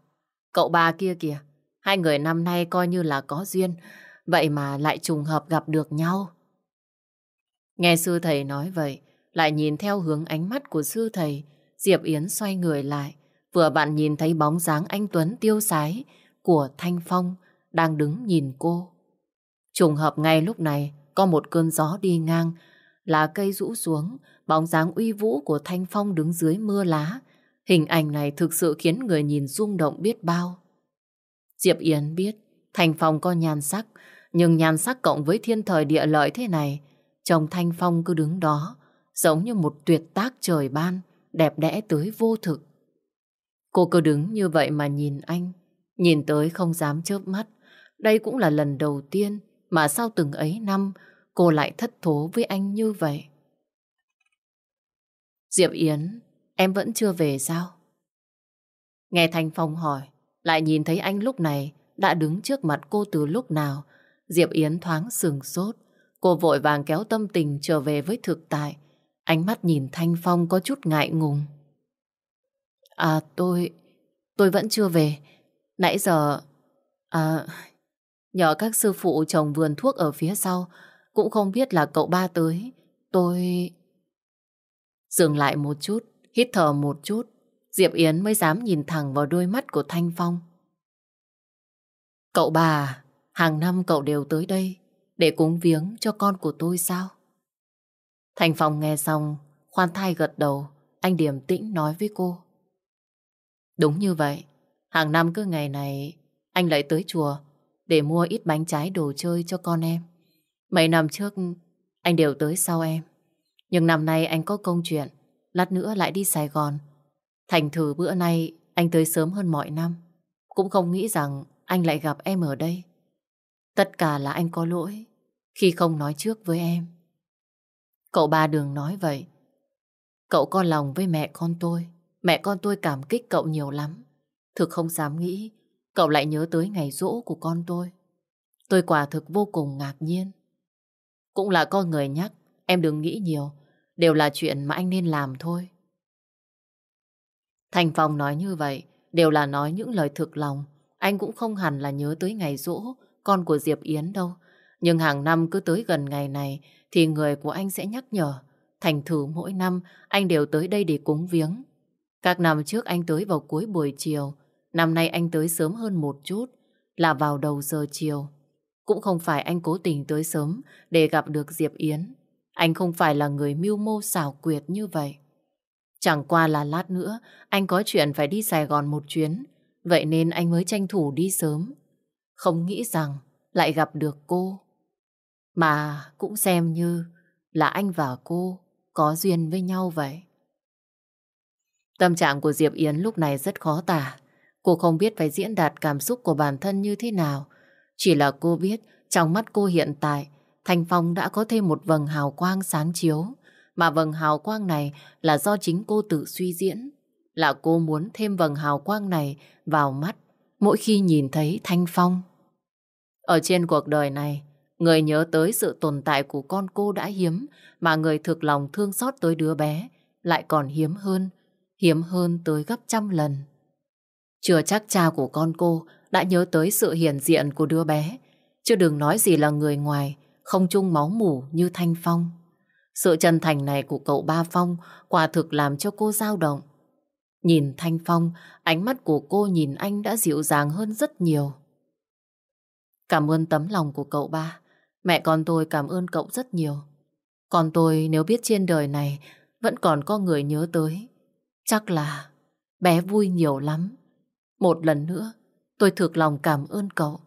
cậu ba kia kìa, hai người năm nay coi như là có duyên, vậy mà lại trùng hợp gặp được nhau. Nghe sư thầy nói vậy, lại nhìn theo hướng ánh mắt của sư thầy, Diệp Yến xoay người lại, vừa bạn nhìn thấy bóng dáng anh Tuấn tiêu sái của Thanh Phong đang đứng nhìn cô. Trùng hợp ngay lúc này, có một cơn gió đi ngang, lá cây rũ xuống, bóng dáng uy vũ của Thanh Phong đứng dưới mưa lá. Hình ảnh này thực sự khiến người nhìn rung động biết bao. Diệp Yến biết Thanh Phong có nhan sắc, nhưng nhan sắc cộng với thiên thời địa lợi thế này, chồng Thanh Phong cứ đứng đó, giống như một tuyệt tác trời ban, đẹp đẽ tới vô thực. Cô cứ đứng như vậy mà nhìn anh, nhìn tới không dám chớp mắt. Đây cũng là lần đầu tiên mà sau từng ấy năm cô lại thất thố với anh như vậy. Diệp Yến, em vẫn chưa về sao? Nghe Thanh Phong hỏi, lại nhìn thấy anh lúc này đã đứng trước mặt cô từ lúc nào. Diệp Yến thoáng sừng sốt. Cô vội vàng kéo tâm tình trở về với thực tại. Ánh mắt nhìn Thanh Phong có chút ngại ngùng. À tôi... tôi vẫn chưa về. Nãy giờ... À... Nhờ các sư phụ trồng vườn thuốc ở phía sau, Cũng không biết là cậu ba tới. Tôi... Dừng lại một chút, Hít thở một chút. Diệp Yến mới dám nhìn thẳng vào đôi mắt của Thanh Phong. Cậu bà, Hàng năm cậu đều tới đây Để cúng viếng cho con của tôi sao? Thành Phong nghe xong, Khoan thai gật đầu. Anh điềm tĩnh nói với cô. Đúng như vậy. Hàng năm cứ ngày này, Anh lại tới chùa để mua ít bánh trái đồ chơi cho con em. Mấy năm trước anh đều tới sau em. Nhưng năm nay anh có công chuyện, lát nữa lại đi Sài Gòn. Thành thử bữa nay anh tới sớm hơn mọi năm. Cũng không nghĩ rằng anh lại gặp em ở đây. Tất cả là anh có lỗi khi không nói trước với em. Cậu ba đừng nói vậy. Cậu có lòng với mẹ con tôi. Mẹ con tôi cảm kích cậu nhiều lắm. Thực không dám nghĩ Cậu lại nhớ tới ngày rỗ của con tôi. Tôi quả thực vô cùng ngạc nhiên. Cũng là con người nhắc, em đừng nghĩ nhiều. Đều là chuyện mà anh nên làm thôi. Thành Phong nói như vậy, đều là nói những lời thực lòng. Anh cũng không hẳn là nhớ tới ngày rỗ con của Diệp Yến đâu. Nhưng hàng năm cứ tới gần ngày này thì người của anh sẽ nhắc nhở. Thành thử mỗi năm anh đều tới đây để cúng viếng. Các năm trước anh tới vào cuối buổi chiều Năm nay anh tới sớm hơn một chút, là vào đầu giờ chiều. Cũng không phải anh cố tình tới sớm để gặp được Diệp Yến. Anh không phải là người mưu mô xảo quyệt như vậy. Chẳng qua là lát nữa, anh có chuyện phải đi Sài Gòn một chuyến. Vậy nên anh mới tranh thủ đi sớm. Không nghĩ rằng lại gặp được cô. Mà cũng xem như là anh và cô có duyên với nhau vậy. Tâm trạng của Diệp Yến lúc này rất khó tả. Cô không biết phải diễn đạt cảm xúc của bản thân như thế nào. Chỉ là cô biết trong mắt cô hiện tại Thanh Phong đã có thêm một vầng hào quang sáng chiếu. Mà vầng hào quang này là do chính cô tự suy diễn. Là cô muốn thêm vầng hào quang này vào mắt mỗi khi nhìn thấy Thanh Phong. Ở trên cuộc đời này, người nhớ tới sự tồn tại của con cô đã hiếm, mà người thực lòng thương xót tới đứa bé lại còn hiếm hơn, hiếm hơn tới gấp trăm lần. Chưa chắc cha của con cô đã nhớ tới sự hiện diện của đứa bé. Chứ đừng nói gì là người ngoài, không chung máu mủ như Thanh Phong. Sự chân thành này của cậu Ba Phong quả thực làm cho cô dao động. Nhìn Thanh Phong, ánh mắt của cô nhìn anh đã dịu dàng hơn rất nhiều. Cảm ơn tấm lòng của cậu ba. Mẹ con tôi cảm ơn cậu rất nhiều. Còn tôi nếu biết trên đời này vẫn còn có người nhớ tới, chắc là bé vui nhiều lắm. Một lần nữa, tôi thực lòng cảm ơn cậu.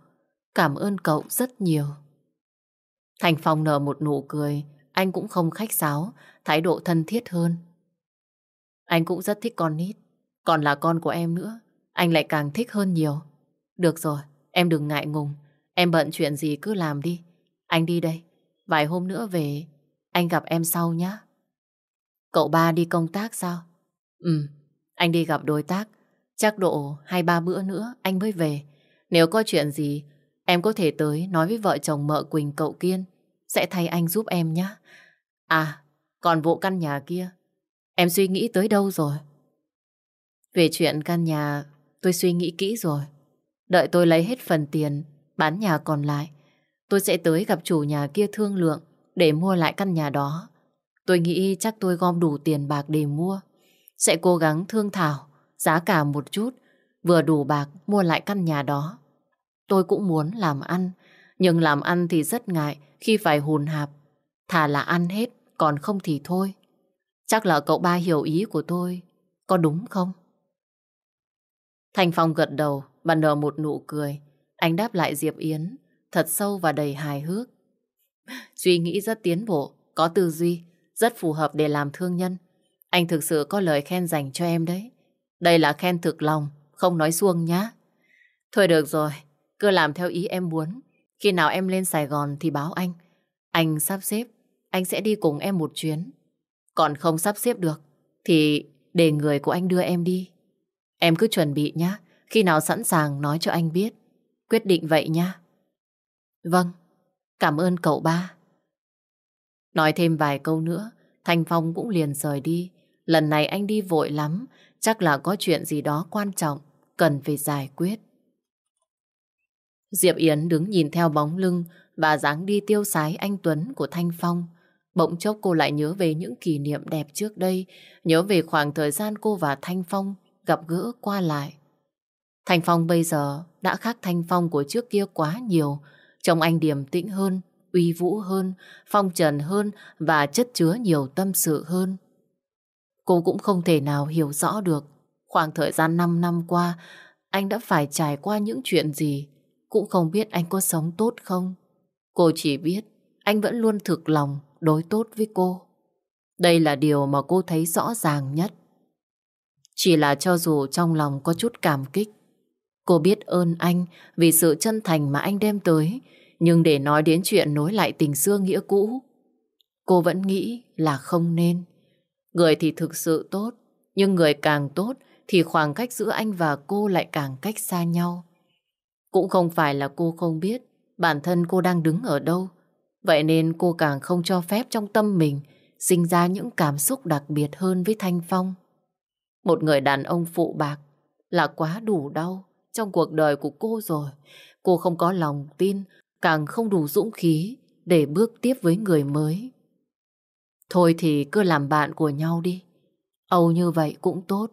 Cảm ơn cậu rất nhiều. Thành Phong nở một nụ cười, anh cũng không khách sáo, thái độ thân thiết hơn. Anh cũng rất thích con nít, còn là con của em nữa, anh lại càng thích hơn nhiều. Được rồi, em đừng ngại ngùng, em bận chuyện gì cứ làm đi. Anh đi đây, vài hôm nữa về, anh gặp em sau nhé. Cậu ba đi công tác sao? Ừ, anh đi gặp đối tác, Chắc độ hai ba bữa nữa anh mới về. Nếu có chuyện gì, em có thể tới nói với vợ chồng mợ Quỳnh cậu Kiên. Sẽ thay anh giúp em nhé. À, còn vụ căn nhà kia, em suy nghĩ tới đâu rồi? Về chuyện căn nhà, tôi suy nghĩ kỹ rồi. Đợi tôi lấy hết phần tiền, bán nhà còn lại. Tôi sẽ tới gặp chủ nhà kia thương lượng để mua lại căn nhà đó. Tôi nghĩ chắc tôi gom đủ tiền bạc để mua. Sẽ cố gắng thương thảo giá cả một chút, vừa đủ bạc mua lại căn nhà đó. Tôi cũng muốn làm ăn, nhưng làm ăn thì rất ngại khi phải hùn hạp. Thà là ăn hết, còn không thì thôi. Chắc là cậu ba hiểu ý của tôi, có đúng không? Thành Phong gật đầu và nở một nụ cười. Anh đáp lại Diệp Yến, thật sâu và đầy hài hước. Suy nghĩ rất tiến bộ, có tư duy, rất phù hợp để làm thương nhân. Anh thực sự có lời khen dành cho em đấy. Đây là khen thực lòng, không nói xuông nhá. Thôi được rồi, cứ làm theo ý em muốn. Khi nào em lên Sài Gòn thì báo anh. Anh sắp xếp, anh sẽ đi cùng em một chuyến. Còn không sắp xếp được, thì để người của anh đưa em đi. Em cứ chuẩn bị nhá, khi nào sẵn sàng nói cho anh biết. Quyết định vậy nhá. Vâng, cảm ơn cậu ba. Nói thêm vài câu nữa, Thanh Phong cũng liền rời đi. Lần này anh đi vội lắm, chắc là có chuyện gì đó quan trọng, cần phải giải quyết. Diệp Yến đứng nhìn theo bóng lưng và dáng đi tiêu sái anh Tuấn của Thanh Phong. Bỗng chốc cô lại nhớ về những kỷ niệm đẹp trước đây, nhớ về khoảng thời gian cô và Thanh Phong gặp gỡ qua lại. Thanh Phong bây giờ đã khác Thanh Phong của trước kia quá nhiều, trông anh điềm tĩnh hơn, uy vũ hơn, phong trần hơn và chất chứa nhiều tâm sự hơn. Cô cũng không thể nào hiểu rõ được khoảng thời gian 5 năm qua anh đã phải trải qua những chuyện gì, cũng không biết anh có sống tốt không. Cô chỉ biết anh vẫn luôn thực lòng đối tốt với cô. Đây là điều mà cô thấy rõ ràng nhất. Chỉ là cho dù trong lòng có chút cảm kích, cô biết ơn anh vì sự chân thành mà anh đem tới, nhưng để nói đến chuyện nối lại tình xưa nghĩa cũ, cô vẫn nghĩ là không nên. Người thì thực sự tốt, nhưng người càng tốt thì khoảng cách giữa anh và cô lại càng cách xa nhau. Cũng không phải là cô không biết bản thân cô đang đứng ở đâu, vậy nên cô càng không cho phép trong tâm mình sinh ra những cảm xúc đặc biệt hơn với Thanh Phong. Một người đàn ông phụ bạc là quá đủ đau trong cuộc đời của cô rồi. Cô không có lòng tin, càng không đủ dũng khí để bước tiếp với người mới. Thôi thì cứ làm bạn của nhau đi. Âu như vậy cũng tốt.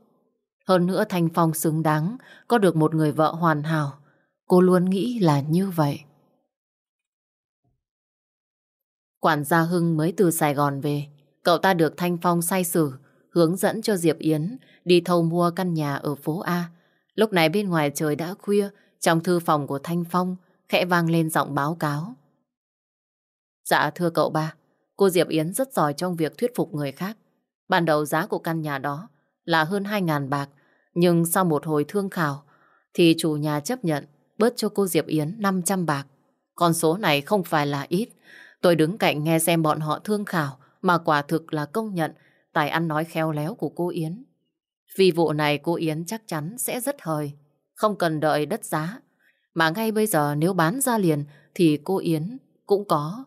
Hơn nữa Thanh Phong xứng đáng có được một người vợ hoàn hảo. Cô luôn nghĩ là như vậy. Quản gia Hưng mới từ Sài Gòn về. Cậu ta được Thanh Phong sai xử, hướng dẫn cho Diệp Yến đi thâu mua căn nhà ở phố A. Lúc này bên ngoài trời đã khuya, trong thư phòng của Thanh Phong khẽ vang lên giọng báo cáo. Dạ thưa cậu ba, cô Diệp Yến rất giỏi trong việc thuyết phục người khác. Ban đầu giá của căn nhà đó là hơn 2.000 bạc, nhưng sau một hồi thương khảo thì chủ nhà chấp nhận bớt cho cô Diệp Yến 500 bạc. Con số này không phải là ít. Tôi đứng cạnh nghe xem bọn họ thương khảo mà quả thực là công nhận tài ăn nói khéo léo của cô Yến. Vì vụ này cô Yến chắc chắn sẽ rất hời, không cần đợi đất giá. Mà ngay bây giờ nếu bán ra liền thì cô Yến cũng có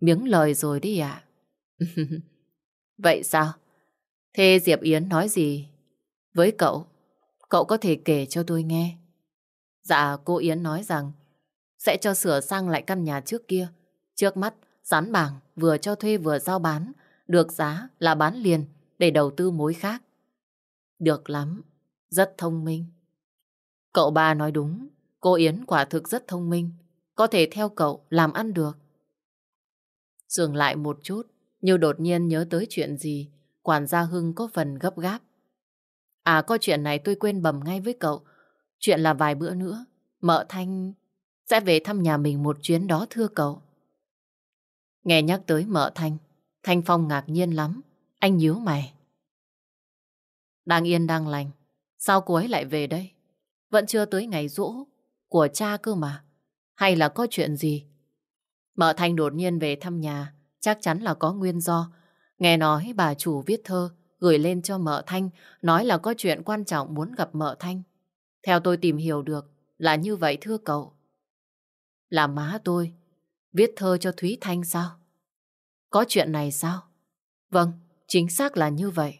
miếng lời rồi đi ạ. Vậy sao? Thế Diệp Yến nói gì? Với cậu, cậu có thể kể cho tôi nghe. Dạ, cô Yến nói rằng sẽ cho sửa sang lại căn nhà trước kia. Trước mắt, dán bảng vừa cho thuê vừa giao bán, được giá là bán liền để đầu tư mối khác. Được lắm, rất thông minh. Cậu ba nói đúng, cô Yến quả thực rất thông minh, có thể theo cậu làm ăn được. Dừng lại một chút, như đột nhiên nhớ tới chuyện gì, quản gia Hưng có phần gấp gáp. À có chuyện này tôi quên bầm ngay với cậu. Chuyện là vài bữa nữa, mợ Thanh sẽ về thăm nhà mình một chuyến đó thưa cậu. Nghe nhắc tới mợ Thanh, Thanh Phong ngạc nhiên lắm. Anh nhíu mày. Đang yên đang lành, sao cô ấy lại về đây? Vẫn chưa tới ngày rỗ của cha cơ mà. Hay là có chuyện gì? Mợ Thanh đột nhiên về thăm nhà, chắc chắn là có nguyên do. Nghe nói bà chủ viết thơ, gửi lên cho mợ Thanh, nói là có chuyện quan trọng muốn gặp mợ Thanh. Theo tôi tìm hiểu được, là như vậy thưa cậu. Là má tôi, viết thơ cho Thúy Thanh sao? Có chuyện này sao? Vâng, chính xác là như vậy.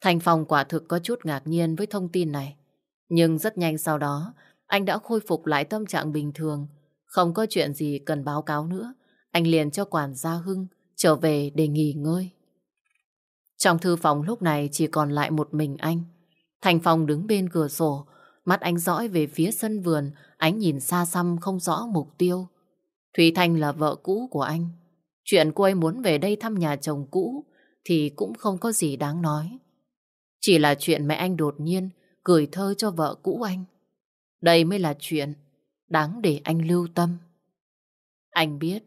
Thành Phong quả thực có chút ngạc nhiên với thông tin này. Nhưng rất nhanh sau đó, anh đã khôi phục lại tâm trạng bình thường. Không có chuyện gì cần báo cáo nữa. Anh liền cho quản gia Hưng trở về để nghỉ ngơi. Trong thư phòng lúc này chỉ còn lại một mình anh. Thành Phong đứng bên cửa sổ, mắt anh dõi về phía sân vườn, ánh nhìn xa xăm không rõ mục tiêu. Thúy Thanh là vợ cũ của anh. Chuyện cô ấy muốn về đây thăm nhà chồng cũ thì cũng không có gì đáng nói. Chỉ là chuyện mẹ anh đột nhiên gửi thơ cho vợ cũ anh. Đây mới là chuyện đáng để anh lưu tâm. Anh biết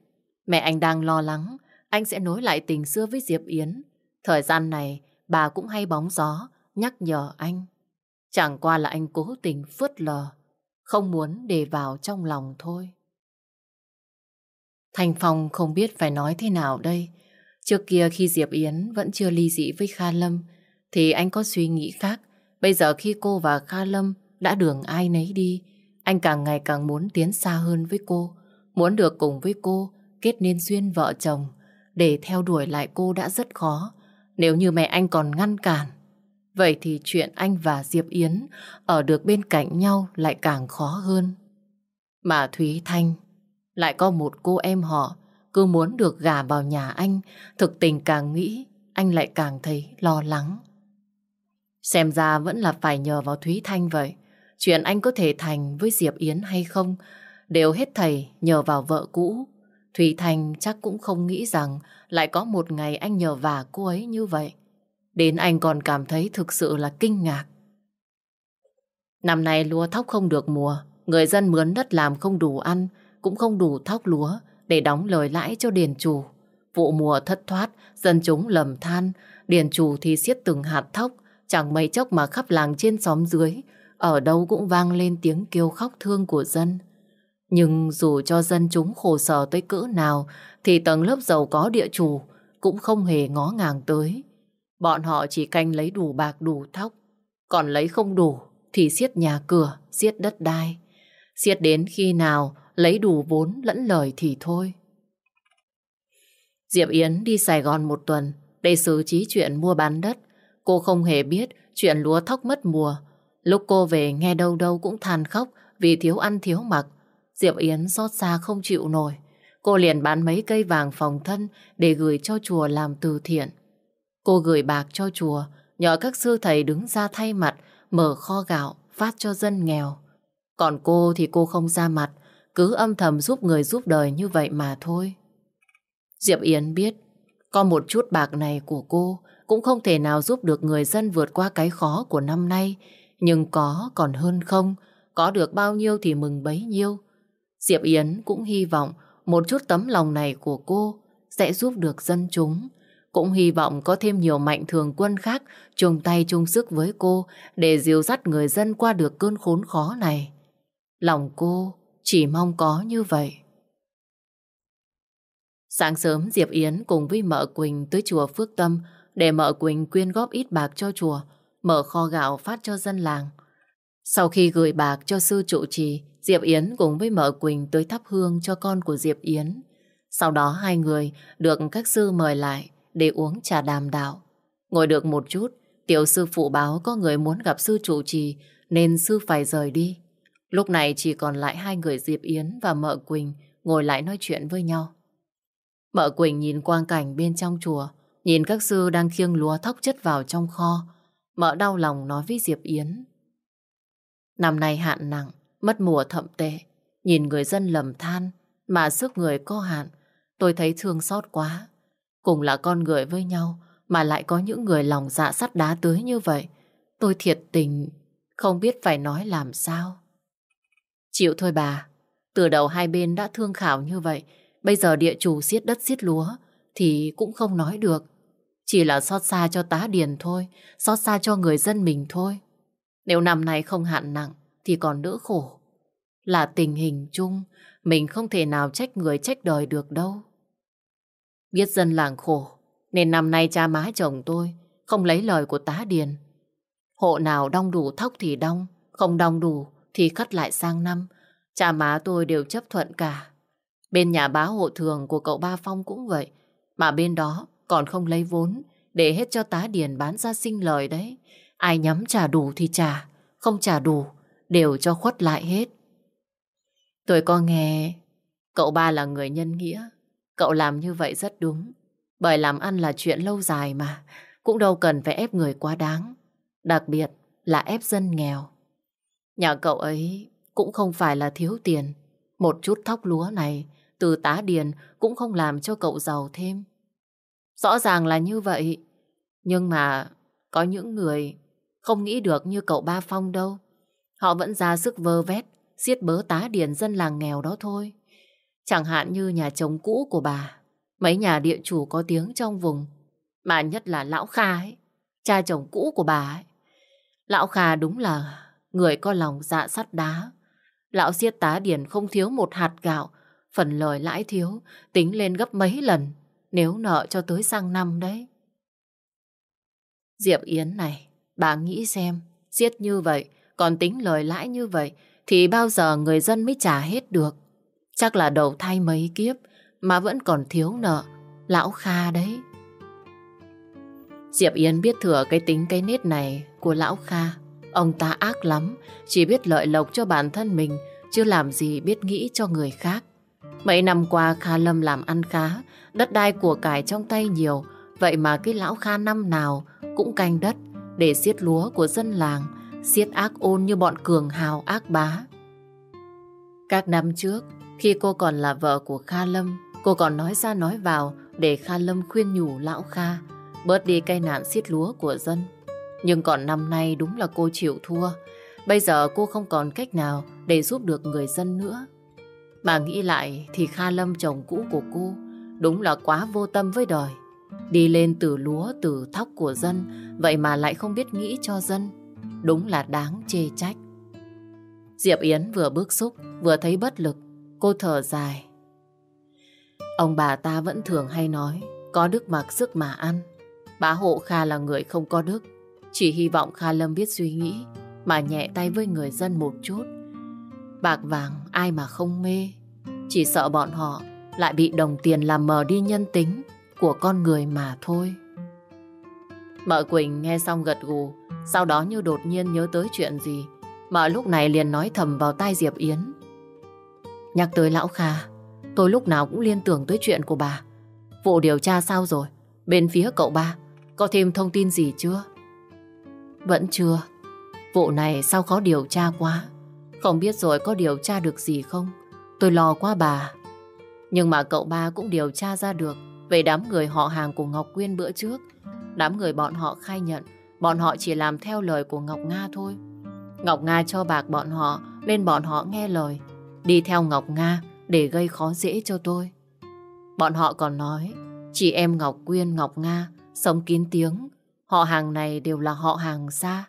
mẹ anh đang lo lắng anh sẽ nối lại tình xưa với Diệp Yến. Thời gian này bà cũng hay bóng gió nhắc nhở anh. Chẳng qua là anh cố tình phớt lờ, không muốn để vào trong lòng thôi. Thành Phong không biết phải nói thế nào đây. Trước kia khi Diệp Yến vẫn chưa ly dị với Kha Lâm, thì anh có suy nghĩ khác. Bây giờ khi cô và Kha Lâm đã đường ai nấy đi, anh càng ngày càng muốn tiến xa hơn với cô, muốn được cùng với cô kết nên duyên vợ chồng. Để theo đuổi lại cô đã rất khó, nếu như mẹ anh còn ngăn cản. Vậy thì chuyện anh và Diệp Yến ở được bên cạnh nhau lại càng khó hơn. Mà Thúy Thanh lại có một cô em họ cứ muốn được gả vào nhà anh, thực tình càng nghĩ, anh lại càng thấy lo lắng. Xem ra vẫn là phải nhờ vào Thúy Thanh vậy. Chuyện anh có thể thành với Diệp Yến hay không, đều hết thầy nhờ vào vợ cũ. Thùy Thành chắc cũng không nghĩ rằng lại có một ngày anh nhờ vả cô ấy như vậy. Đến anh còn cảm thấy thực sự là kinh ngạc. Năm nay lúa thóc không được mùa, người dân mướn đất làm không đủ ăn, cũng không đủ thóc lúa để đóng lời lãi cho điền chủ. Vụ mùa thất thoát, dân chúng lầm than, điền chủ thì siết từng hạt thóc, chẳng mấy chốc mà khắp làng trên xóm dưới, ở đâu cũng vang lên tiếng kêu khóc thương của dân. Nhưng dù cho dân chúng khổ sở tới cỡ nào, thì tầng lớp giàu có địa chủ cũng không hề ngó ngàng tới. Bọn họ chỉ canh lấy đủ bạc đủ thóc, còn lấy không đủ thì siết nhà cửa, siết đất đai. Siết đến khi nào lấy đủ vốn lẫn lời thì thôi. Diệp Yến đi Sài Gòn một tuần để xử trí chuyện mua bán đất. Cô không hề biết chuyện lúa thóc mất mùa. Lúc cô về nghe đâu đâu cũng than khóc vì thiếu ăn thiếu mặc. Diệp Yến xót xa không chịu nổi. Cô liền bán mấy cây vàng phòng thân để gửi cho chùa làm từ thiện. Cô gửi bạc cho chùa, nhờ các sư thầy đứng ra thay mặt, mở kho gạo, phát cho dân nghèo. Còn cô thì cô không ra mặt, cứ âm thầm giúp người giúp đời như vậy mà thôi. Diệp Yến biết, có một chút bạc này của cô cũng không thể nào giúp được người dân vượt qua cái khó của năm nay, nhưng có còn hơn không, có được bao nhiêu thì mừng bấy nhiêu. Diệp Yến cũng hy vọng một chút tấm lòng này của cô sẽ giúp được dân chúng. Cũng hy vọng có thêm nhiều mạnh thường quân khác chung tay chung sức với cô để dìu dắt người dân qua được cơn khốn khó này. Lòng cô chỉ mong có như vậy. Sáng sớm Diệp Yến cùng với mợ Quỳnh tới chùa Phước Tâm để mợ Quỳnh quyên góp ít bạc cho chùa, mở kho gạo phát cho dân làng. Sau khi gửi bạc cho sư trụ trì, Diệp Yến cùng với mợ Quỳnh tới thắp hương cho con của Diệp Yến. Sau đó hai người được các sư mời lại để uống trà đàm đạo. Ngồi được một chút, tiểu sư phụ báo có người muốn gặp sư trụ trì nên sư phải rời đi. Lúc này chỉ còn lại hai người Diệp Yến và mợ Quỳnh ngồi lại nói chuyện với nhau. Mợ Quỳnh nhìn quang cảnh bên trong chùa, nhìn các sư đang khiêng lúa thóc chất vào trong kho. Mợ đau lòng nói với Diệp Yến. Năm nay hạn nặng, mất mùa thậm tệ, nhìn người dân lầm than, mà sức người có hạn, tôi thấy thương xót quá. Cùng là con người với nhau, mà lại có những người lòng dạ sắt đá tưới như vậy. Tôi thiệt tình, không biết phải nói làm sao. Chịu thôi bà, từ đầu hai bên đã thương khảo như vậy, bây giờ địa chủ xiết đất xiết lúa thì cũng không nói được. Chỉ là xót xa cho tá điền thôi, xót xa cho người dân mình thôi. Nếu năm nay không hạn nặng thì còn đỡ khổ. Là tình hình chung, mình không thể nào trách người trách đời được đâu. Biết dân làng khổ, nên năm nay cha má chồng tôi không lấy lời của tá điền. Hộ nào đong đủ thóc thì đong, không đong đủ thì cắt lại sang năm. Cha má tôi đều chấp thuận cả. Bên nhà bá hộ thường của cậu Ba Phong cũng vậy. Mà bên đó còn không lấy vốn để hết cho tá điền bán ra sinh lời đấy. Ai nhắm trả đủ thì trả, không trả đủ, đều cho khuất lại hết. Tôi có nghe cậu ba là người nhân nghĩa. Cậu làm như vậy rất đúng. Bởi làm ăn là chuyện lâu dài mà, cũng đâu cần phải ép người quá đáng. Đặc biệt là ép dân nghèo. Nhà cậu ấy cũng không phải là thiếu tiền. Một chút thóc lúa này từ tá điền cũng không làm cho cậu giàu thêm. Rõ ràng là như vậy. Nhưng mà có những người không nghĩ được như cậu Ba Phong đâu. Họ vẫn ra sức vơ vét, xiết bớ tá điền dân làng nghèo đó thôi. Chẳng hạn như nhà chồng cũ của bà, mấy nhà địa chủ có tiếng trong vùng, mà nhất là Lão Kha ấy, cha chồng cũ của bà ấy. Lão Kha đúng là người có lòng dạ sắt đá. Lão siết tá điển không thiếu một hạt gạo, phần lời lãi thiếu, tính lên gấp mấy lần, nếu nợ cho tới sang năm đấy. Diệp Yến này, bà nghĩ xem, giết như vậy, còn tính lời lãi như vậy, thì bao giờ người dân mới trả hết được. Chắc là đầu thay mấy kiếp, mà vẫn còn thiếu nợ, lão Kha đấy. Diệp Yến biết thừa cái tính cái nết này của lão Kha. Ông ta ác lắm, chỉ biết lợi lộc cho bản thân mình, chưa làm gì biết nghĩ cho người khác. Mấy năm qua Kha Lâm làm ăn khá, đất đai của cải trong tay nhiều, vậy mà cái lão Kha năm nào cũng canh đất để xiết lúa của dân làng, xiết ác ôn như bọn cường hào ác bá. Các năm trước, khi cô còn là vợ của Kha Lâm, cô còn nói ra nói vào để Kha Lâm khuyên nhủ lão Kha bớt đi cây nạn xiết lúa của dân. Nhưng còn năm nay đúng là cô chịu thua. Bây giờ cô không còn cách nào để giúp được người dân nữa. Mà nghĩ lại thì Kha Lâm chồng cũ của cô đúng là quá vô tâm với đời. Đi lên từ lúa, từ thóc của dân, vậy mà lại không biết nghĩ cho dân. Đúng là đáng chê trách. Diệp Yến vừa bức xúc, vừa thấy bất lực. Cô thở dài. Ông bà ta vẫn thường hay nói, có đức mặc sức mà ăn. Bá hộ Kha là người không có đức. Chỉ hy vọng Kha Lâm biết suy nghĩ, mà nhẹ tay với người dân một chút. Bạc vàng ai mà không mê. Chỉ sợ bọn họ lại bị đồng tiền làm mờ đi nhân tính của con người mà thôi. Mợ Quỳnh nghe xong gật gù, sau đó như đột nhiên nhớ tới chuyện gì. Mợ lúc này liền nói thầm vào tai Diệp Yến. Nhắc tới Lão Kha, tôi lúc nào cũng liên tưởng tới chuyện của bà. Vụ điều tra sao rồi? Bên phía cậu ba, có thêm thông tin gì chưa? Vẫn chưa. Vụ này sao khó điều tra quá. Không biết rồi có điều tra được gì không? Tôi lo quá bà. Nhưng mà cậu ba cũng điều tra ra được về đám người họ hàng của Ngọc Quyên bữa trước. Đám người bọn họ khai nhận bọn họ chỉ làm theo lời của Ngọc Nga thôi. Ngọc Nga cho bạc bọn họ nên bọn họ nghe lời. Đi theo Ngọc Nga để gây khó dễ cho tôi. Bọn họ còn nói chị em Ngọc Quyên, Ngọc Nga sống kín tiếng. Họ hàng này đều là họ hàng xa.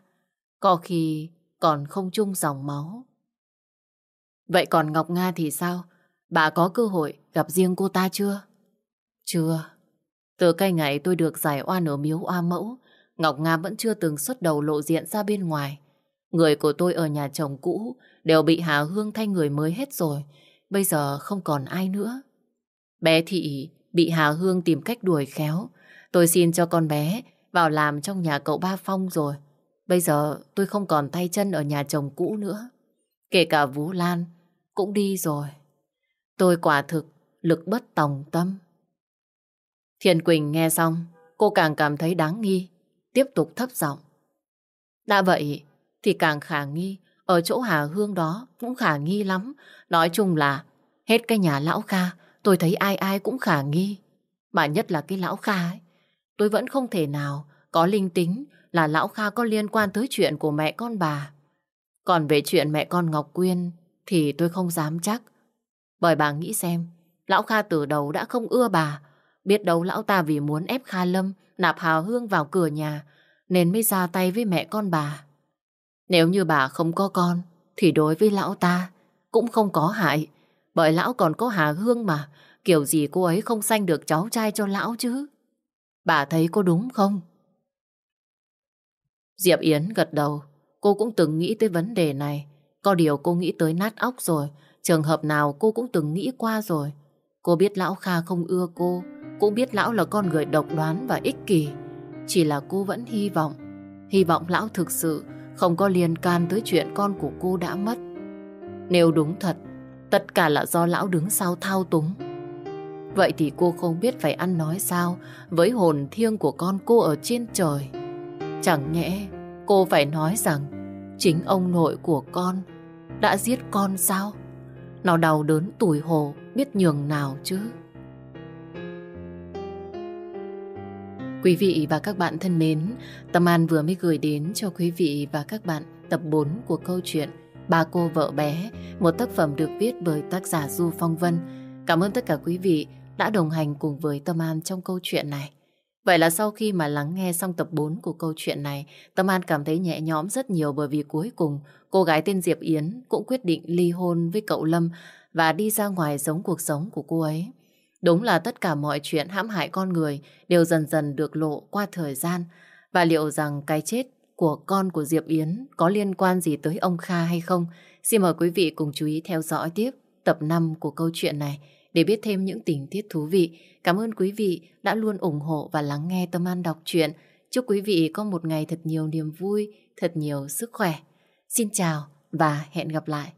Có khi còn không chung dòng máu. Vậy còn Ngọc Nga thì sao? Bà có cơ hội gặp riêng cô ta chưa? Chưa. Từ cái ngày tôi được giải oan ở miếu oa mẫu, Ngọc Nga vẫn chưa từng xuất đầu lộ diện ra bên ngoài. Người của tôi ở nhà chồng cũ đều bị Hà Hương thay người mới hết rồi. Bây giờ không còn ai nữa. Bé Thị bị Hà Hương tìm cách đuổi khéo. Tôi xin cho con bé vào làm trong nhà cậu Ba Phong rồi. Bây giờ tôi không còn tay chân ở nhà chồng cũ nữa. Kể cả Vũ Lan cũng đi rồi. Tôi quả thực lực bất tòng tâm. Thiên Quỳnh nghe xong, cô càng cảm thấy đáng nghi, tiếp tục thấp giọng. Đã vậy thì càng khả nghi, ở chỗ Hà Hương đó cũng khả nghi lắm. Nói chung là hết cái nhà lão Kha, tôi thấy ai ai cũng khả nghi. Mà nhất là cái lão Kha ấy, tôi vẫn không thể nào có linh tính là lão Kha có liên quan tới chuyện của mẹ con bà. Còn về chuyện mẹ con Ngọc Quyên thì tôi không dám chắc. Bởi bà nghĩ xem, lão Kha từ đầu đã không ưa bà. Biết đâu lão ta vì muốn ép Kha Lâm nạp hào hương vào cửa nhà nên mới ra tay với mẹ con bà. Nếu như bà không có con thì đối với lão ta cũng không có hại. Bởi lão còn có Hà Hương mà, kiểu gì cô ấy không sanh được cháu trai cho lão chứ. Bà thấy có đúng không? Diệp Yến gật đầu. Cô cũng từng nghĩ tới vấn đề này. Có điều cô nghĩ tới nát óc rồi. Trường hợp nào cô cũng từng nghĩ qua rồi. Cô biết lão Kha không ưa cô. Cũng biết lão là con người độc đoán và ích kỷ. Chỉ là cô vẫn hy vọng. Hy vọng lão thực sự không có liên can tới chuyện con của cô đã mất. Nếu đúng thật, tất cả là do lão đứng sau thao túng. Vậy thì cô không biết phải ăn nói sao với hồn thiêng của con cô ở trên trời. Chẳng nhẽ cô phải nói rằng chính ông nội của con đã giết con sao? Nó đau đớn tủi hồ biết nhường nào chứ? Quý vị và các bạn thân mến, Tâm An vừa mới gửi đến cho quý vị và các bạn tập 4 của câu chuyện Ba cô vợ bé, một tác phẩm được viết bởi tác giả Du Phong Vân. Cảm ơn tất cả quý vị đã đồng hành cùng với Tâm An trong câu chuyện này. Vậy là sau khi mà lắng nghe xong tập 4 của câu chuyện này, Tâm An cảm thấy nhẹ nhõm rất nhiều bởi vì cuối cùng cô gái tên Diệp Yến cũng quyết định ly hôn với cậu Lâm và đi ra ngoài sống cuộc sống của cô ấy. Đúng là tất cả mọi chuyện hãm hại con người đều dần dần được lộ qua thời gian. Và liệu rằng cái chết của con của Diệp Yến có liên quan gì tới ông Kha hay không? Xin mời quý vị cùng chú ý theo dõi tiếp tập 5 của câu chuyện này để biết thêm những tình tiết thú vị. Cảm ơn quý vị đã luôn ủng hộ và lắng nghe Tâm An đọc truyện. Chúc quý vị có một ngày thật nhiều niềm vui, thật nhiều sức khỏe. Xin chào và hẹn gặp lại.